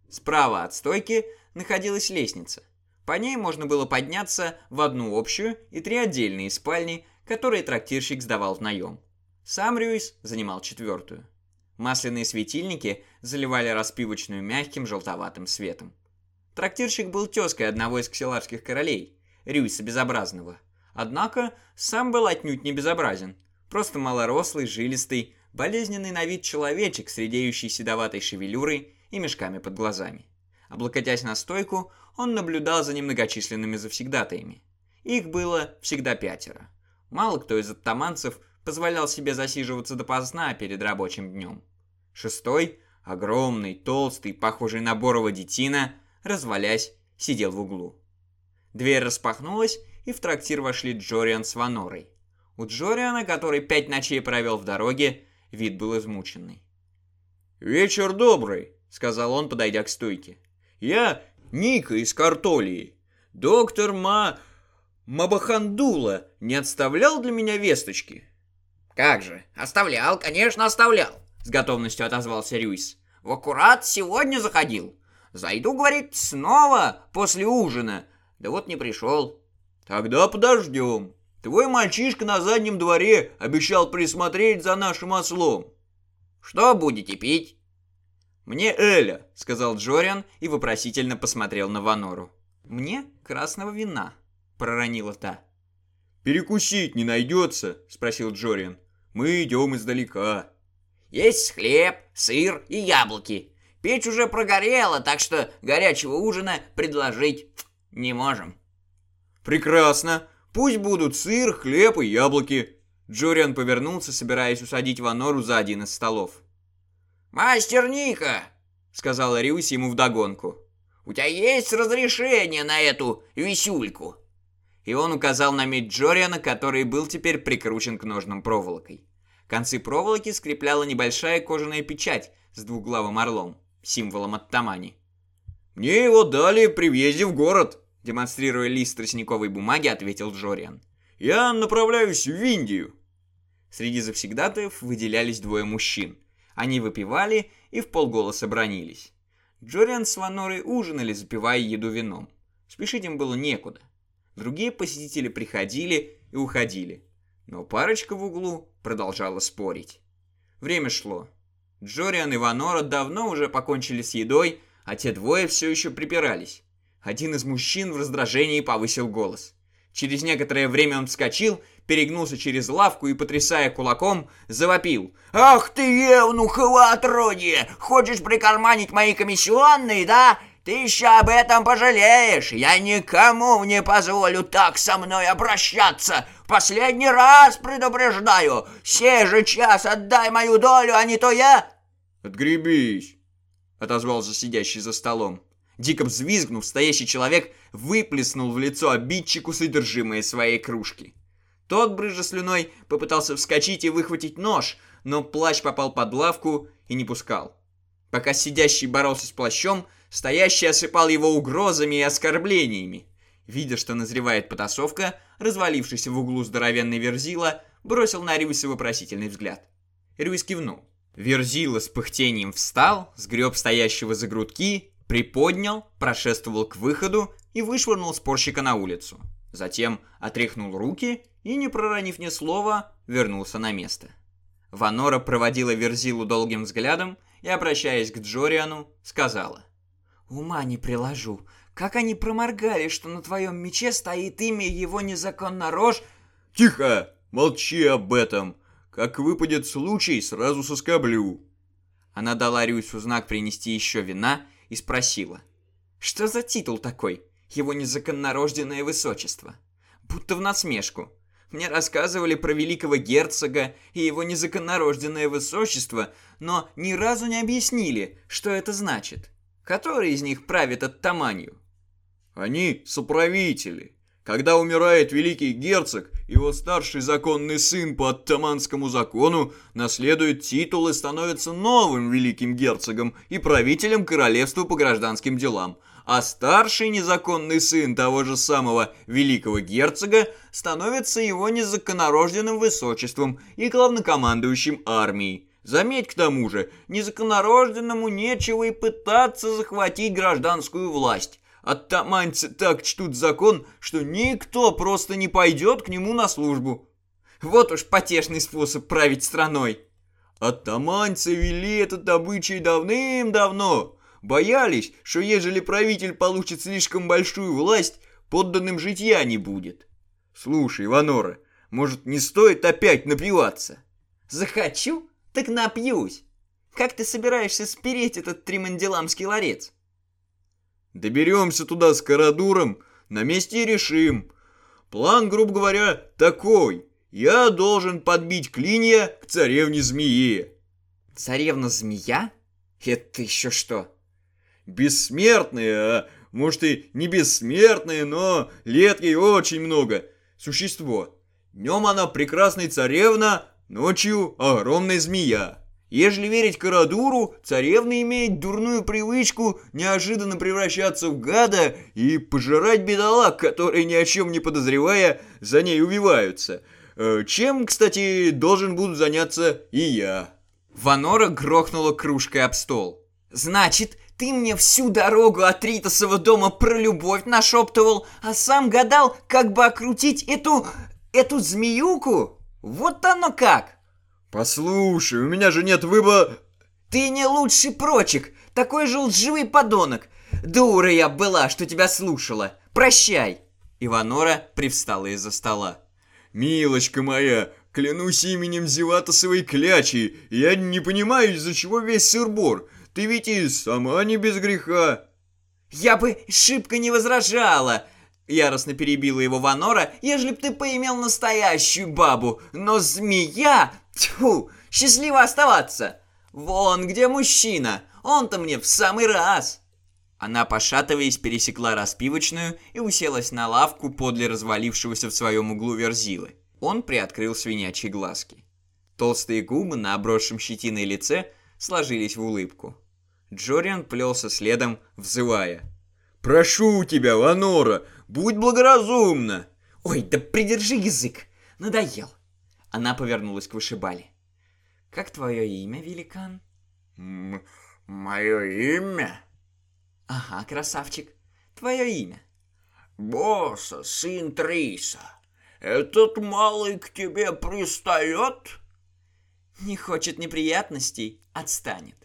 Справа от стойки находилась лестница. По ней можно было подняться в одну общую и три отдельные спальни, которые трактирщик сдавал в наем. Сам Рюис занимал четвертую. Масляные светильники заливали распивочную мягким желтоватым светом. Трактирщик был тезкой одного из ксиларских королей, Рюиса Безобразного. Однако сам был отнюдь не безобразен. Просто малорослый, жилистый, болезненный на вид человечек с редеющей седоватой шевелюрой и мешками под глазами. Облокотясь на стойку, он наблюдал за немногочисленными завсегдатаями. Их было всегда пятеро. Мало кто из оттаманцев позволял себе засиживаться допоздна перед рабочим днем. Шестой, огромный, толстый, похожий на Борова детина, развалясь, сидел в углу. Дверь распахнулась, и в трактир вошли Джориан с Ванорой. У Джориана, который пять ночей провел в дороге, вид был измученный. «Вечер добрый!» сказал он, подойдя к стойке. «Я Ника из Картолии. Доктор Ма... Мабахандула не отставлял для меня весточки?» «Как же, оставлял, конечно, оставлял», — с готовностью отозвался Рюйс. «В аккурат сегодня заходил. Зайду, говорит, снова после ужина. Да вот не пришел». «Тогда подождем. Твой мальчишка на заднем дворе обещал присмотреть за нашим ослом». «Что будете пить?» «Мне Эля», — сказал Джориан и вопросительно посмотрел на Ванору. «Мне красного вина», — проронила та. «Перекусить не найдется?» — спросил Джориан. «Мы идем издалека». Есть хлеб, сыр и яблоки. Печь уже прогорела, так что горячего ужина предложить не можем. Прекрасно. Пусть будут сыр, хлеб и яблоки. Джориан повернулся, собираясь усадить Ванору за один из столов. «Мастер Ника!» — сказала Рюсь ему вдогонку. «У тебя есть разрешение на эту висюльку?» И он указал на меч Джориана, который был теперь прикручен к ножным проволокой. Концы проволоки скрепляла небольшая кожаная печать с двуглавым орлом, символом от Тамани. «Мне его дали при въезде в город», — демонстрируя лист тростниковой бумаги, ответил Джориан. «Я направляюсь в Индию». Среди завсегдатаев выделялись двое мужчин. Они выпивали и в полголоса бронились. Джориан с Ванорой ужинали, запивая еду вином. Спешить им было некуда. Другие посетители приходили и уходили. Но парочка в углу продолжала спорить. Время шло. Джориан и Ванора давно уже покончили с едой, а те двое все еще припирались. Один из мужчин в раздражении повысил голос. Через некоторое время он вскочил, перегнулся через лавку и, потрясая кулаком, завопил. «Ах ты, евнухово отродье! Хочешь прикарманить мои комиссионные, да? Ты еще об этом пожалеешь! Я никому не позволю так со мной обращаться! Последний раз предупреждаю! Сей же час отдай мою долю, а не то я...» «Отгребись!» — отозвался сидящий за столом. Дико взвизгнув, стоящий человек выплеснул в лицо обидчику содержимое своей кружки. Тот, брыжа слюной, попытался вскочить и выхватить нож, но плащ попал под лавку и не пускал. Пока сидящий боролся с плащом, Стоящий осыпал его угрозами и оскорблениями. Видя, что назревает потасовка, развалившийся в углу здоровенный Верзила бросил на Рюйса вопросительный взгляд. Рюйс кивнул. Верзила с пыхтением встал, сгреб стоящего за грудки, приподнял, прошествовал к выходу и вышвырнул спорщика на улицу. Затем отряхнул руки и, не проронив ни слова, вернулся на место. Ванора проводила Верзилу долгим взглядом и, обращаясь к Джориану, сказала — Ума не приложу. Как они проморгали, что на твоем мече стоит имя его незаконно рожь... Тихо! Молчи об этом. Как выпадет случай, сразу соскоблю. Она дала Рюсу знак принести еще вина и спросила. Что за титул такой? Его незаконнорожденное высочество. Будто в насмешку. Мне рассказывали про великого герцога и его незаконнорожденное высочество, но ни разу не объяснили, что это значит. Который из них правит от Таманью? Они соправители. Когда умирает великий герцог, его старший законный сын по оттаманскому закону наследует титул и становится новым великим герцогом и правителем королевства по гражданским делам, а старший незаконный сын того же самого великого герцога становится его незаконнорожденным высочеством и главнокомандующим армией. Заметь к тому же, незаконнорожденному нечего и пытаться захватить гражданскую власть. Оттаманцы так чтут закон, что никто просто не пойдет к нему на службу. Вот уж потешный способ править страной. Оттаманцы вели этот обычай давным-давно. Боялись, что ежели правитель получит слишком большую власть, подданным житья не будет. Слушай, Ванора, может не стоит опять напиваться? Захочу, так напьюсь. Как ты собираешься спереть этот триманделамский ларец? Доберемся туда с Карадуром, на месте и решим. План, грубо говоря, такой. Я должен подбить клинья к царевне-змее. Царевна-змея? Это еще что? Бессмертная, а может и не бессмертная, но лет ей очень много. Существо. Днем она прекрасная царевна, Ночью огромная змея. Ежели верить Карадуру, царевна имеет дурную привычку неожиданно превращаться в гада и пожирать бедолаг, которые ни о чем не подозревая за ней убиваются. Э, чем, кстати, должен буду заняться и я. Ванора грохнула кружкой об стол. «Значит, ты мне всю дорогу от Ритасова дома про любовь нашептывал, а сам гадал, как бы окрутить эту... эту змеюку?» Вот оно как! Послушай, у меня же нет выбора... Ты не лучший прочек, такой же лживый подонок. Дура я была, что тебя слушала. Прощай. Иванора привстала из-за стола. Милочка моя, Клянусь именем Зеватосовой клячи, я не понимаю, из-за чего весь сыр-бор. Ты ведь и сама не без греха. Я бы шибко не возражала, яростно перебила его Ванора, ежели б ты поимел настоящую бабу. Но змея... Тьфу, счастливо оставаться. Вон где мужчина, он-то мне в самый раз. Она, пошатываясь, пересекла распивочную и уселась на лавку подле развалившегося в своем углу верзилы. Он приоткрыл свинячьи глазки. Толстые губы на обросшем щетиной лице сложились в улыбку. Джориан плелся следом, взывая. «Прошу тебя, Ванора, будь благоразумна!» «Ой, да придержи язык! Надоел!» Она повернулась к вышибали. «Как твое имя, великан?» М «Мое имя?» «Ага, красавчик. Твое имя?» «Босса, сын Триса. Этот малый к тебе пристает?» «Не хочет неприятностей, отстанет».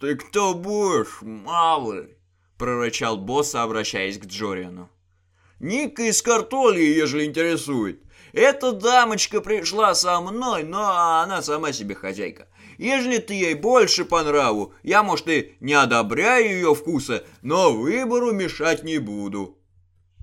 «Ты кто будешь, малый?» — прорычал босса, обращаясь к Джориану. «Ника из картольи, ежели интересует. Эта дамочка пришла со мной, но она сама себе хозяйка. Ежели ты ей больше по нраву, я, может, и не одобряю ее вкуса, но выбору мешать не буду».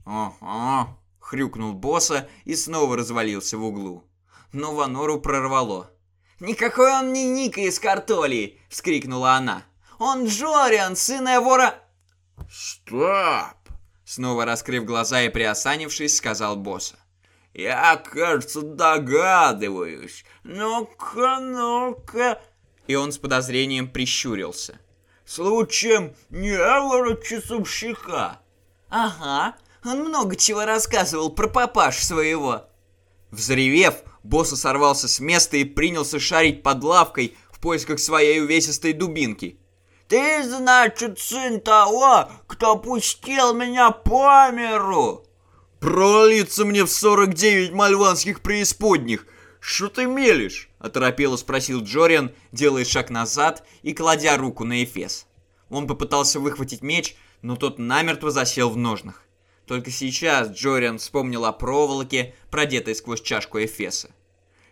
«Ага», — хрюкнул босса и снова развалился в углу. Но Ванору прорвало. «Никакой он не Ника из картолии!» — вскрикнула она. «Он Джориан, сын вора...» «Стоп!» Снова раскрыв глаза и приосанившись, сказал босса. «Я, кажется, догадываюсь. Ну-ка, ну-ка...» И он с подозрением прищурился. «Случаем не Эвора часовщика?» «Ага, он много чего рассказывал про папаш своего». Взревев, босса сорвался с места и принялся шарить под лавкой в поисках своей увесистой дубинки. «Ты, значит, сын того, кто пустил меня по миру?» «Провалиться мне в сорок девять мальванских преисподних! Что ты мелешь?» – оторопело спросил Джориан, делая шаг назад и кладя руку на Эфес. Он попытался выхватить меч, но тот намертво засел в ножнах. Только сейчас Джориан вспомнил о проволоке, продетой сквозь чашку Эфеса.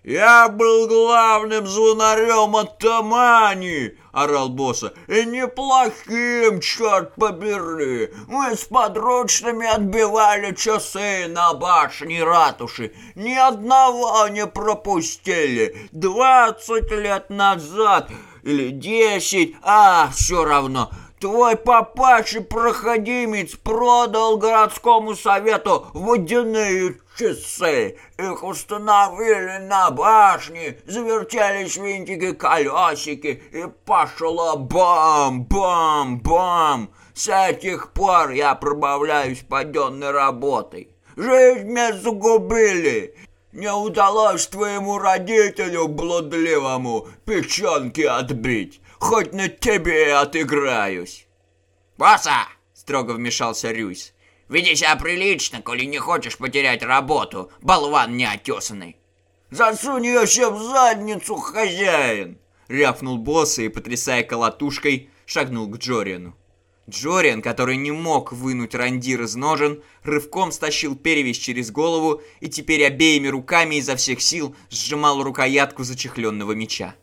«Я был главным звонарем от Тамани!» — орал босса. «И неплохим, черт побери! Мы с подручными отбивали часы на башне ратуши. Ни одного не пропустили. Двадцать лет назад или десять, а, все равно. Твой папаша-проходимец продал городскому совету водяные часы. Их установили на башне, завертелись винтики, колесики, и пошло бам-бам-бам. С этих пор я пробавляюсь паденной работой. Жизнь мне загубили. Не удалось твоему родителю блудливому печенки отбить хоть на тебе отыграюсь. «Босса!» — строго вмешался Рюйс. «Веди себя прилично, коли не хочешь потерять работу, болван неотесанный!» «Засунь ее все в задницу, хозяин!» — рявкнул босса и, потрясая колотушкой, шагнул к Джориану. Джориан, который не мог вынуть рандир из ножен, рывком стащил перевязь через голову и теперь обеими руками изо всех сил сжимал рукоятку зачехленного меча.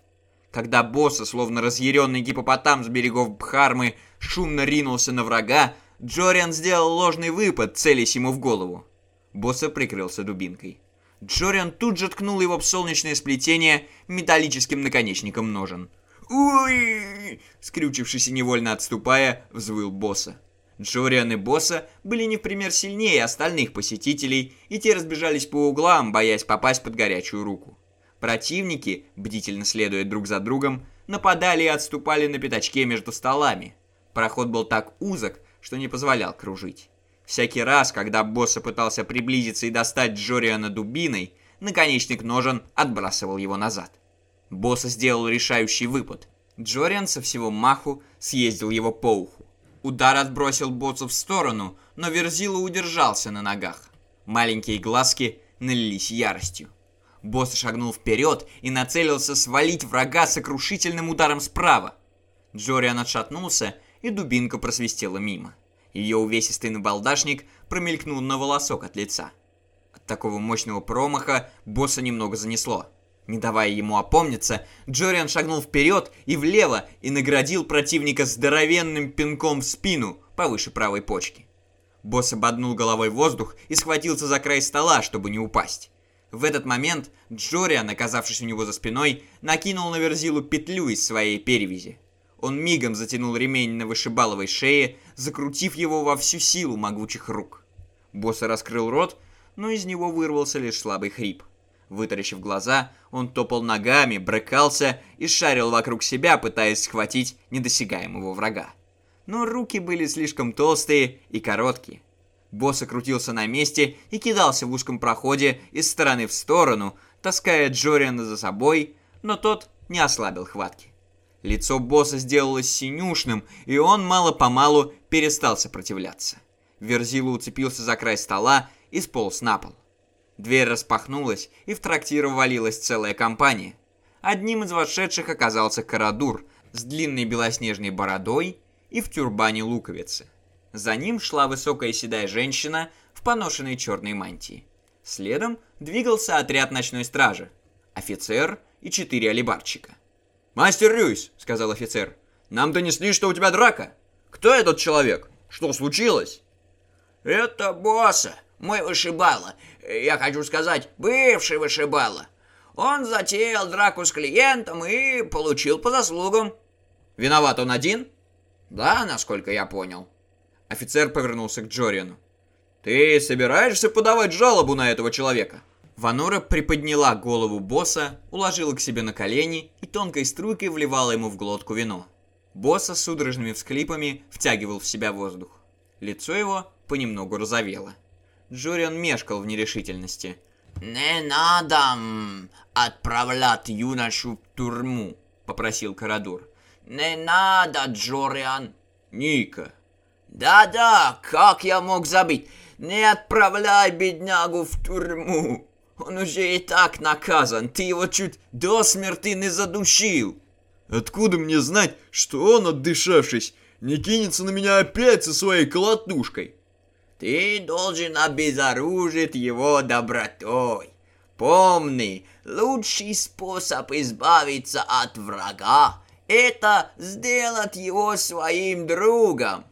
Когда босса, словно разъяренный гипопотам с берегов Бхармы, шумно ринулся на врага, Джориан сделал ложный выпад, целясь ему в голову. Босса прикрылся дубинкой. Джориан тут же ткнул его в солнечное сплетение металлическим наконечником ножен. «Уй!» Скрючившись и невольно отступая, взвыл босса. Джориан и босса были не в пример сильнее остальных посетителей, и те разбежались по углам, боясь попасть под горячую руку. Противники, бдительно следуя друг за другом, нападали и отступали на пятачке между столами. Проход был так узок, что не позволял кружить. Всякий раз, когда босса пытался приблизиться и достать Джориана дубиной, наконечник ножен отбрасывал его назад. Босса сделал решающий выпад. Джориан со всего маху съездил его по уху. Удар отбросил босса в сторону, но Верзила удержался на ногах. Маленькие глазки налились яростью. Босс шагнул вперед и нацелился свалить врага сокрушительным ударом справа. Джориан отшатнулся, и дубинка просвистела мимо. Ее увесистый набалдашник промелькнул на волосок от лица. От такого мощного промаха босса немного занесло. Не давая ему опомниться, Джориан шагнул вперед и влево и наградил противника здоровенным пинком в спину повыше правой почки. Босс ободнул головой воздух и схватился за край стола, чтобы не упасть. В этот момент Джориан, оказавшись у него за спиной, накинул на Верзилу петлю из своей перевязи. Он мигом затянул ремень на вышибаловой шее, закрутив его во всю силу могучих рук. Босс раскрыл рот, но из него вырвался лишь слабый хрип. Вытаращив глаза, он топал ногами, брыкался и шарил вокруг себя, пытаясь схватить недосягаемого врага. Но руки были слишком толстые и короткие. Босс окрутился на месте и кидался в узком проходе из стороны в сторону, таская Джориана за собой, но тот не ослабил хватки. Лицо босса сделалось синюшным, и он мало-помалу перестал сопротивляться. Верзила уцепился за край стола и сполз на пол. Дверь распахнулась, и в трактир ввалилась целая компания. Одним из вошедших оказался Карадур с длинной белоснежной бородой и в тюрбане луковицы. За ним шла высокая седая женщина в поношенной черной мантии. Следом двигался отряд ночной стражи, офицер и четыре алибарчика. «Мастер Рюйс», — сказал офицер, — «нам донесли, что у тебя драка. Кто этот человек? Что случилось?» «Это босса, мой вышибала. Я хочу сказать, бывший вышибала. Он затеял драку с клиентом и получил по заслугам». «Виноват он один?» «Да, насколько я понял». Офицер повернулся к Джориану. «Ты собираешься подавать жалобу на этого человека?» Ванора приподняла голову босса, уложила к себе на колени и тонкой струйкой вливала ему в глотку вино. Босса судорожными всклипами втягивал в себя воздух. Лицо его понемногу розовело. Джориан мешкал в нерешительности. «Не надо отправлять юношу в тюрьму», — попросил Карадур. «Не надо, Джориан». «Ника». «Да-да, как я мог забыть? Не отправляй беднягу в тюрьму. Он уже и так наказан, ты его чуть до смерти не задушил». «Откуда мне знать, что он, отдышавшись, не кинется на меня опять со своей колотушкой?» Ты должен обезоружить его добротой. Помни, лучший способ избавиться от врага – это сделать его своим другом.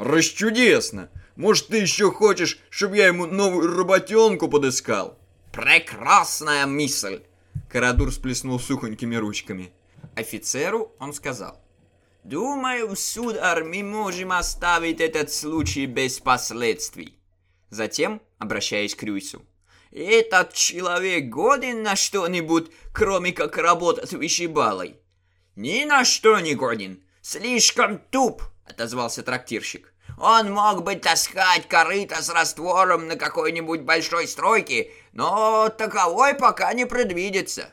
Расчудесно! Может, ты еще хочешь, чтобы я ему новую работенку подыскал? Прекрасная мысль! Карадур сплеснул сухонькими ручками. Офицеру он сказал. Думаю, сударь, мы можем оставить этот случай без последствий. Затем, обращаясь к Рюйсу. Этот человек годен на что-нибудь, кроме как работать вышибалой? Ни на что не годен. Слишком туп, отозвался трактирщик. Он мог бы таскать корыто с раствором на какой-нибудь большой стройке, но таковой пока не предвидится.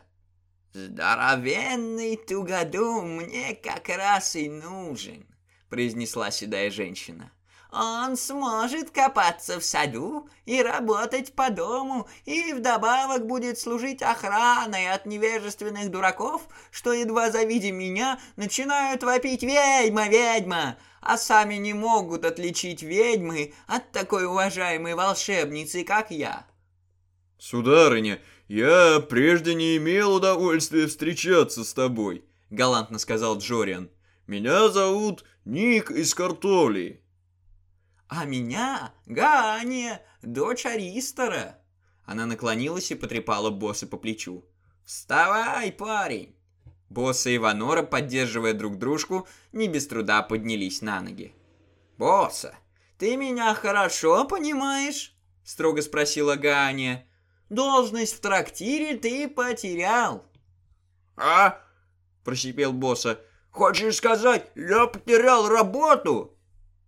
«Здоровенный тугодум мне как раз и нужен», — произнесла седая женщина. «Он сможет копаться в саду и работать по дому, и вдобавок будет служить охраной от невежественных дураков, что, едва завидя меня, начинают вопить «Ведьма, ведьма!», а сами не могут отличить ведьмы от такой уважаемой волшебницы, как я». «Сударыня, я прежде не имел удовольствия встречаться с тобой», — галантно сказал Джориан. «Меня зовут Ник из Картолии». «А меня Ганя, дочь Аристора». Она наклонилась и потрепала босса по плечу. «Вставай, парень!» Босса и Ванора, поддерживая друг дружку, не без труда поднялись на ноги. «Босса, ты меня хорошо понимаешь?» — строго спросила Ганя. Должность в трактире ты потерял. А? Просипел босса. Хочешь сказать, я потерял работу?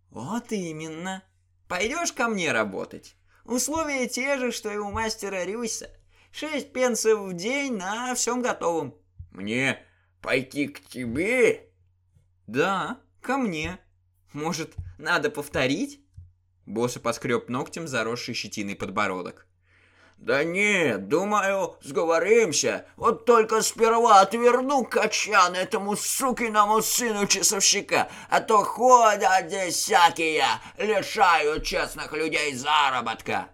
Вот именно. Пойдешь ко мне работать. Условия те же, что и у мастера Рюйса. Шесть пенсов в день на всем готовом. Мне пойти к тебе? Да, ко мне. Может, надо повторить? Босса поскреб ногтем заросший щетиной подбородок. «Да нет, думаю, сговоримся. Вот только сперва отверну качан этому сукиному сыну часовщика, а то ходят здесь всякие, лишают честных людей заработка».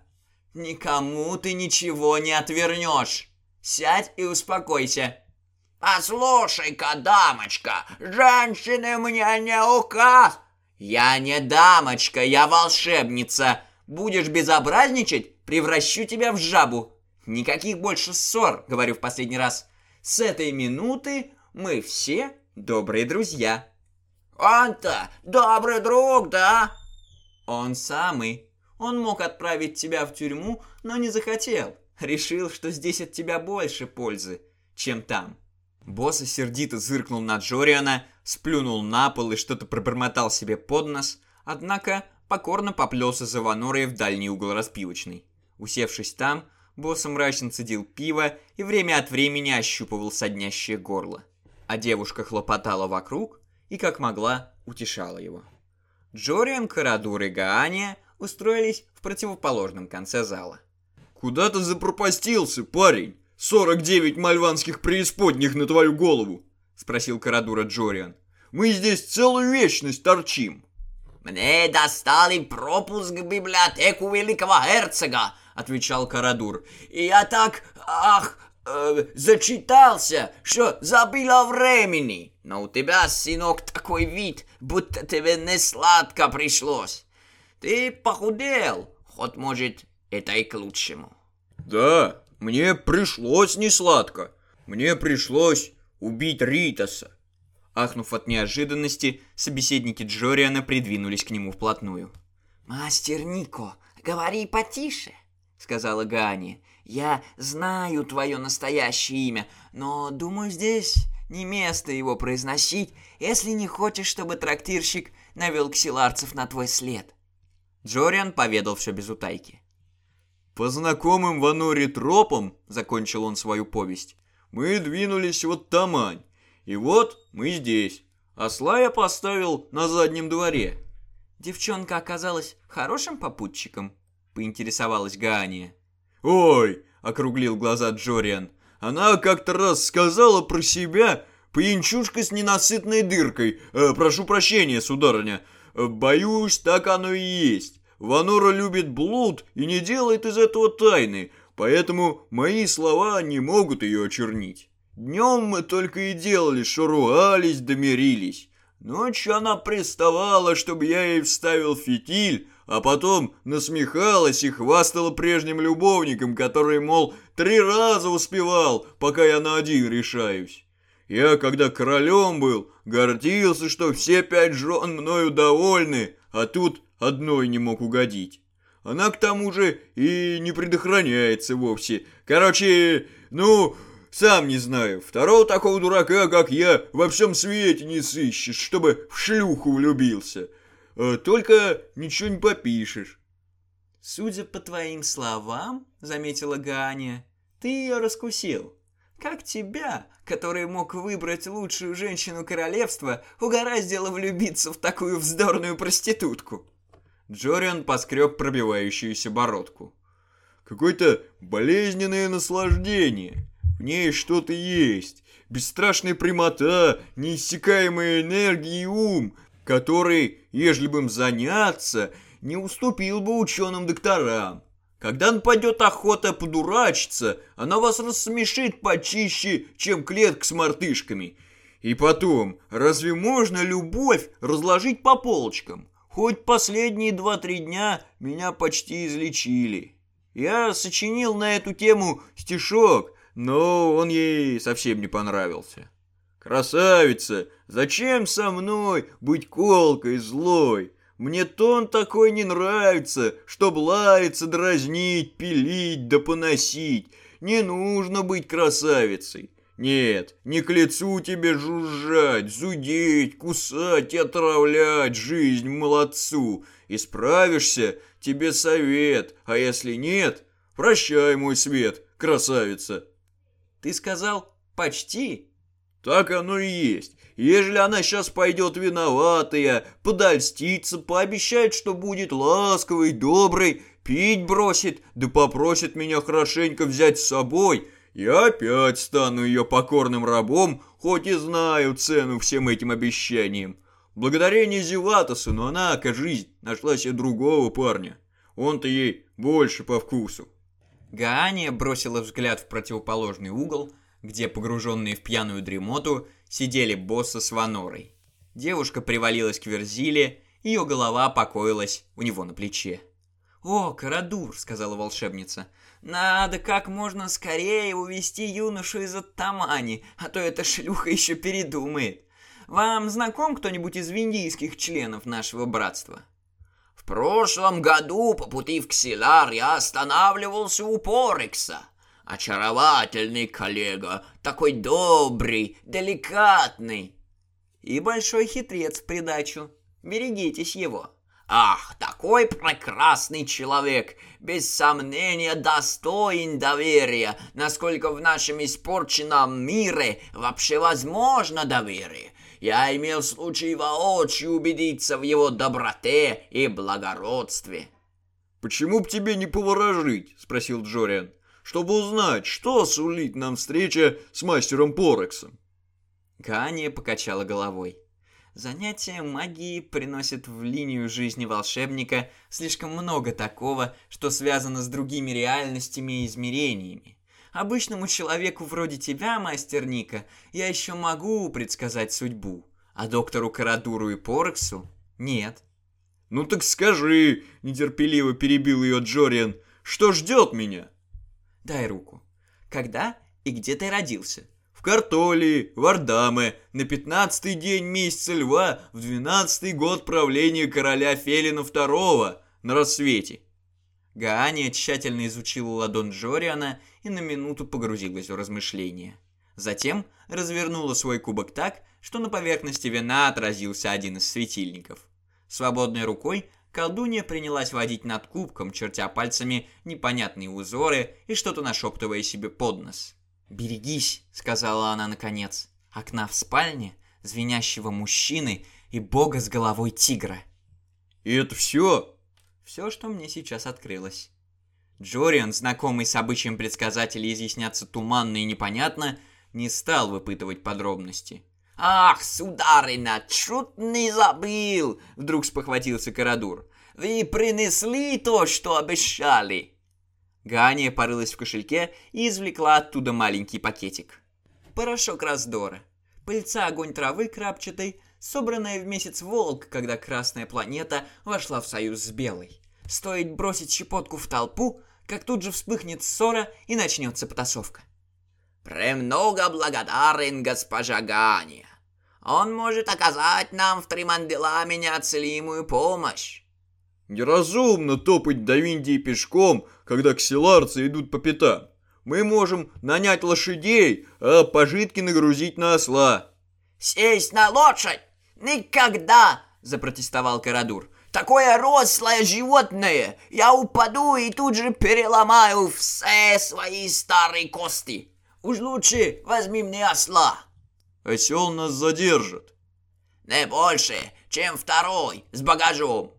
Никому ты ничего не отвернешь. Сядь и успокойся. Послушай-ка, дамочка, женщины мне не указ. Я не дамочка, я волшебница. Будешь безобразничать, превращу тебя в жабу. Никаких больше ссор, говорю в последний раз. С этой минуты мы все добрые друзья. Он-то добрый друг, да? Он самый. Он мог отправить тебя в тюрьму, но не захотел. Решил, что здесь от тебя больше пользы, чем там. Босс сердито зыркнул на Джориана, сплюнул на пол и что-то пробормотал себе под нос, однако покорно поплелся за Ванорой в дальний угол распивочной. Усевшись там, босс мрачно цедил пиво и время от времени ощупывал соднящее горло. А девушка хлопотала вокруг и, как могла, утешала его. Джориан, Карадур и Гаания устроились в противоположном конце зала. «Куда ты запропастился, парень? 49 мальванских преисподних на твою голову!» — спросил Карадура Джориан. «Мы здесь целую вечность торчим!» «Мне достали пропуск в библиотеку великого герцога!» — отвечал Карадур. «И я так, ах, э, зачитался, что забыл о времени. Но у тебя, сынок, такой вид, будто тебе не сладко пришлось. Ты похудел, хоть, может, это и к лучшему». «Да, мне пришлось не сладко. Мне пришлось убить Ритаса». Ахнув от неожиданности, собеседники Джориана придвинулись к нему вплотную. «Мастер Нико, говори потише», — сказала Гани. «Я знаю твое настоящее имя, но, думаю, здесь не место его произносить, если не хочешь, чтобы трактирщик навел ксиларцев на твой след». Джориан поведал все без утайки. «По знакомым в Аноре тропам», — закончил он свою повесть, — «мы двинулись вот тамань, и вот мы здесь. Осла я поставил на заднем дворе». «Девчонка оказалась хорошим попутчиком?» — поинтересовалась Гаания. «Ой!» — округлил глаза Джориан. «Она как-то раз сказала про себя пьянчушка с ненасытной дыркой. Э, прошу прощения, сударыня. Э, боюсь, так оно и есть. Ванора любит блуд и не делает из этого тайны, поэтому мои слова не могут ее очернить. Днем мы только и делали, что ругались да мирились. Ночью она приставала, чтобы я ей вставил фитиль, а потом насмехалась и хвастала прежним любовником, который, мол, три раза успевал, пока я на один решаюсь. Я, когда королем был, гордился, что все пять жен мною довольны, а тут одной не мог угодить. Она к тому же и не предохраняется вовсе. Короче, ну, сам не знаю, второго такого дурака, как я, во всем свете не сыщешь, чтобы в шлюху влюбился. А только ничего не попишешь. Судя по твоим словам, заметила Ганя, ты ее раскусил. Как тебя, который мог выбрать лучшую женщину королевства, угораздило влюбиться в такую вздорную проститутку? Джориан поскреб пробивающуюся бородку. Какое-то болезненное наслаждение. В ней что-то есть. Бесстрашная прямота, неиссякаемая энергия и ум, который, ежели бы им заняться, не уступил бы ученым докторам. Когда нападет охота подурачиться, она вас рассмешит почище, чем клетка с мартышками. И потом, разве можно любовь разложить по полочкам? Хоть последние два-три дня меня почти излечили. Я сочинил на эту тему стишок, но он ей совсем не понравился. «Красавица, зачем со мной быть колкой злой? Мне тон такой не нравится, чтоб лаяться, дразнить, пилить да поносить. Не нужно быть красавицей. Нет, не к лицу тебе жужжать, зудеть, кусать и отравлять жизнь молодцу. Исправишься, тебе совет, а если нет, прощай, мой свет, красавица. Ты сказал «почти»? Так оно и есть. Ежели она сейчас пойдет виноватая, подольстится, пообещает, что будет ласковой, доброй, пить бросит, да попросит меня хорошенько взять с собой – я опять стану ее покорным рабом, хоть и знаю цену всем этим обещаниям. Благодарение Зеватосу, но она, кажись, нашла себе другого парня. Он-то ей больше по вкусу. Гаания бросила взгляд в противоположный угол, где, погруженные в пьяную дремоту, сидели босса с Ванорой. Девушка привалилась к Верзиле, ее голова покоилась у него на плече. «О, Карадур», — сказала волшебница, — «надо как можно скорее увести юношу из Оттамани, а то эта шлюха еще передумает. Вам знаком кто-нибудь из виндийских членов нашего братства?» В прошлом году по пути в Ксилар я останавливался у Порекса. Очаровательный коллега, такой добрый, деликатный. И большой хитрец в придачу. Берегитесь его. Ах, такой прекрасный человек, без сомнения достоин доверия, насколько в нашем испорченном мире вообще возможно доверие. Я имел случай воочию убедиться в его доброте и благородстве. «Почему б тебе не поворожить?» – спросил Джориан. «Чтобы узнать, что сулит нам встреча с мастером Порексом». Ганя покачала головой. Занятие магией приносит в линию жизни волшебника слишком много такого, что связано с другими реальностями и измерениями. Обычному человеку вроде тебя, мастер Ника, я еще могу предсказать судьбу, а доктору Карадуру и Порексу нет. «Ну так скажи», — нетерпеливо перебил ее Джориан, — «что ждет меня?» «Дай руку. Когда и где ты родился?» «В Картолии, в Ардаме, на пятнадцатый день месяца льва, в двенадцатый год правления короля Фелина II, на рассвете». Гаания тщательно изучила ладонь Джориана и на минуту погрузилась в размышления. Затем развернула свой кубок так, что на поверхности вина отразился один из светильников. Свободной рукой колдунья принялась водить над кубком, чертя пальцами непонятные узоры и что-то нашептывая себе под нос. «Берегись», — сказала она наконец, — «окна в спальне, звенящего мужчины и бога с головой тигра». «И это все?» Все, что мне сейчас открылось. Джориан, знакомый с обычаем предсказателей изъясняться туманно и непонятно, не стал выпытывать подробности. «Ах, сударыня, чуть не забыл!» — вдруг спохватился Карадур. «Вы принесли то, что обещали!» Ганя порылась в кошельке и извлекла оттуда маленький пакетик. Порошок раздора. Пыльца огонь травы крапчатой, собранная в месяц волк, когда Красная планета вошла в союз с Белой. Стоит бросить щепотку в толпу, как тут же вспыхнет ссора и начнется потасовка. «Премного благодарен госпожа Ганя. Он может оказать нам в Триманделаме неоцелимую помощь». «Неразумно топать до Индии пешком, когда ксиларцы идут по пятам. Мы можем нанять лошадей, а пожитки нагрузить на осла». «Сесть на лошадь? Никогда!» – запротестовал Карадур. Такое рослое животное, я упаду и тут же переломаю все свои старые кости. Уж лучше возьми мне осла. Осел нас задержит. Не больше, чем второй, с багажом.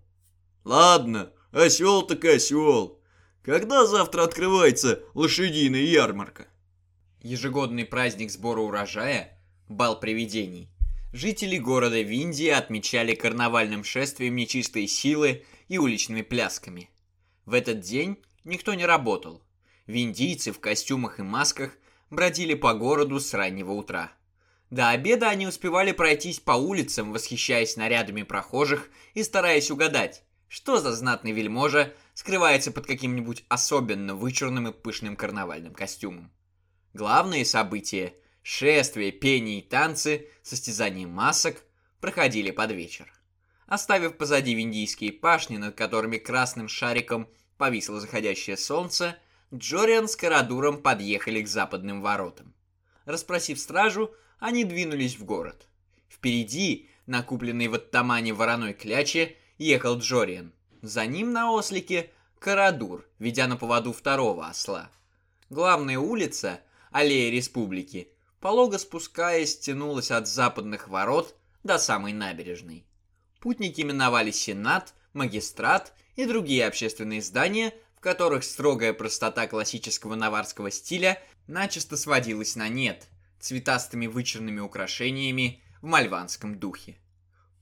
Ладно, осел так осел. Когда завтра открывается лошадиная ярмарка? Ежегодный праздник сбора урожая, бал привидений, жители города Виндии отмечали карнавальным шествием нечистой силы и уличными плясками. В этот день никто не работал. Виндийцы в костюмах и масках бродили по городу с раннего утра. До обеда они успевали пройтись по улицам, восхищаясь нарядами прохожих и стараясь угадать, что за знатный вельможа скрывается под каким-нибудь особенно вычурным и пышным карнавальным костюмом. Главные события – шествия, пение и танцы, состязания масок – проходили под вечер. Оставив позади виндийские пашни, над которыми красным шариком повисло заходящее солнце, Джориан с Карадуром подъехали к западным воротам. Распросив стражу, они двинулись в город. Впереди, на купленной в Оттамане вороной кляче, ехал Джориан. За ним на ослике Карадур, ведя на поводу второго осла. Главная улица, аллея республики, полого спускаясь, тянулась от западных ворот до самой набережной. Путники миновали Сенат, Магистрат и другие общественные здания, в которых строгая простота классического наварского стиля начисто сводилась на нет, цветастыми вычурными украшениями в мальванском духе.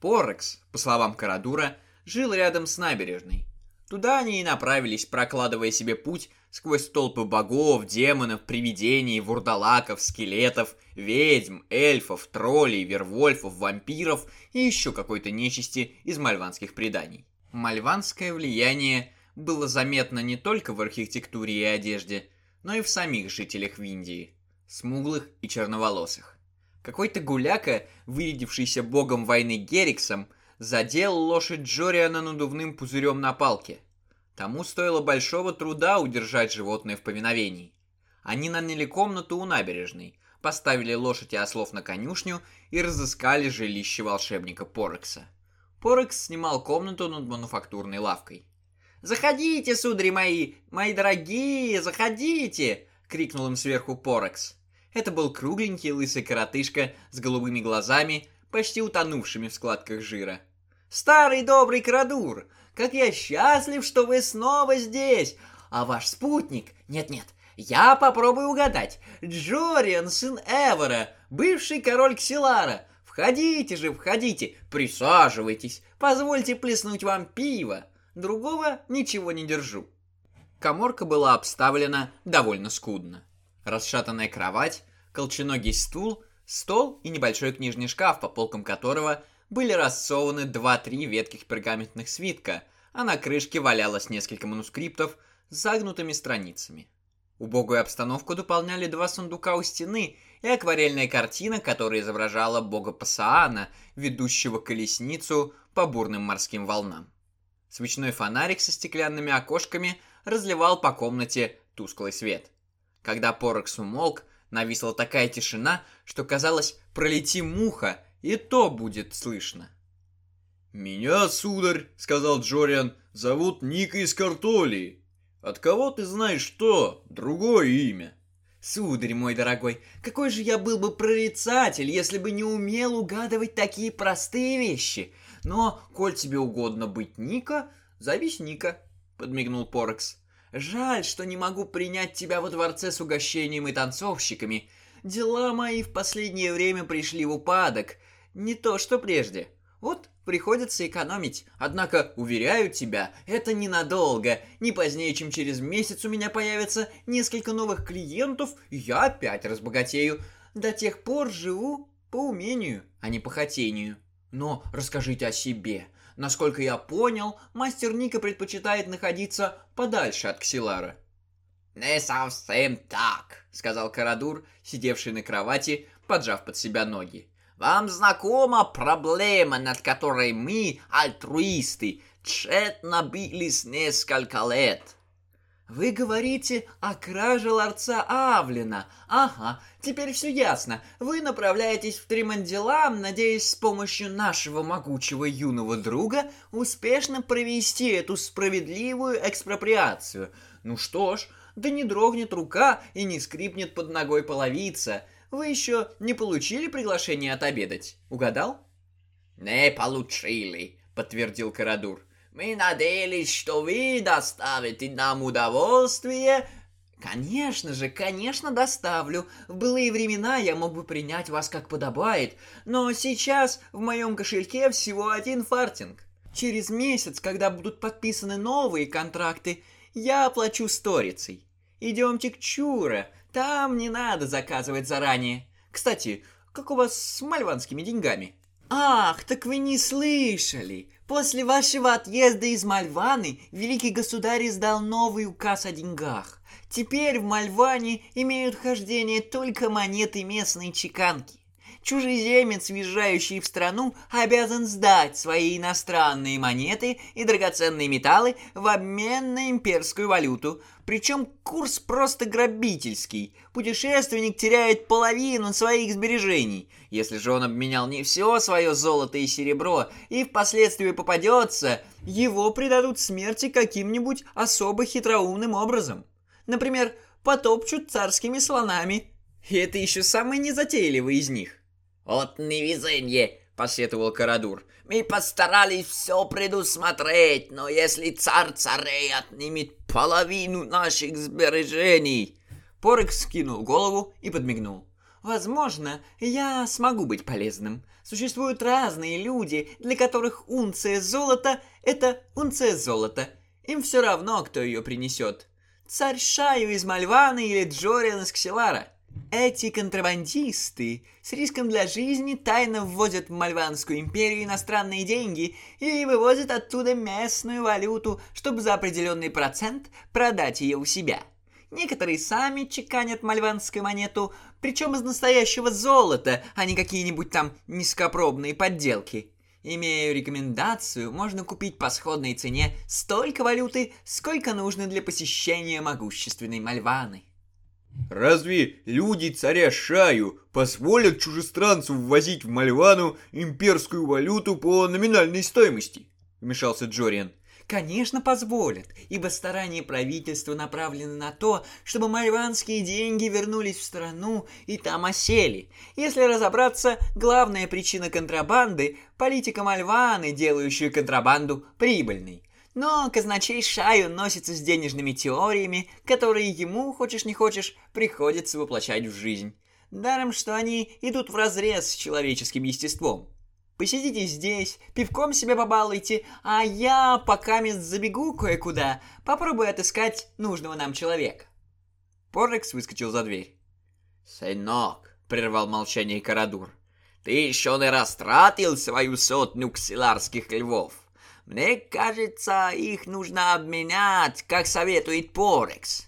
Порекс, по словам Карадура, жил рядом с набережной. Туда они и направились, прокладывая себе путь сквозь толпы богов, демонов, привидений, вурдалаков, скелетов, ведьм, эльфов, троллей, вервольфов, вампиров и еще какой-то нечисти из мальванских преданий. Мальванское влияние было заметно не только в архитектуре и одежде, но и в самих жителях Виндии, смуглых и черноволосых. Какой-то гуляка, вырядившийся богом войны Гериксом, задел лошадь Джориана надувным пузырем на палке. Тому стоило большого труда удержать животное в повиновении. Они наняли комнату у набережной, поставили лошадь и ослов на конюшню и разыскали жилище волшебника Порекса. Порекс снимал комнату над мануфактурной лавкой. «Заходите, судари мои, мои дорогие, заходите!» — крикнул им сверху Порекс. Это был кругленький лысый коротышка с голубыми глазами, почти утонувшими в складках жира. «Старый добрый Крадур, как я счастлив, что вы снова здесь! А ваш спутник... Нет-нет, я попробую угадать. Джориан, сын Эвера, бывший король Ксилара. Входите же, входите, присаживайтесь, позвольте плеснуть вам пиво. Другого ничего не держу». Коморка была обставлена довольно скудно. Расшатанная кровать, колченогий стул, стол и небольшой книжный шкаф, по полкам которого были рассованы два-три ветких пергаментных свитка, а на крышке валялось несколько манускриптов с загнутыми страницами. Убогую обстановку дополняли два сундука у стены и акварельная картина, которая изображала бога Пасаана, ведущего колесницу по бурным морским волнам. Свечной фонарик со стеклянными окошками разливал по комнате тусклый свет. Когда Порокс умолк, нависла такая тишина, что казалось, пролети муха, и то будет слышно. «Меня, сударь, — сказал Джориан, — зовут Ника из Картолии. От кого ты знаешь что? Другое имя». Сударь мой дорогой, какой же я был бы прорицатель, если бы не умел угадывать такие простые вещи. Но, коль тебе угодно быть Ника, зовись Ника, подмигнул Порекс. Жаль, что не могу принять тебя во дворце с угощением и танцовщиками. Дела мои в последнее время пришли в упадок, не то, что прежде. Вот приходится экономить. Однако, уверяю тебя, это ненадолго. Не позднее, чем через месяц у меня появится несколько новых клиентов, и я опять разбогатею. До тех пор живу по умению, а не по хотению. Но расскажите о себе. Насколько я понял, мастер Ника предпочитает находиться подальше от Ксилара. «Не совсем так», — сказал Карадур, сидевший на кровати, поджав под себя ноги. Вам знакома проблема, над которой мы, альтруисты, тщетно бились несколько лет? Вы говорите о краже ларца Авлина. Ага, теперь все ясно. Вы направляетесь в Тримандилам, надеясь с помощью нашего могучего юного друга успешно провести эту справедливую экспроприацию. Ну что ж, да не дрогнет рука и не скрипнет под ногой половица. Вы еще не получили приглашение отобедать? Угадал? Не получили, подтвердил Карадур. Мы надеялись, что вы доставите нам удовольствие. Конечно же, конечно, доставлю. В былые времена я мог бы принять вас как подобает, но сейчас в моем кошельке всего один фартинг. Через месяц, когда будут подписаны новые контракты, я оплачу сторицей. Идемте к Чура, там не надо заказывать заранее. Кстати, как у вас с мальванскими деньгами? Ах, так вы не слышали. После вашего отъезда из Мальваны великий государь издал новый указ о деньгах. Теперь в Мальване имеют хождение только монеты местной чеканки. Чужеземец, въезжающий в страну, обязан сдать свои иностранные монеты и драгоценные металлы в обмен на имперскую валюту. Причем курс просто грабительский. Путешественник теряет половину своих сбережений. Если же он обменял не все свое золото и серебро и впоследствии попадется, его предадут смерти каким-нибудь особо хитроумным образом. Например, потопчут царскими слонами. И это еще самый незатейливый из них. «Вот невезение!» — посетовал Карадур. «Мы постарались все предусмотреть, но если царь царей отнимет половину наших сбережений...» Порык скинул голову и подмигнул. «Возможно, я смогу быть полезным. Существуют разные люди, для которых унция золота — это унция золота. Им все равно, кто ее принесет. Царь Шаю из Мальвана или Джориан из Ксилара. Эти контрабандисты с риском для жизни тайно ввозят в Мальванскую империю иностранные деньги и вывозят оттуда местную валюту, чтобы за определенный процент продать ее у себя. Некоторые сами чеканят мальванскую монету, причем из настоящего золота, а не какие-нибудь там низкопробные подделки. Имея рекомендацию, можно купить по сходной цене столько валюты, сколько нужно для посещения могущественной Мальваны. Разве люди царя Шаю позволят чужестранцу ввозить в Мальвану имперскую валюту по номинальной стоимости? Вмешался Джориан. Конечно, позволят, ибо старания правительства направлены на то, чтобы мальванские деньги вернулись в страну и там осели. Если разобраться, главная причина контрабанды – политика Мальваны, делающая контрабанду прибыльной. Но казначей Шаю носится с денежными теориями, которые ему, хочешь не хочешь, приходится воплощать в жизнь. Даром, что они идут вразрез с человеческим естеством. Посидите здесь, пивком себя побалуйте, а я пока мест забегу кое-куда, попробую отыскать нужного нам человека. Порекс выскочил за дверь. «Сынок», — прервал молчание Карадур, — «ты еще не растратил свою сотню ксиларских львов. Мне кажется, их нужно обменять, как советует Порекс.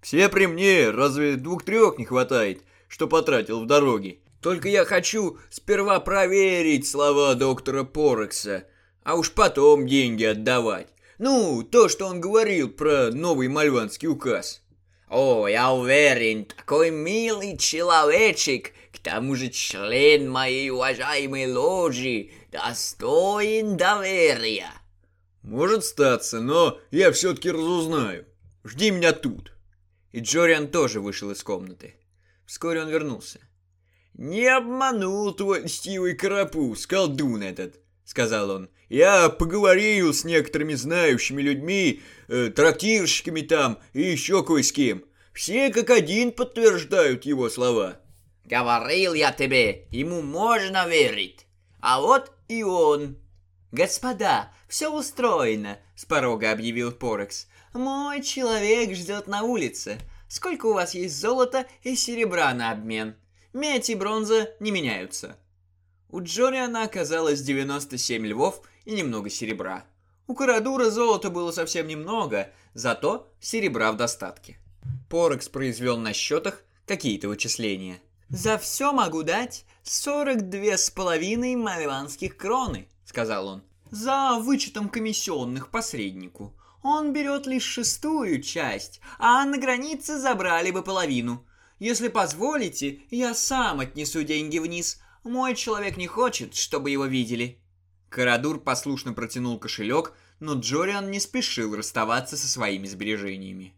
Все при мне, разве двух-трех не хватает, что потратил в дороге? Только я хочу сперва проверить слова доктора Порекса, а уж потом деньги отдавать. Ну, то, что он говорил про новый мальванский указ. О, я уверен, такой милый человечек, к тому же член моей уважаемой ложи, достоин доверия. Может статься, но я все-таки разузнаю. Жди меня тут. И Джориан тоже вышел из комнаты. Вскоре он вернулся. «Не обманул твой льстивый карапуз, колдун этот», — сказал он. «Я поговорил с некоторыми знающими людьми, э, трактирщиками там и еще кое с кем. Все как один подтверждают его слова». «Говорил я тебе, ему можно верить. А вот и он. «Господа, все устроено», — с порога объявил Порекс. «Мой человек ждет на улице. Сколько у вас есть золота и серебра на обмен? Медь и бронза не меняются». У Джориана оказалось 97 львов и немного серебра. У Карадура золота было совсем немного, зато серебра в достатке. Порекс произвел на счетах какие-то вычисления. «За все могу дать сорок две с половиной мальванских кроны», — сказал он. «За вычетом комиссионных посреднику. Он берет лишь шестую часть, а на границе забрали бы половину. Если позволите, я сам отнесу деньги вниз. Мой человек не хочет, чтобы его видели». Карадур послушно протянул кошелек, но Джориан не спешил расставаться со своими сбережениями.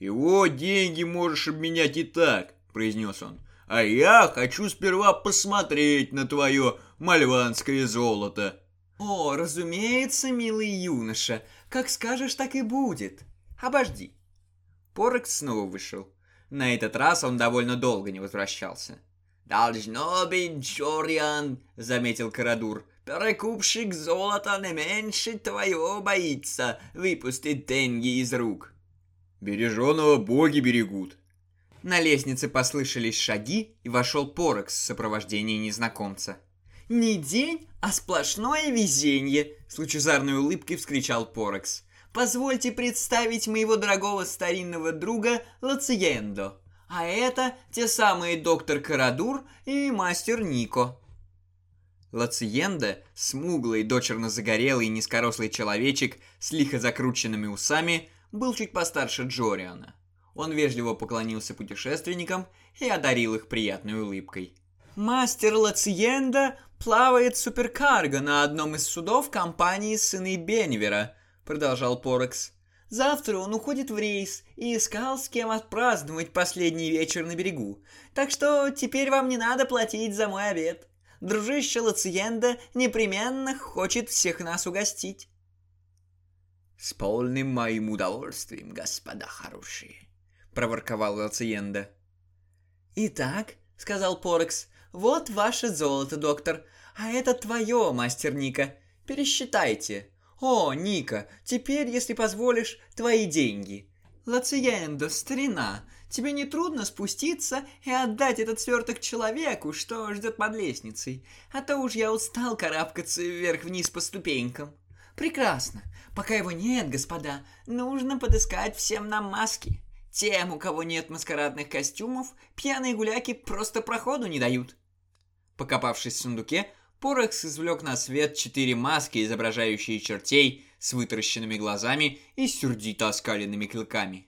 «Его деньги можешь обменять и так», — произнес он а я хочу сперва посмотреть на твое мальванское золото». «О, разумеется, милый юноша, как скажешь, так и будет. Обожди». Порекс снова вышел. На этот раз он довольно долго не возвращался. «Должно быть, Джориан», — заметил Карадур, — «перекупщик золота не меньше твоего боится выпустить деньги из рук». «Береженого боги берегут», на лестнице послышались шаги, и вошел Порекс в сопровождении незнакомца. «Не день, а сплошное везенье!» — с лучезарной улыбкой вскричал Порекс. «Позвольте представить моего дорогого старинного друга Лациендо. А это те самые доктор Карадур и мастер Нико». Лациенда, смуглый, дочерно загорелый низкорослый человечек с лихо закрученными усами, был чуть постарше Джориана. Он вежливо поклонился путешественникам и одарил их приятной улыбкой. «Мастер Лациенда плавает суперкарго на одном из судов компании «Сыны Бенвера», — продолжал Порекс. «Завтра он уходит в рейс и искал, с кем отпраздновать последний вечер на берегу. Так что теперь вам не надо платить за мой обед. Дружище Лациенда непременно хочет всех нас угостить». «С полным моим удовольствием, господа хорошие», проворковал Лациенда. «Итак», — сказал Порекс, — «вот ваше золото, доктор, а это твое, мастер Ника. Пересчитайте. «О, Ника, теперь, если позволишь, твои деньги». «Лациендо, старина, тебе не трудно спуститься и отдать этот сверток человеку, что ждет под лестницей, а то уж я устал карабкаться вверх-вниз по ступенькам». «Прекрасно. Пока его нет, господа, нужно подыскать всем нам маски. Тем, у кого нет маскарадных костюмов, пьяные гуляки просто проходу не дают». Покопавшись в сундуке, Порекс извлек на свет четыре маски, изображающие чертей с вытаращенными глазами и сердито оскаленными клыками.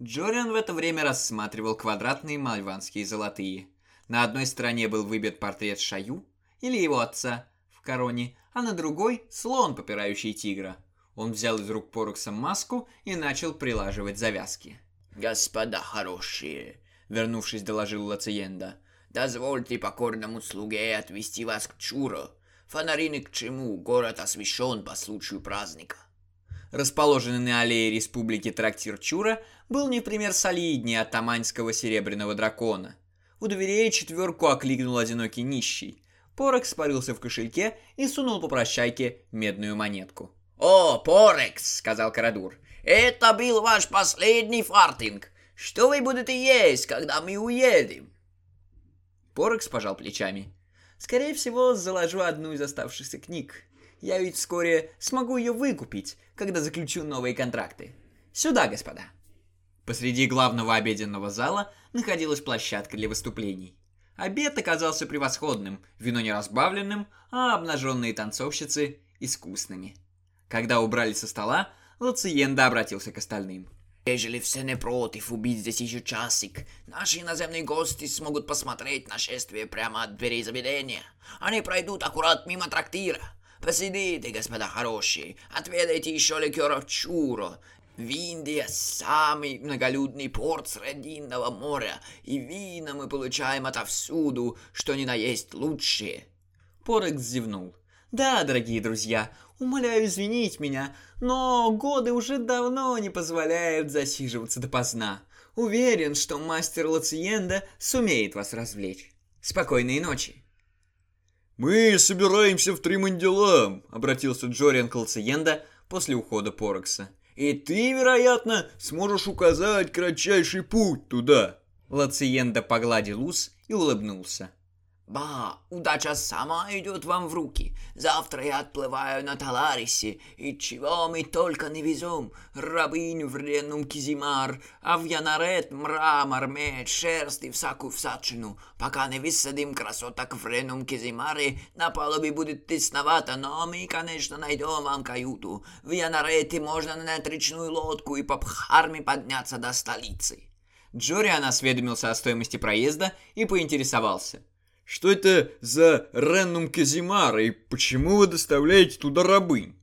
Джориан в это время рассматривал квадратные мальванские золотые. На одной стороне был выбит портрет Шаю, или его отца, в короне, а на другой – слон, попирающий тигра. Он взял из рук Порекса маску и начал прилаживать завязки. «Господа хорошие», — вернувшись, доложил Лациенда, — «дозвольте покорному слуге отвести вас к Чуру. Фонари ни к чему, город освещен по случаю праздника». Расположенный на аллее республики трактир Чура был не в пример солиднее атаманского серебряного дракона. У дверей четверку окликнул одинокий нищий. Порок спарился в кошельке и сунул по прощайке медную монетку. «О, Порекс!» — сказал Карадур. «Это был ваш последний фартинг. Что вы будете есть, когда мы уедем?» Порекс пожал плечами. «Скорее всего, заложу одну из оставшихся книг. Я ведь вскоре смогу ее выкупить, когда заключу новые контракты. Сюда, господа!» Посреди главного обеденного зала находилась площадка для выступлений. Обед оказался превосходным, вино не разбавленным, а обнаженные танцовщицы искусными. Когда убрали со стола, Лациенда обратился к остальным. Ежели все не против убить здесь еще часик, наши иноземные гости смогут посмотреть нашествие прямо от дверей заведения. Они пройдут аккурат мимо трактира. Посидите, господа хорошие, отведайте еще ликеров чуро. В Индии самый многолюдный порт Срединного моря, и вина мы получаем отовсюду, что ни на есть лучшие. Порекс зевнул. Да, дорогие друзья, умоляю извинить меня, но годы уже давно не позволяют засиживаться допоздна. Уверен, что мастер Лациенда сумеет вас развлечь. Спокойной ночи. «Мы собираемся в Тримандилам», — обратился Джориан к Лациенда после ухода Порокса. «И ты, вероятно, сможешь указать кратчайший путь туда». Лациенда погладил ус и улыбнулся. Ба, удача сама идет вам в руки. Завтра я отплываю на Таларисе, и чего мы только не везем. Рабынь в Ренум Кизимар, а в Янарет мрамор, меч, шерсть и всякую всячину. Пока не высадим красоток в Ренум Кизимаре, на палубе будет тесновато, но мы, конечно, найдем вам каюту. В Янарете можно нанять речную лодку и по Пхарме подняться до столицы. Джориан осведомился о стоимости проезда и поинтересовался – что это за Реннум Казимара и почему вы доставляете туда рабынь?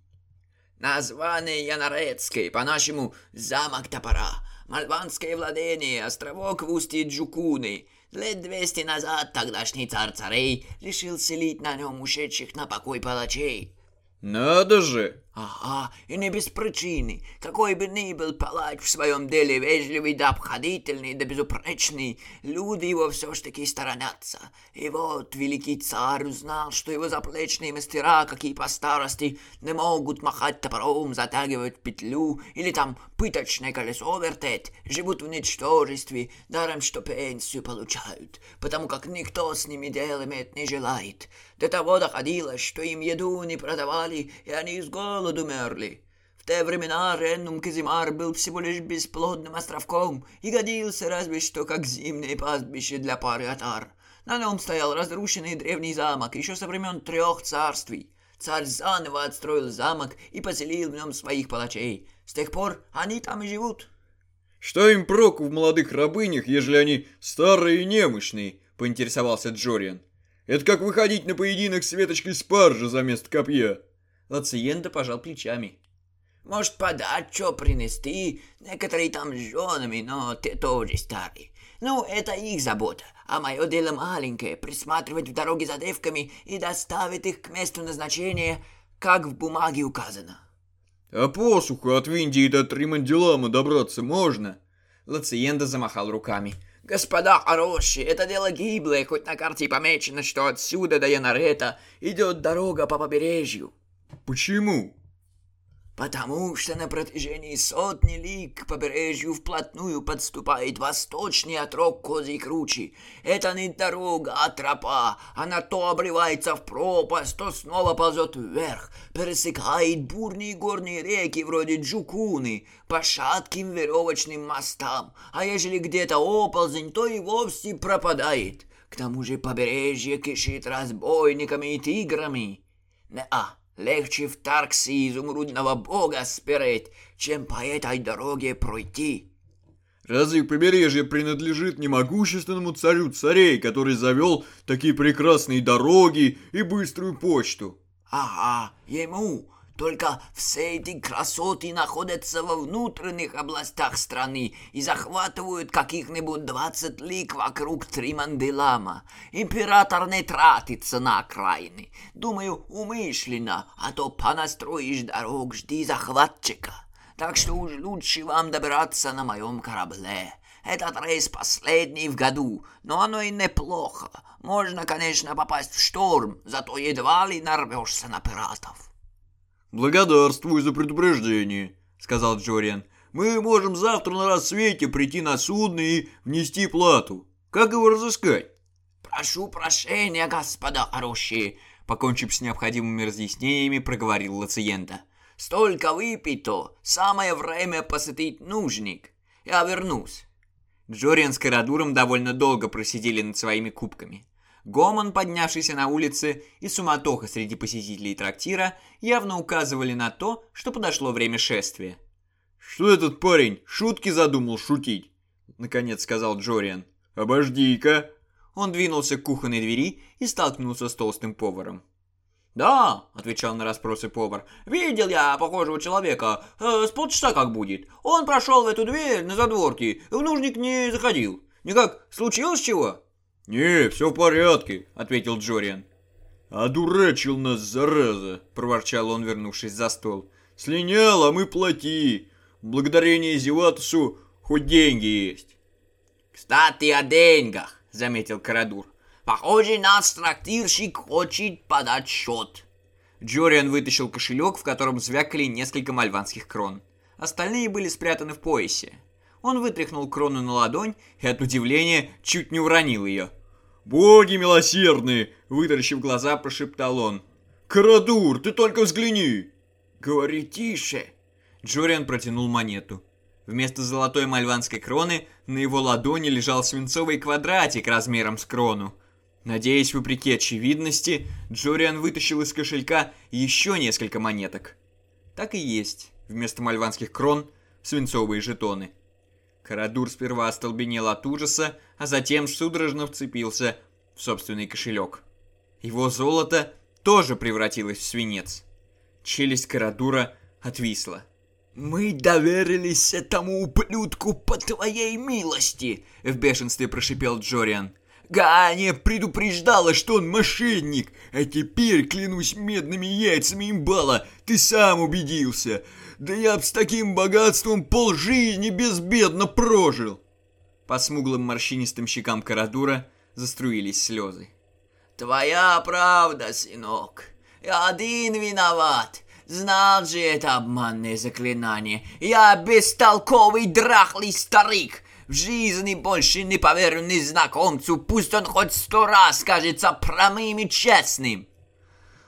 Название Янарецкой, по-нашему замок топора. Мальванское владение, островок в устье Джукуны. Лет двести назад тогдашний царь царей решил селить на нем ушедших на покой палачей. Надо же! Ага, и не без причины. Какой бы ни был палач в своем деле вежливый да обходительный да безупречный, люди его все ж таки сторонятся. И вот великий царь узнал, что его заплечные мастера, какие по старости, не могут махать топором, затягивать петлю или там пыточное колесо вертеть, живут в ничтожестве, даром что пенсию получают, потому как никто с ними дел иметь не желает. До того доходило, что им еду не продавали, и они с голоду мерли. В те времена Реннум Казимар был всего лишь бесплодным островком и годился разве что как зимнее пастбище для пары отар. На нем стоял разрушенный древний замок еще со времен трех царствий. Царь заново отстроил замок и поселил в нем своих палачей. С тех пор они там и живут. «Что им проку в молодых рабынях, ежели они старые и немощные?» — поинтересовался Джориан. Это как выходить на поединок с веточкой спаржа за место копья. Лациенда пожал плечами. Может, подать, что принести? Некоторые там с женами, но те тоже старые. Ну, это их забота, а мое дело маленькое — присматривать в дороге за девками и доставить их к месту назначения, как в бумаге указано. А посуху от Виндии до Тримандилама добраться можно? Лациенда замахал руками. Господа хорошие, это дело гиблое, хоть на карте и помечено, что отсюда до Янарета идет дорога по побережью. Почему? Потому что на протяжении сотни лиг к побережью вплотную подступает восточный отрог Козьей Кручи. Это не дорога, а тропа. Она то обрывается в пропасть, то снова ползет вверх, пересекает бурные горные реки вроде Джукуны по шатким веревочным мостам, а ежели где-то оползень, то и вовсе пропадает. К тому же побережье кишит разбойниками и тиграми. Не-а. Легче в Тарксе изумрудного бога спереть, чем по этой дороге пройти. Разве побережье принадлежит не могущественному царю царей, который завел такие прекрасные дороги и быструю почту? Ага, ему, только все эти красоты находятся во внутренних областях страны и захватывают каких-нибудь двадцать лик вокруг Триманделама. Император не тратится на окраины. Думаю, умышленно, а то понастроишь дорог, жди захватчика. Так что уж лучше вам добираться на моем корабле. Этот рейс последний в году, но оно и неплохо. Можно, конечно, попасть в шторм, зато едва ли нарвешься на пиратов. «Благодарствую за предупреждение», — сказал Джориан. «Мы можем завтра на рассвете прийти на судно и внести плату. Как его разыскать?» «Прошу прощения, господа хорошие», — покончив с необходимыми разъяснениями, проговорил Лациента. «Столько выпито, самое время посетить нужник. Я вернусь». Джориан с Карадуром довольно долго просидели над своими кубками. Гомон, поднявшийся на улице, и суматоха среди посетителей трактира явно указывали на то, что подошло время шествия. «Что этот парень шутки задумал шутить?» — наконец сказал Джориан. «Обожди-ка!» Он двинулся к кухонной двери и столкнулся с толстым поваром. «Да», — отвечал на расспросы повар, — «видел я похожего человека, э, с полчаса как будет. Он прошел в эту дверь на задворке, в нужник не заходил. Никак случилось чего?» «Не, все в порядке», — ответил Джориан. «Одурачил нас, зараза!» — проворчал он, вернувшись за стол. «Слинял, а мы плати. Благодарение Зеватусу хоть деньги есть». «Кстати, о деньгах», — заметил Карадур. «Похоже, наш трактирщик хочет подать счет». Джориан вытащил кошелек, в котором звякали несколько мальванских крон. Остальные были спрятаны в поясе. Он вытряхнул крону на ладонь и от удивления чуть не уронил ее. «Боги милосердные!» — вытаращив глаза, прошептал он. «Карадур, ты только взгляни!» «Говори тише!» Джориан протянул монету. Вместо золотой мальванской кроны на его ладони лежал свинцовый квадратик размером с крону. Надеясь, вопреки очевидности, Джориан вытащил из кошелька еще несколько монеток. Так и есть. Вместо мальванских крон – свинцовые жетоны. Карадур сперва остолбенел от ужаса, а затем судорожно вцепился в собственный кошелек. Его золото тоже превратилось в свинец. Челюсть Карадура отвисла. «Мы доверились этому ублюдку по твоей милости!» — в бешенстве прошипел Джориан. Ганя предупреждала, что он мошенник, а теперь, клянусь медными яйцами имбала, ты сам убедился. Да я б с таким богатством полжизни безбедно прожил. По смуглым морщинистым щекам Карадура заструились слезы. Твоя правда, сынок. Я один виноват. Знал же это обманное заклинание. Я бестолковый драхлый старик. В жизни больше не поверю незнакомцу, пусть он хоть сто раз кажется прямым и честным.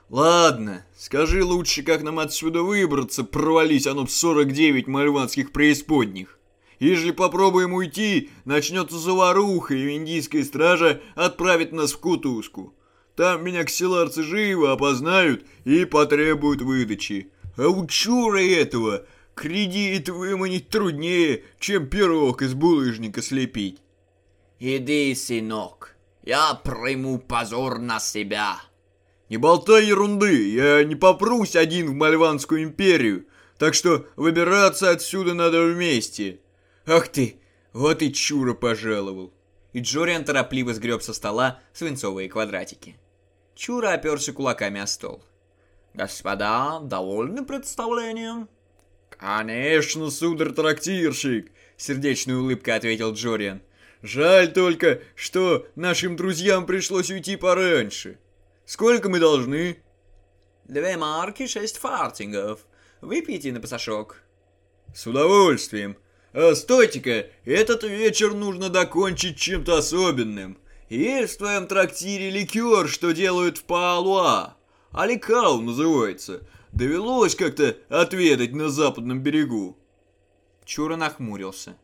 Ладно, скажи лучше, как нам отсюда выбраться, провались оно в 49 мальванских преисподних. Если попробуем уйти, начнется заваруха, и индийская стража отправит нас в кутузку. Там меня ксиларцы живо опознают и потребуют выдачи. А у чура этого кредит выманить труднее, чем пирог из булыжника слепить. Иди, сынок, я приму позор на себя. Не болтай ерунды, я не попрусь один в Мальванскую империю, так что выбираться отсюда надо вместе. Ах ты, вот и чура пожаловал. И Джориан торопливо сгреб со стола свинцовые квадратики. Чура оперся кулаками о стол. «Господа, довольны представлением?» «Конечно, сударь-трактирщик!» — сердечной улыбкой ответил Джориан. «Жаль только, что нашим друзьям пришлось уйти пораньше. Сколько мы должны?» «Две марки, шесть фартингов. Выпейте на пасашок. С удовольствием. А стойте-ка, этот вечер нужно докончить чем-то особенным. Есть в твоем трактире ликер, что делают в Паалуа. Аликау называется. Довелось как-то отведать на западном берегу. Чура нахмурился.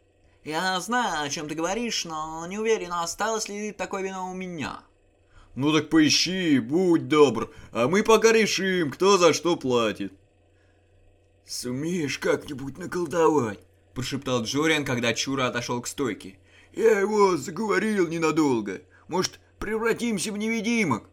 Я знаю, о чем ты говоришь, но не уверен, осталось ли такое вино у меня. Ну так поищи, будь добр, а мы пока решим, кто за что платит. «Сумеешь как-нибудь наколдовать?» – прошептал Джориан, когда Чура отошел к стойке. «Я его заговорил ненадолго. Может, превратимся в невидимок?»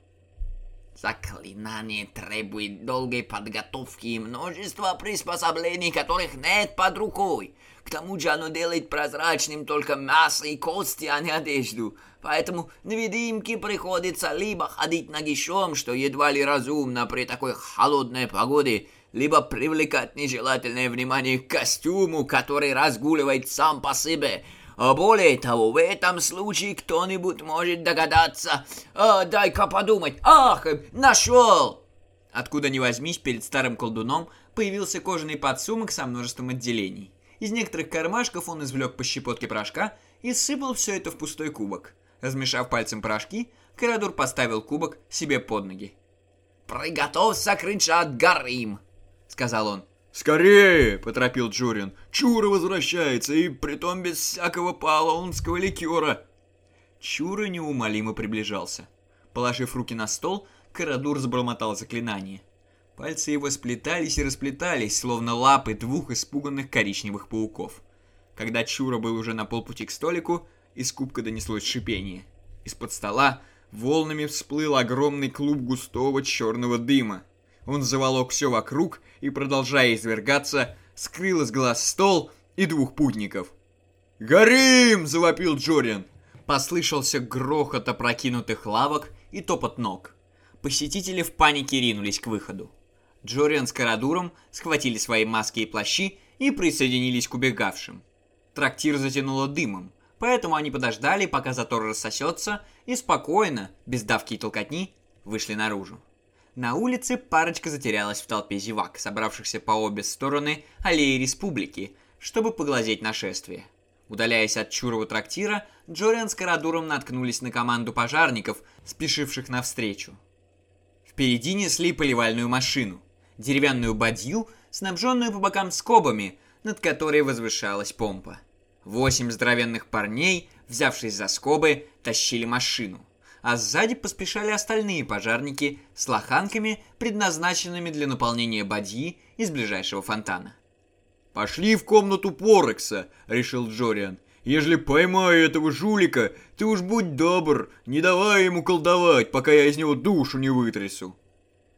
Заклинание требует долгой подготовки и множества приспособлений, которых нет под рукой. К тому же оно делает прозрачным только мясо и кости, а не одежду. Поэтому невидимке приходится либо ходить нагишом, что едва ли разумно при такой холодной погоде, либо привлекать нежелательное внимание к костюму, который разгуливает сам по себе. А более того, в этом случае кто-нибудь может догадаться. А, дай-ка подумать. Ах, нашел! Откуда ни возьмись, перед старым колдуном появился кожаный подсумок со множеством отделений. Из некоторых кармашков он извлек по щепотке порошка и сыпал все это в пустой кубок. Размешав пальцем порошки, Карадур поставил кубок себе под ноги. «Приготовься кричать Гарим!» — сказал он. «Скорее!» — поторопил Джурин. «Чура возвращается, и притом без всякого палаунского ликера!» Чура неумолимо приближался. Положив руки на стол, Карадур забормотал заклинание. Пальцы его сплетались и расплетались, словно лапы двух испуганных коричневых пауков. Когда Чура был уже на полпути к столику, из кубка донеслось шипение. Из-под стола волнами всплыл огромный клуб густого черного дыма. Он заволок все вокруг и, продолжая извергаться, скрыл из глаз стол и двух путников. «Горим!» – завопил Джориан. Послышался грохот опрокинутых лавок и топот ног. Посетители в панике ринулись к выходу. Джориан с Карадуром схватили свои маски и плащи и присоединились к убегавшим. Трактир затянуло дымом, поэтому они подождали, пока затор рассосется, и спокойно, без давки и толкотни, вышли наружу. На улице парочка затерялась в толпе зевак, собравшихся по обе стороны аллеи республики, чтобы поглазеть нашествие. Удаляясь от чурого трактира, Джориан с Карадуром наткнулись на команду пожарников, спешивших навстречу. Впереди несли поливальную машину, деревянную бадью, снабженную по бокам скобами, над которой возвышалась помпа. Восемь здоровенных парней, взявшись за скобы, тащили машину а сзади поспешали остальные пожарники с лоханками, предназначенными для наполнения бадьи из ближайшего фонтана. «Пошли в комнату Порекса», — решил Джориан. «Ежели поймаю этого жулика, ты уж будь добр, не давай ему колдовать, пока я из него душу не вытрясу».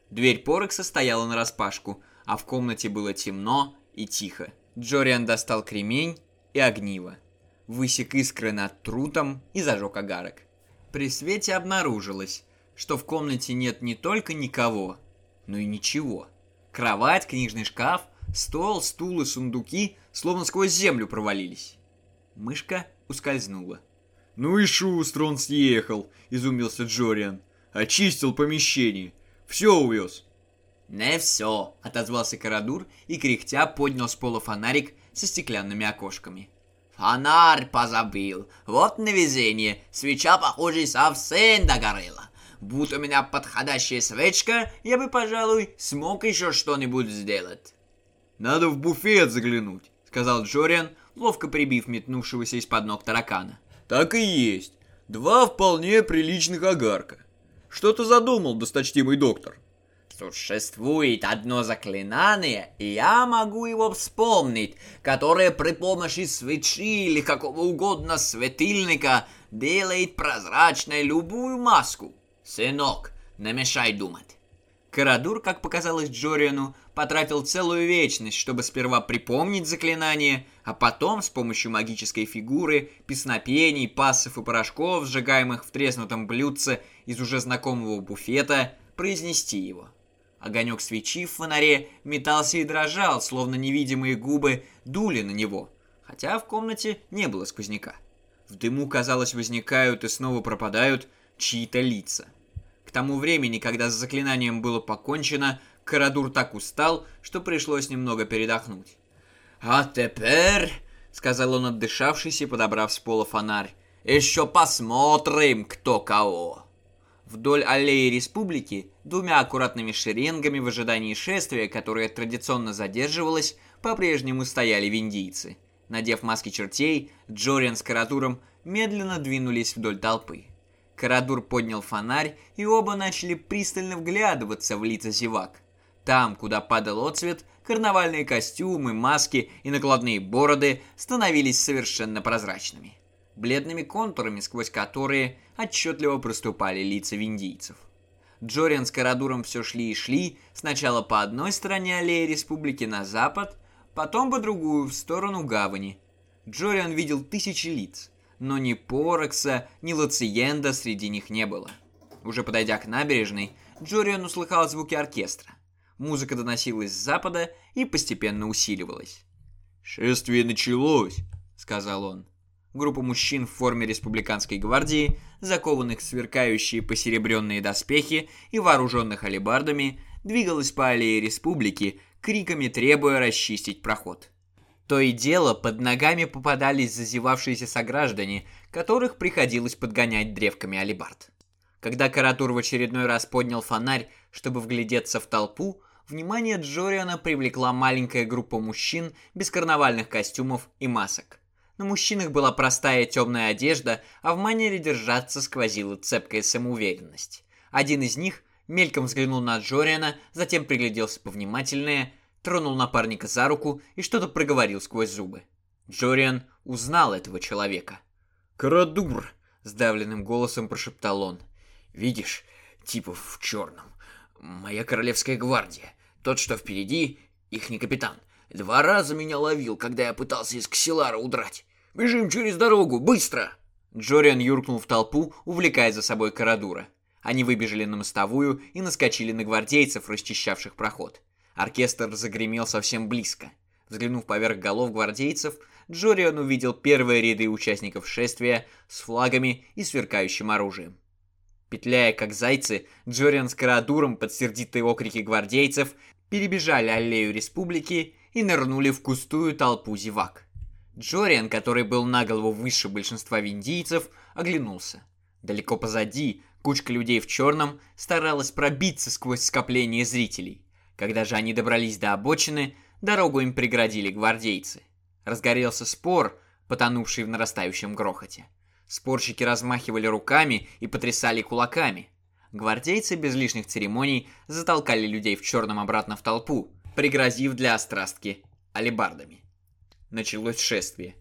Дверь Порекса стояла нараспашку, а в комнате было темно и тихо. Джориан достал кремень и огниво, высек искры над трутом и зажег огарок. При свете обнаружилось, что в комнате нет не только никого, но и ничего. Кровать, книжный шкаф, стол, стул и сундуки словно сквозь землю провалились. Мышка ускользнула. «Ну и шустро он съехал», — изумился Джориан. «Очистил помещение. Все увез». «Не все», — отозвался Карадур и кряхтя поднял с пола фонарик со стеклянными окошками. Фонарь позабыл. Вот невезение. Свеча, похоже, совсем догорела. Будь у меня подходящая свечка, я бы, пожалуй, смог еще что-нибудь сделать. «Надо в буфет заглянуть», — сказал Джориан, ловко прибив метнувшегося из-под ног таракана. «Так и есть. Два вполне приличных огарка. Что ты задумал, досточтимый доктор?» Существует одно заклинание, и я могу его вспомнить, которое при помощи свечи или какого угодно светильника делает прозрачной любую маску. Сынок, не мешай думать. Карадур, как показалось Джориану, потратил целую вечность, чтобы сперва припомнить заклинание, а потом с помощью магической фигуры, песнопений, пассов и порошков, сжигаемых в треснутом блюдце из уже знакомого буфета, произнести его. Огонек свечи в фонаре метался и дрожал, словно невидимые губы дули на него, хотя в комнате не было сквозняка. В дыму, казалось, возникают и снова пропадают чьи-то лица. К тому времени, когда с заклинанием было покончено, Карадур так устал, что пришлось немного передохнуть. «А теперь», — сказал он, отдышавшись и подобрав с пола фонарь, «еще посмотрим, кто кого». Вдоль аллеи республики, двумя аккуратными шеренгами в ожидании шествия, которое традиционно задерживалось, по-прежнему стояли виндийцы. Надев маски чертей, Джориан с Карадуром медленно двинулись вдоль толпы. Карадур поднял фонарь, и оба начали пристально вглядываться в лица зевак. Там, куда падал отцвет, карнавальные костюмы, маски и накладные бороды становились совершенно прозрачными. Бледными контурами, сквозь которые отчетливо проступали лица виндийцев. Джориан с Карадуром все шли и шли, сначала по одной стороне аллеи республики на запад, потом по другую, в сторону гавани. Джориан видел тысячи лиц, но ни Порокса, ни Лациенда среди них не было. Уже подойдя к набережной, Джориан услыхал звуки оркестра. Музыка доносилась с запада и постепенно усиливалась. «Шествие началось», — сказал он. Группа мужчин в форме республиканской гвардии, закованных в сверкающие посеребренные доспехи и вооруженных алебардами, двигалась по аллее республики, криками требуя расчистить проход. То и дело, под ногами попадались зазевавшиеся сограждане, которых приходилось подгонять древками алебард. Когда Каратур в очередной раз поднял фонарь, чтобы вглядеться в толпу, внимание Джориана привлекла маленькая группа мужчин без карнавальных костюмов и масок. На мужчинах была простая темная одежда, а в манере держаться сквозила цепкая самоуверенность. Один из них мельком взглянул на Джориана, затем пригляделся повнимательнее, тронул напарника за руку и что-то проговорил сквозь зубы. Джориан узнал этого человека. «Карадур!» — сдавленным голосом прошептал он. «Видишь, типов в черном. Моя королевская гвардия. Тот, что впереди, их не капитан. Два раза меня ловил, когда я пытался из Ксилара удрать. Бежим через дорогу, быстро!» Джориан юркнул в толпу, увлекая за собой Карадура. Они выбежали на мостовую и наскочили на гвардейцев, расчищавших проход. Оркестр загремел совсем близко. Взглянув поверх голов гвардейцев, Джориан увидел первые ряды участников шествия с флагами и сверкающим оружием. Петляя как зайцы, Джориан с Карадуром под сердитые окрики гвардейцев перебежали аллею республики и нырнули в густую толпу зевак. Джориан, который был на голову выше большинства виндийцев, оглянулся. Далеко позади кучка людей в черном старалась пробиться сквозь скопление зрителей. Когда же они добрались до обочины, дорогу им преградили гвардейцы. Разгорелся спор, потонувший в нарастающем грохоте. Спорщики размахивали руками и потрясали кулаками. Гвардейцы без лишних церемоний затолкали людей в черном обратно в толпу, пригрозив для острастки алебардами. Началось шествие.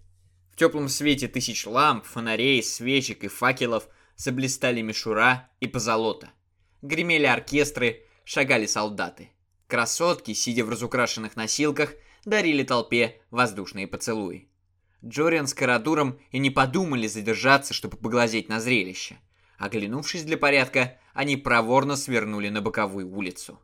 В теплом свете тысяч ламп, фонарей, свечек и факелов заблистали мишура и позолота. Гремели оркестры, шагали солдаты. Красотки, сидя в разукрашенных носилках, дарили толпе воздушные поцелуи. Джориан с Карадуром и не подумали задержаться, чтобы поглазеть на зрелище. Оглянувшись для порядка, они проворно свернули на боковую улицу.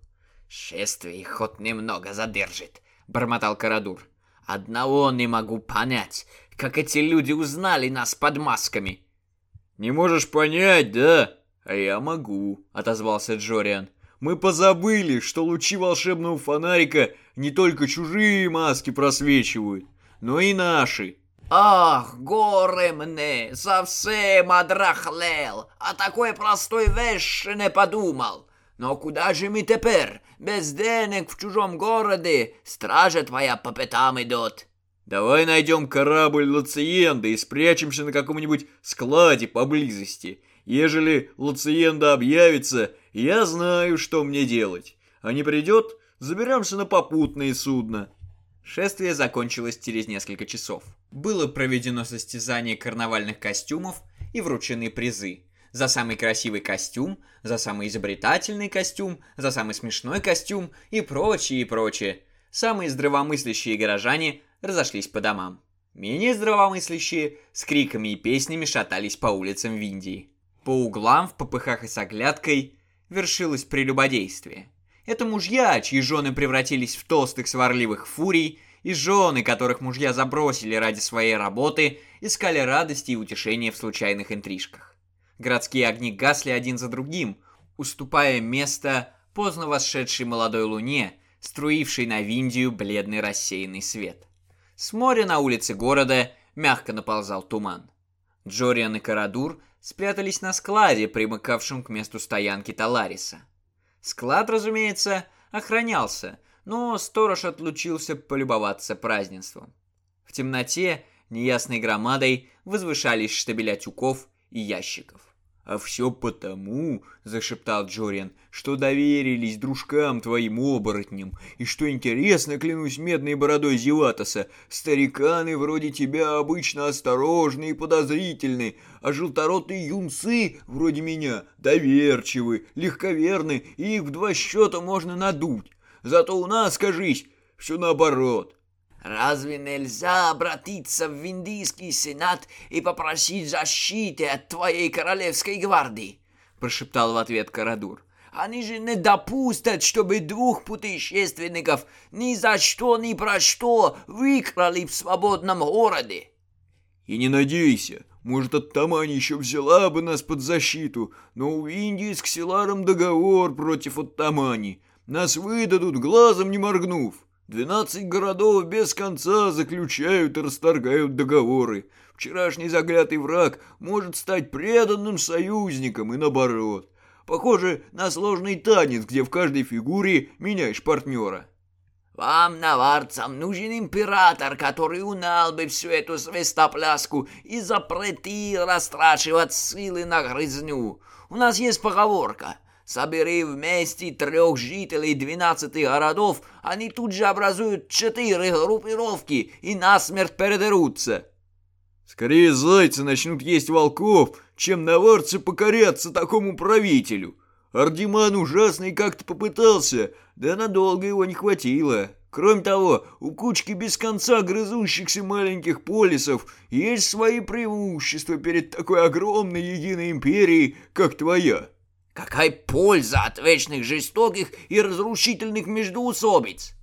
«Шествие их хоть немного задержит», — бормотал Карадур. «Одного не могу понять, как эти люди узнали нас под масками». «Не можешь понять, да? А я могу», — отозвался Джориан. «Мы позабыли, что лучи волшебного фонарика не только чужие маски просвечивают, но и наши». Ах, горе мне, совсем одрахлел, а такой простой вещи не подумал. Но куда же мы теперь? Без денег в чужом городе, стража твоя по пятам идет. Давай найдем корабль Лациенда и спрячемся на каком-нибудь складе поблизости. Ежели Лациенда объявится, я знаю, что мне делать. А не придет, заберемся на попутное судно. Шествие закончилось через несколько часов. Было проведено состязание карнавальных костюмов и вручены призы. За самый красивый костюм, за самый изобретательный костюм, за самый смешной костюм и прочее, и прочее. Самые здравомыслящие горожане разошлись по домам. Менее здравомыслящие с криками и песнями шатались по улицам Виндии. По углам, в попыхах и с оглядкой вершилось прелюбодействие. Это мужья, чьи жены превратились в толстых сварливых фурий, и жены, которых мужья забросили ради своей работы, искали радости и утешения в случайных интрижках. Городские огни гасли один за другим, уступая место поздно восшедшей молодой луне, струившей на Виндию бледный рассеянный свет. С моря на улице города мягко наползал туман. Джориан и Карадур спрятались на складе, примыкавшем к месту стоянки Талариса. Склад, разумеется, охранялся, но сторож отлучился полюбоваться празднеством. В темноте неясной громадой возвышались штабеля тюков и ящиков. «А все потому, — зашептал Джориан, — что доверились дружкам твоим оборотням, и что интересно, клянусь медной бородой Зеватоса, стариканы вроде тебя обычно осторожны и подозрительны, а желторотые юнцы, вроде меня, доверчивы, легковерны, и их в два счета можно надуть. Зато у нас, кажись, все наоборот». Разве нельзя обратиться в Индийский сенат и попросить защиты от твоей королевской гвардии? Прошептал в ответ Карадур. Они же не допустят, чтобы двух путешественников ни за что, ни про что выкрали в свободном городе. И не надейся, может, Оттамани еще взяла бы нас под защиту, но у Индии с Ксиларом договор против Оттамани. Нас выдадут, глазом не моргнув. Двенадцать городов без конца заключают и расторгают договоры. Вчерашний заклятый враг может стать преданным союзником и наоборот. Похоже на сложный танец, где в каждой фигуре меняешь партнера. Вам, наварцам, нужен император, который унал бы всю эту свистопляску и запретил растрачивать силы на грызню. У нас есть поговорка Собери вместе трех жителей двенадцати городов, они тут же образуют четыре группировки и насмерть передерутся. Скорее зайцы начнут есть волков, чем наварцы покорятся такому правителю. Ардиман ужасный как-то попытался, да надолго его не хватило. Кроме того, у кучки без конца грызущихся маленьких полисов есть свои преимущества перед такой огромной единой империей, как твоя. Какая польза от вечных жестоких и разрушительных междоусобиц?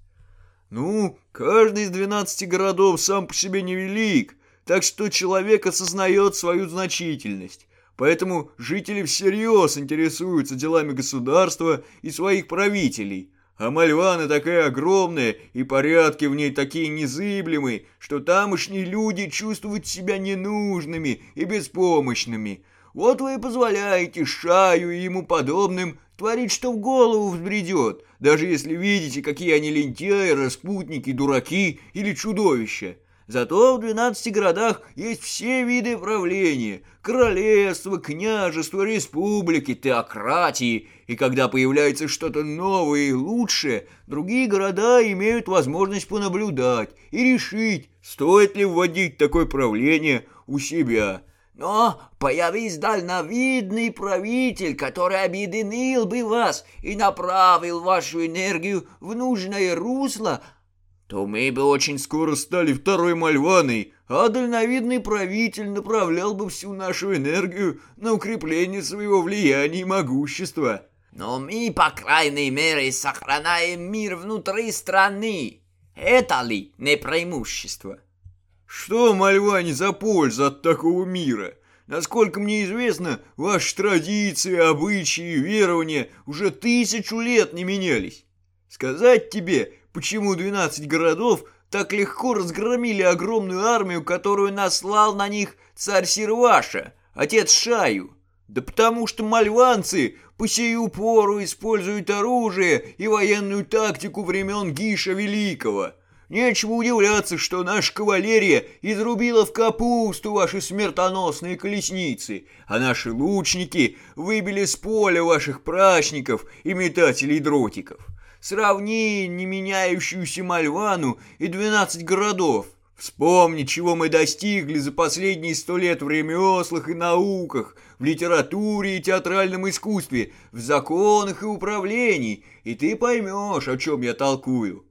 Ну, каждый из двенадцати городов сам по себе невелик, так что человек осознает свою значительность. Поэтому жители всерьез интересуются делами государства и своих правителей. А Мальвана такая огромная, и порядки в ней такие незыблемые, что тамошние люди чувствуют себя ненужными и беспомощными, вот вы и позволяете Шаю и ему подобным творить, что в голову взбредет, даже если видите, какие они лентяи, распутники, дураки или чудовища. Зато в двенадцати городах есть все виды правления – королевства, княжества, республики, теократии. И когда появляется что-то новое и лучшее, другие города имеют возможность понаблюдать и решить, стоит ли вводить такое правление у себя – но появись дальновидный правитель, который объединил бы вас и направил вашу энергию в нужное русло, то мы бы очень скоро стали второй Мальваной, а дальновидный правитель направлял бы всю нашу энергию на укрепление своего влияния и могущества. Но мы, по крайней мере, сохраняем мир внутри страны. Это ли не преимущество? Что, Мальване, за польза от такого мира? Насколько мне известно, ваши традиции, обычаи, верования уже тысячу лет не менялись. Сказать тебе, почему 12 городов так легко разгромили огромную армию, которую наслал на них царь Серваша, отец Шаю? Да потому что мальванцы по сию пору используют оружие и военную тактику времен Гиша Великого – Нечего удивляться, что наша кавалерия изрубила в капусту ваши смертоносные колесницы, а наши лучники выбили с поля ваших прачников и метателей дротиков. Сравни не меняющуюся Мальвану и двенадцать городов. Вспомни, чего мы достигли за последние сто лет в ремеслах и науках, в литературе и театральном искусстве, в законах и управлении, и ты поймешь, о чем я толкую.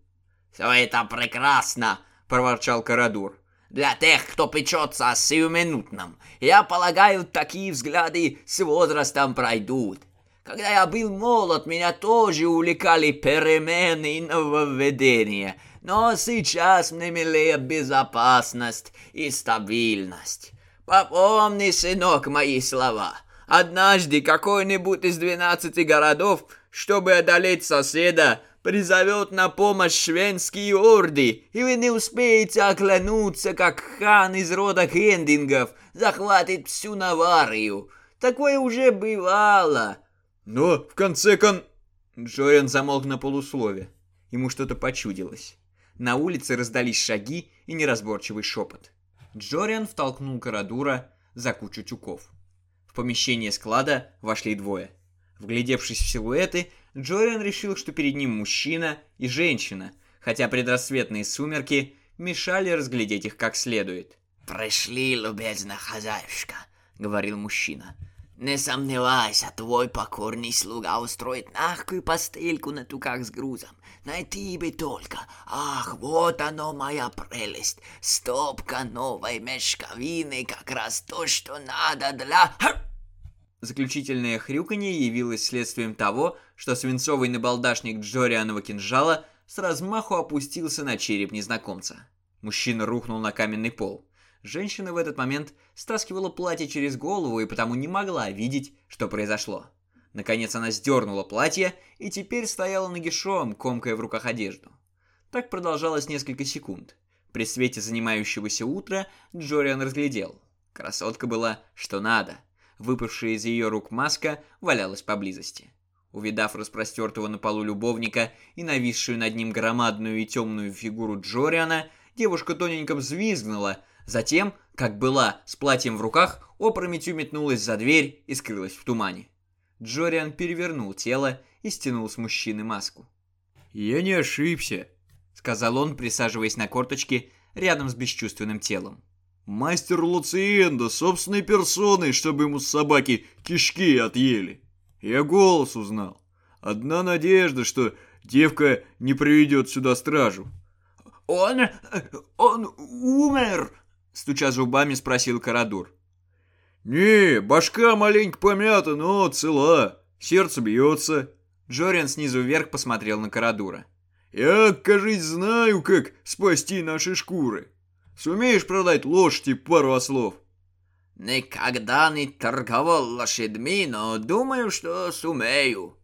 «Все это прекрасно!» — проворчал Карадур. «Для тех, кто печется о сиюминутном. Я полагаю, такие взгляды с возрастом пройдут. Когда я был молод, меня тоже увлекали перемены и нововведения. Но сейчас мне милее безопасность и стабильность. Попомни, сынок, мои слова. Однажды какой-нибудь из двенадцати городов чтобы одолеть соседа, призовет на помощь шведские орды, и вы не успеете оклянуться, как хан из рода Хендингов захватит всю Наварию. Такое уже бывало. Но в конце кон... Джориан замолк на полуслове. Ему что-то почудилось. На улице раздались шаги и неразборчивый шепот. Джориан втолкнул Карадура за кучу тюков. В помещение склада вошли двое. Вглядевшись в силуэты, Джориан решил, что перед ним мужчина и женщина, хотя предрассветные сумерки мешали разглядеть их как следует. «Пришли, любезная хозяюшка», — говорил мужчина. «Не сомневайся, твой покорный слуга устроит мягкую постельку на туках с грузом. Найти бы только. Ах, вот оно, моя прелесть. Стопка новой мешковины, как раз то, что надо для...» Заключительное хрюканье явилось следствием того, что свинцовый набалдашник Джорианова кинжала с размаху опустился на череп незнакомца. Мужчина рухнул на каменный пол. Женщина в этот момент стаскивала платье через голову и потому не могла видеть, что произошло. Наконец она сдернула платье и теперь стояла нагишом, комкая в руках одежду. Так продолжалось несколько секунд. При свете занимающегося утра Джориан разглядел. Красотка была что надо – Выпавшая из ее рук маска валялась поблизости. Увидав распростертого на полу любовника и нависшую над ним громадную и темную фигуру Джориана, девушка тоненько взвизгнула, затем, как была, с платьем в руках, опрометью метнулась за дверь и скрылась в тумане. Джориан перевернул тело и стянул с мужчины маску. «Я не ошибся», — сказал он, присаживаясь на корточки рядом с бесчувственным телом. Мастер Луциенда собственной персоной, чтобы ему с собаки кишки отъели. Я голос узнал. Одна надежда, что девка не приведет сюда стражу. «Он... он умер!» Стуча зубами, спросил Карадур. «Не, башка маленько помята, но цела. Сердце бьется». Джориан снизу вверх посмотрел на Карадура. «Я, кажись, знаю, как спасти наши шкуры». Сумеешь продать лошадь и пару ослов?» «Никогда не торговал лошадьми, но думаю, что сумею».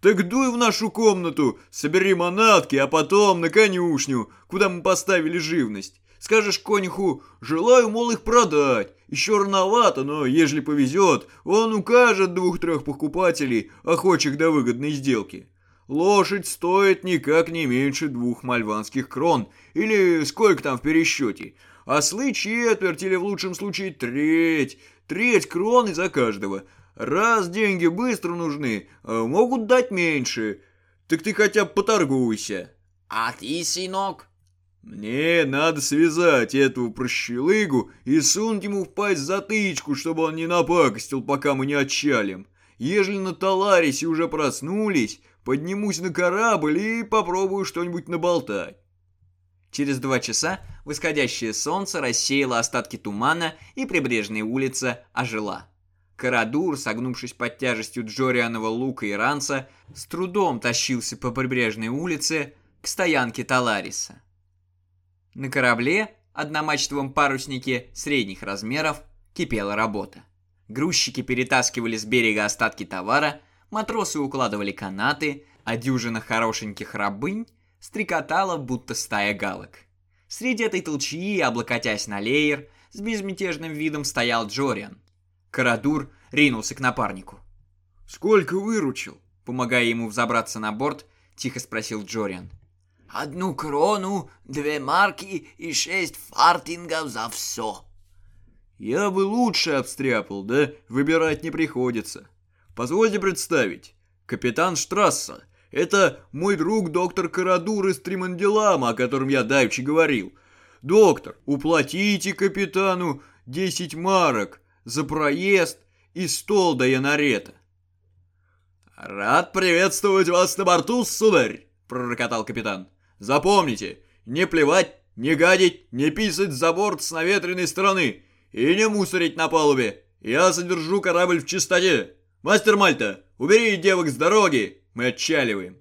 «Так дуй в нашу комнату, собери манатки, а потом на конюшню, куда мы поставили живность. Скажешь конюху, желаю, мол, их продать. Еще рановато, но, ежели повезет, он укажет двух-трех покупателей, охочих до выгодной сделки. Лошадь стоит никак не меньше двух мальванских крон, или сколько там в пересчете. Ослы четверть или в лучшем случае треть, треть кроны за каждого. Раз деньги быстро нужны, а могут дать меньше. Так ты хотя бы поторгуйся. А ты, сынок? Мне надо связать этого прощелыгу и сунуть ему в пасть затычку, чтобы он не напакостил, пока мы не отчалим. Ежели на Таларисе уже проснулись, Поднимусь на корабль и попробую что-нибудь наболтать. Через два часа восходящее солнце рассеяло остатки тумана, и прибрежная улица ожила. Карадур, согнувшись под тяжестью Джорианова лука и ранца, с трудом тащился по прибрежной улице к стоянке Талариса. На корабле, одномачтовом паруснике средних размеров, кипела работа. Грузчики перетаскивали с берега остатки товара – матросы укладывали канаты, а дюжина хорошеньких рабынь стрекотала, будто стая галок. Среди этой толчьи, облокотясь на леер, с безмятежным видом стоял Джориан. Карадур ринулся к напарнику. «Сколько выручил?» Помогая ему взобраться на борт, тихо спросил Джориан. «Одну крону, две марки и шесть фартингов за все». «Я бы лучше обстряпал, да выбирать не приходится. Позвольте представить. Капитан Штрасса. Это мой друг доктор Карадур из Триманделама, о котором я давеча говорил. Доктор, уплатите капитану 10 марок за проезд и стол до Янарета. «Рад приветствовать вас на борту, сударь!» — пророкотал капитан. «Запомните, не плевать, не гадить, не писать за борт с наветренной стороны и не мусорить на палубе. Я содержу корабль в чистоте. «Мастер Мальта, убери девок с дороги! Мы отчаливаем!»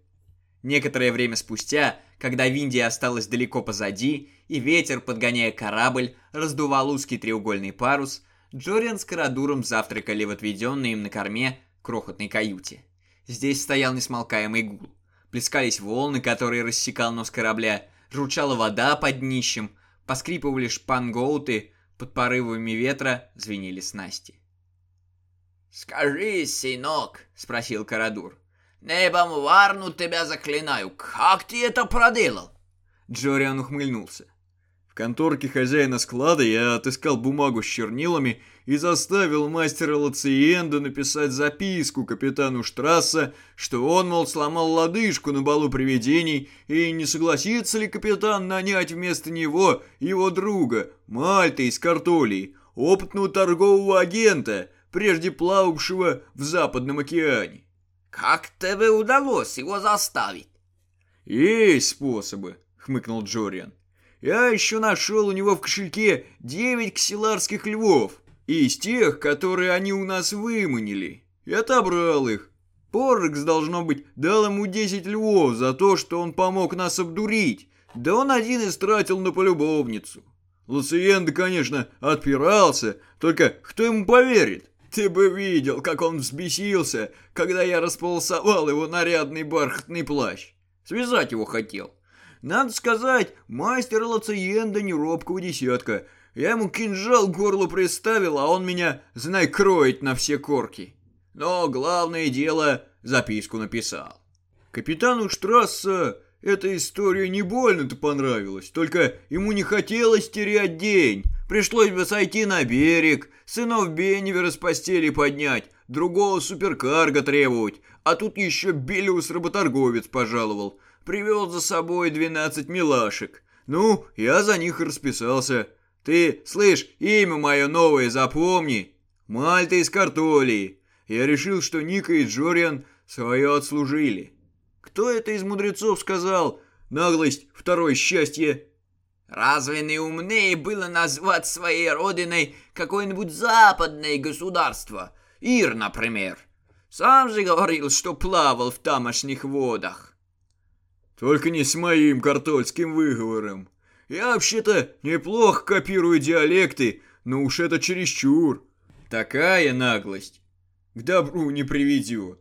Некоторое время спустя, когда Виндия осталась далеко позади, и ветер, подгоняя корабль, раздувал узкий треугольный парус, Джориан с Карадуром завтракали в отведенной им на корме крохотной каюте. Здесь стоял несмолкаемый гул. Плескались волны, которые рассекал нос корабля, журчала вода под днищем, поскрипывали шпангоуты, под порывами ветра звенели снасти. «Скажи, сынок», — спросил Карадур, — «небом варну тебя заклинаю, как ты это проделал?» Джориан ухмыльнулся. В конторке хозяина склада я отыскал бумагу с чернилами и заставил мастера Лациенда написать записку капитану Штрасса, что он, мол, сломал лодыжку на балу привидений, и не согласится ли капитан нанять вместо него его друга, Мальта из Картолии, опытного торгового агента, прежде плававшего в Западном океане. «Как тебе удалось его заставить?» «Есть способы», — хмыкнул Джориан. Я еще нашел у него в кошельке девять ксиларских львов, из тех, которые они у нас выманили, и отобрал их. Поррекс, должно быть, дал ему десять львов за то, что он помог нас обдурить, да он один истратил на полюбовницу. Луциенда, конечно, отпирался, только кто ему поверит? Ты бы видел, как он взбесился, когда я располосовал его нарядный бархатный плащ. Связать его хотел. Надо сказать, мастер Лациенда не робкого десятка. Я ему кинжал к горлу приставил, а он меня, знай, кроет на все корки. Но главное дело, записку написал. Капитану Штрасса эта история не больно-то понравилась, только ему не хотелось терять день. Пришлось бы сойти на берег, сынов Беннивера с постели поднять, другого суперкарга требовать, а тут еще Белиус-работорговец пожаловал привел за собой двенадцать милашек. Ну, я за них и расписался. Ты, слышь, имя мое новое запомни. Мальта из Картолии. Я решил, что Ника и Джориан свое отслужили. Кто это из мудрецов сказал? Наглость, второе счастье. Разве не умнее было назвать своей родиной какое-нибудь западное государство? Ир, например. Сам же говорил, что плавал в тамошних водах. Только не с моим картольским выговором. Я вообще-то неплохо копирую диалекты, но уж это чересчур. Такая наглость к добру не приведет.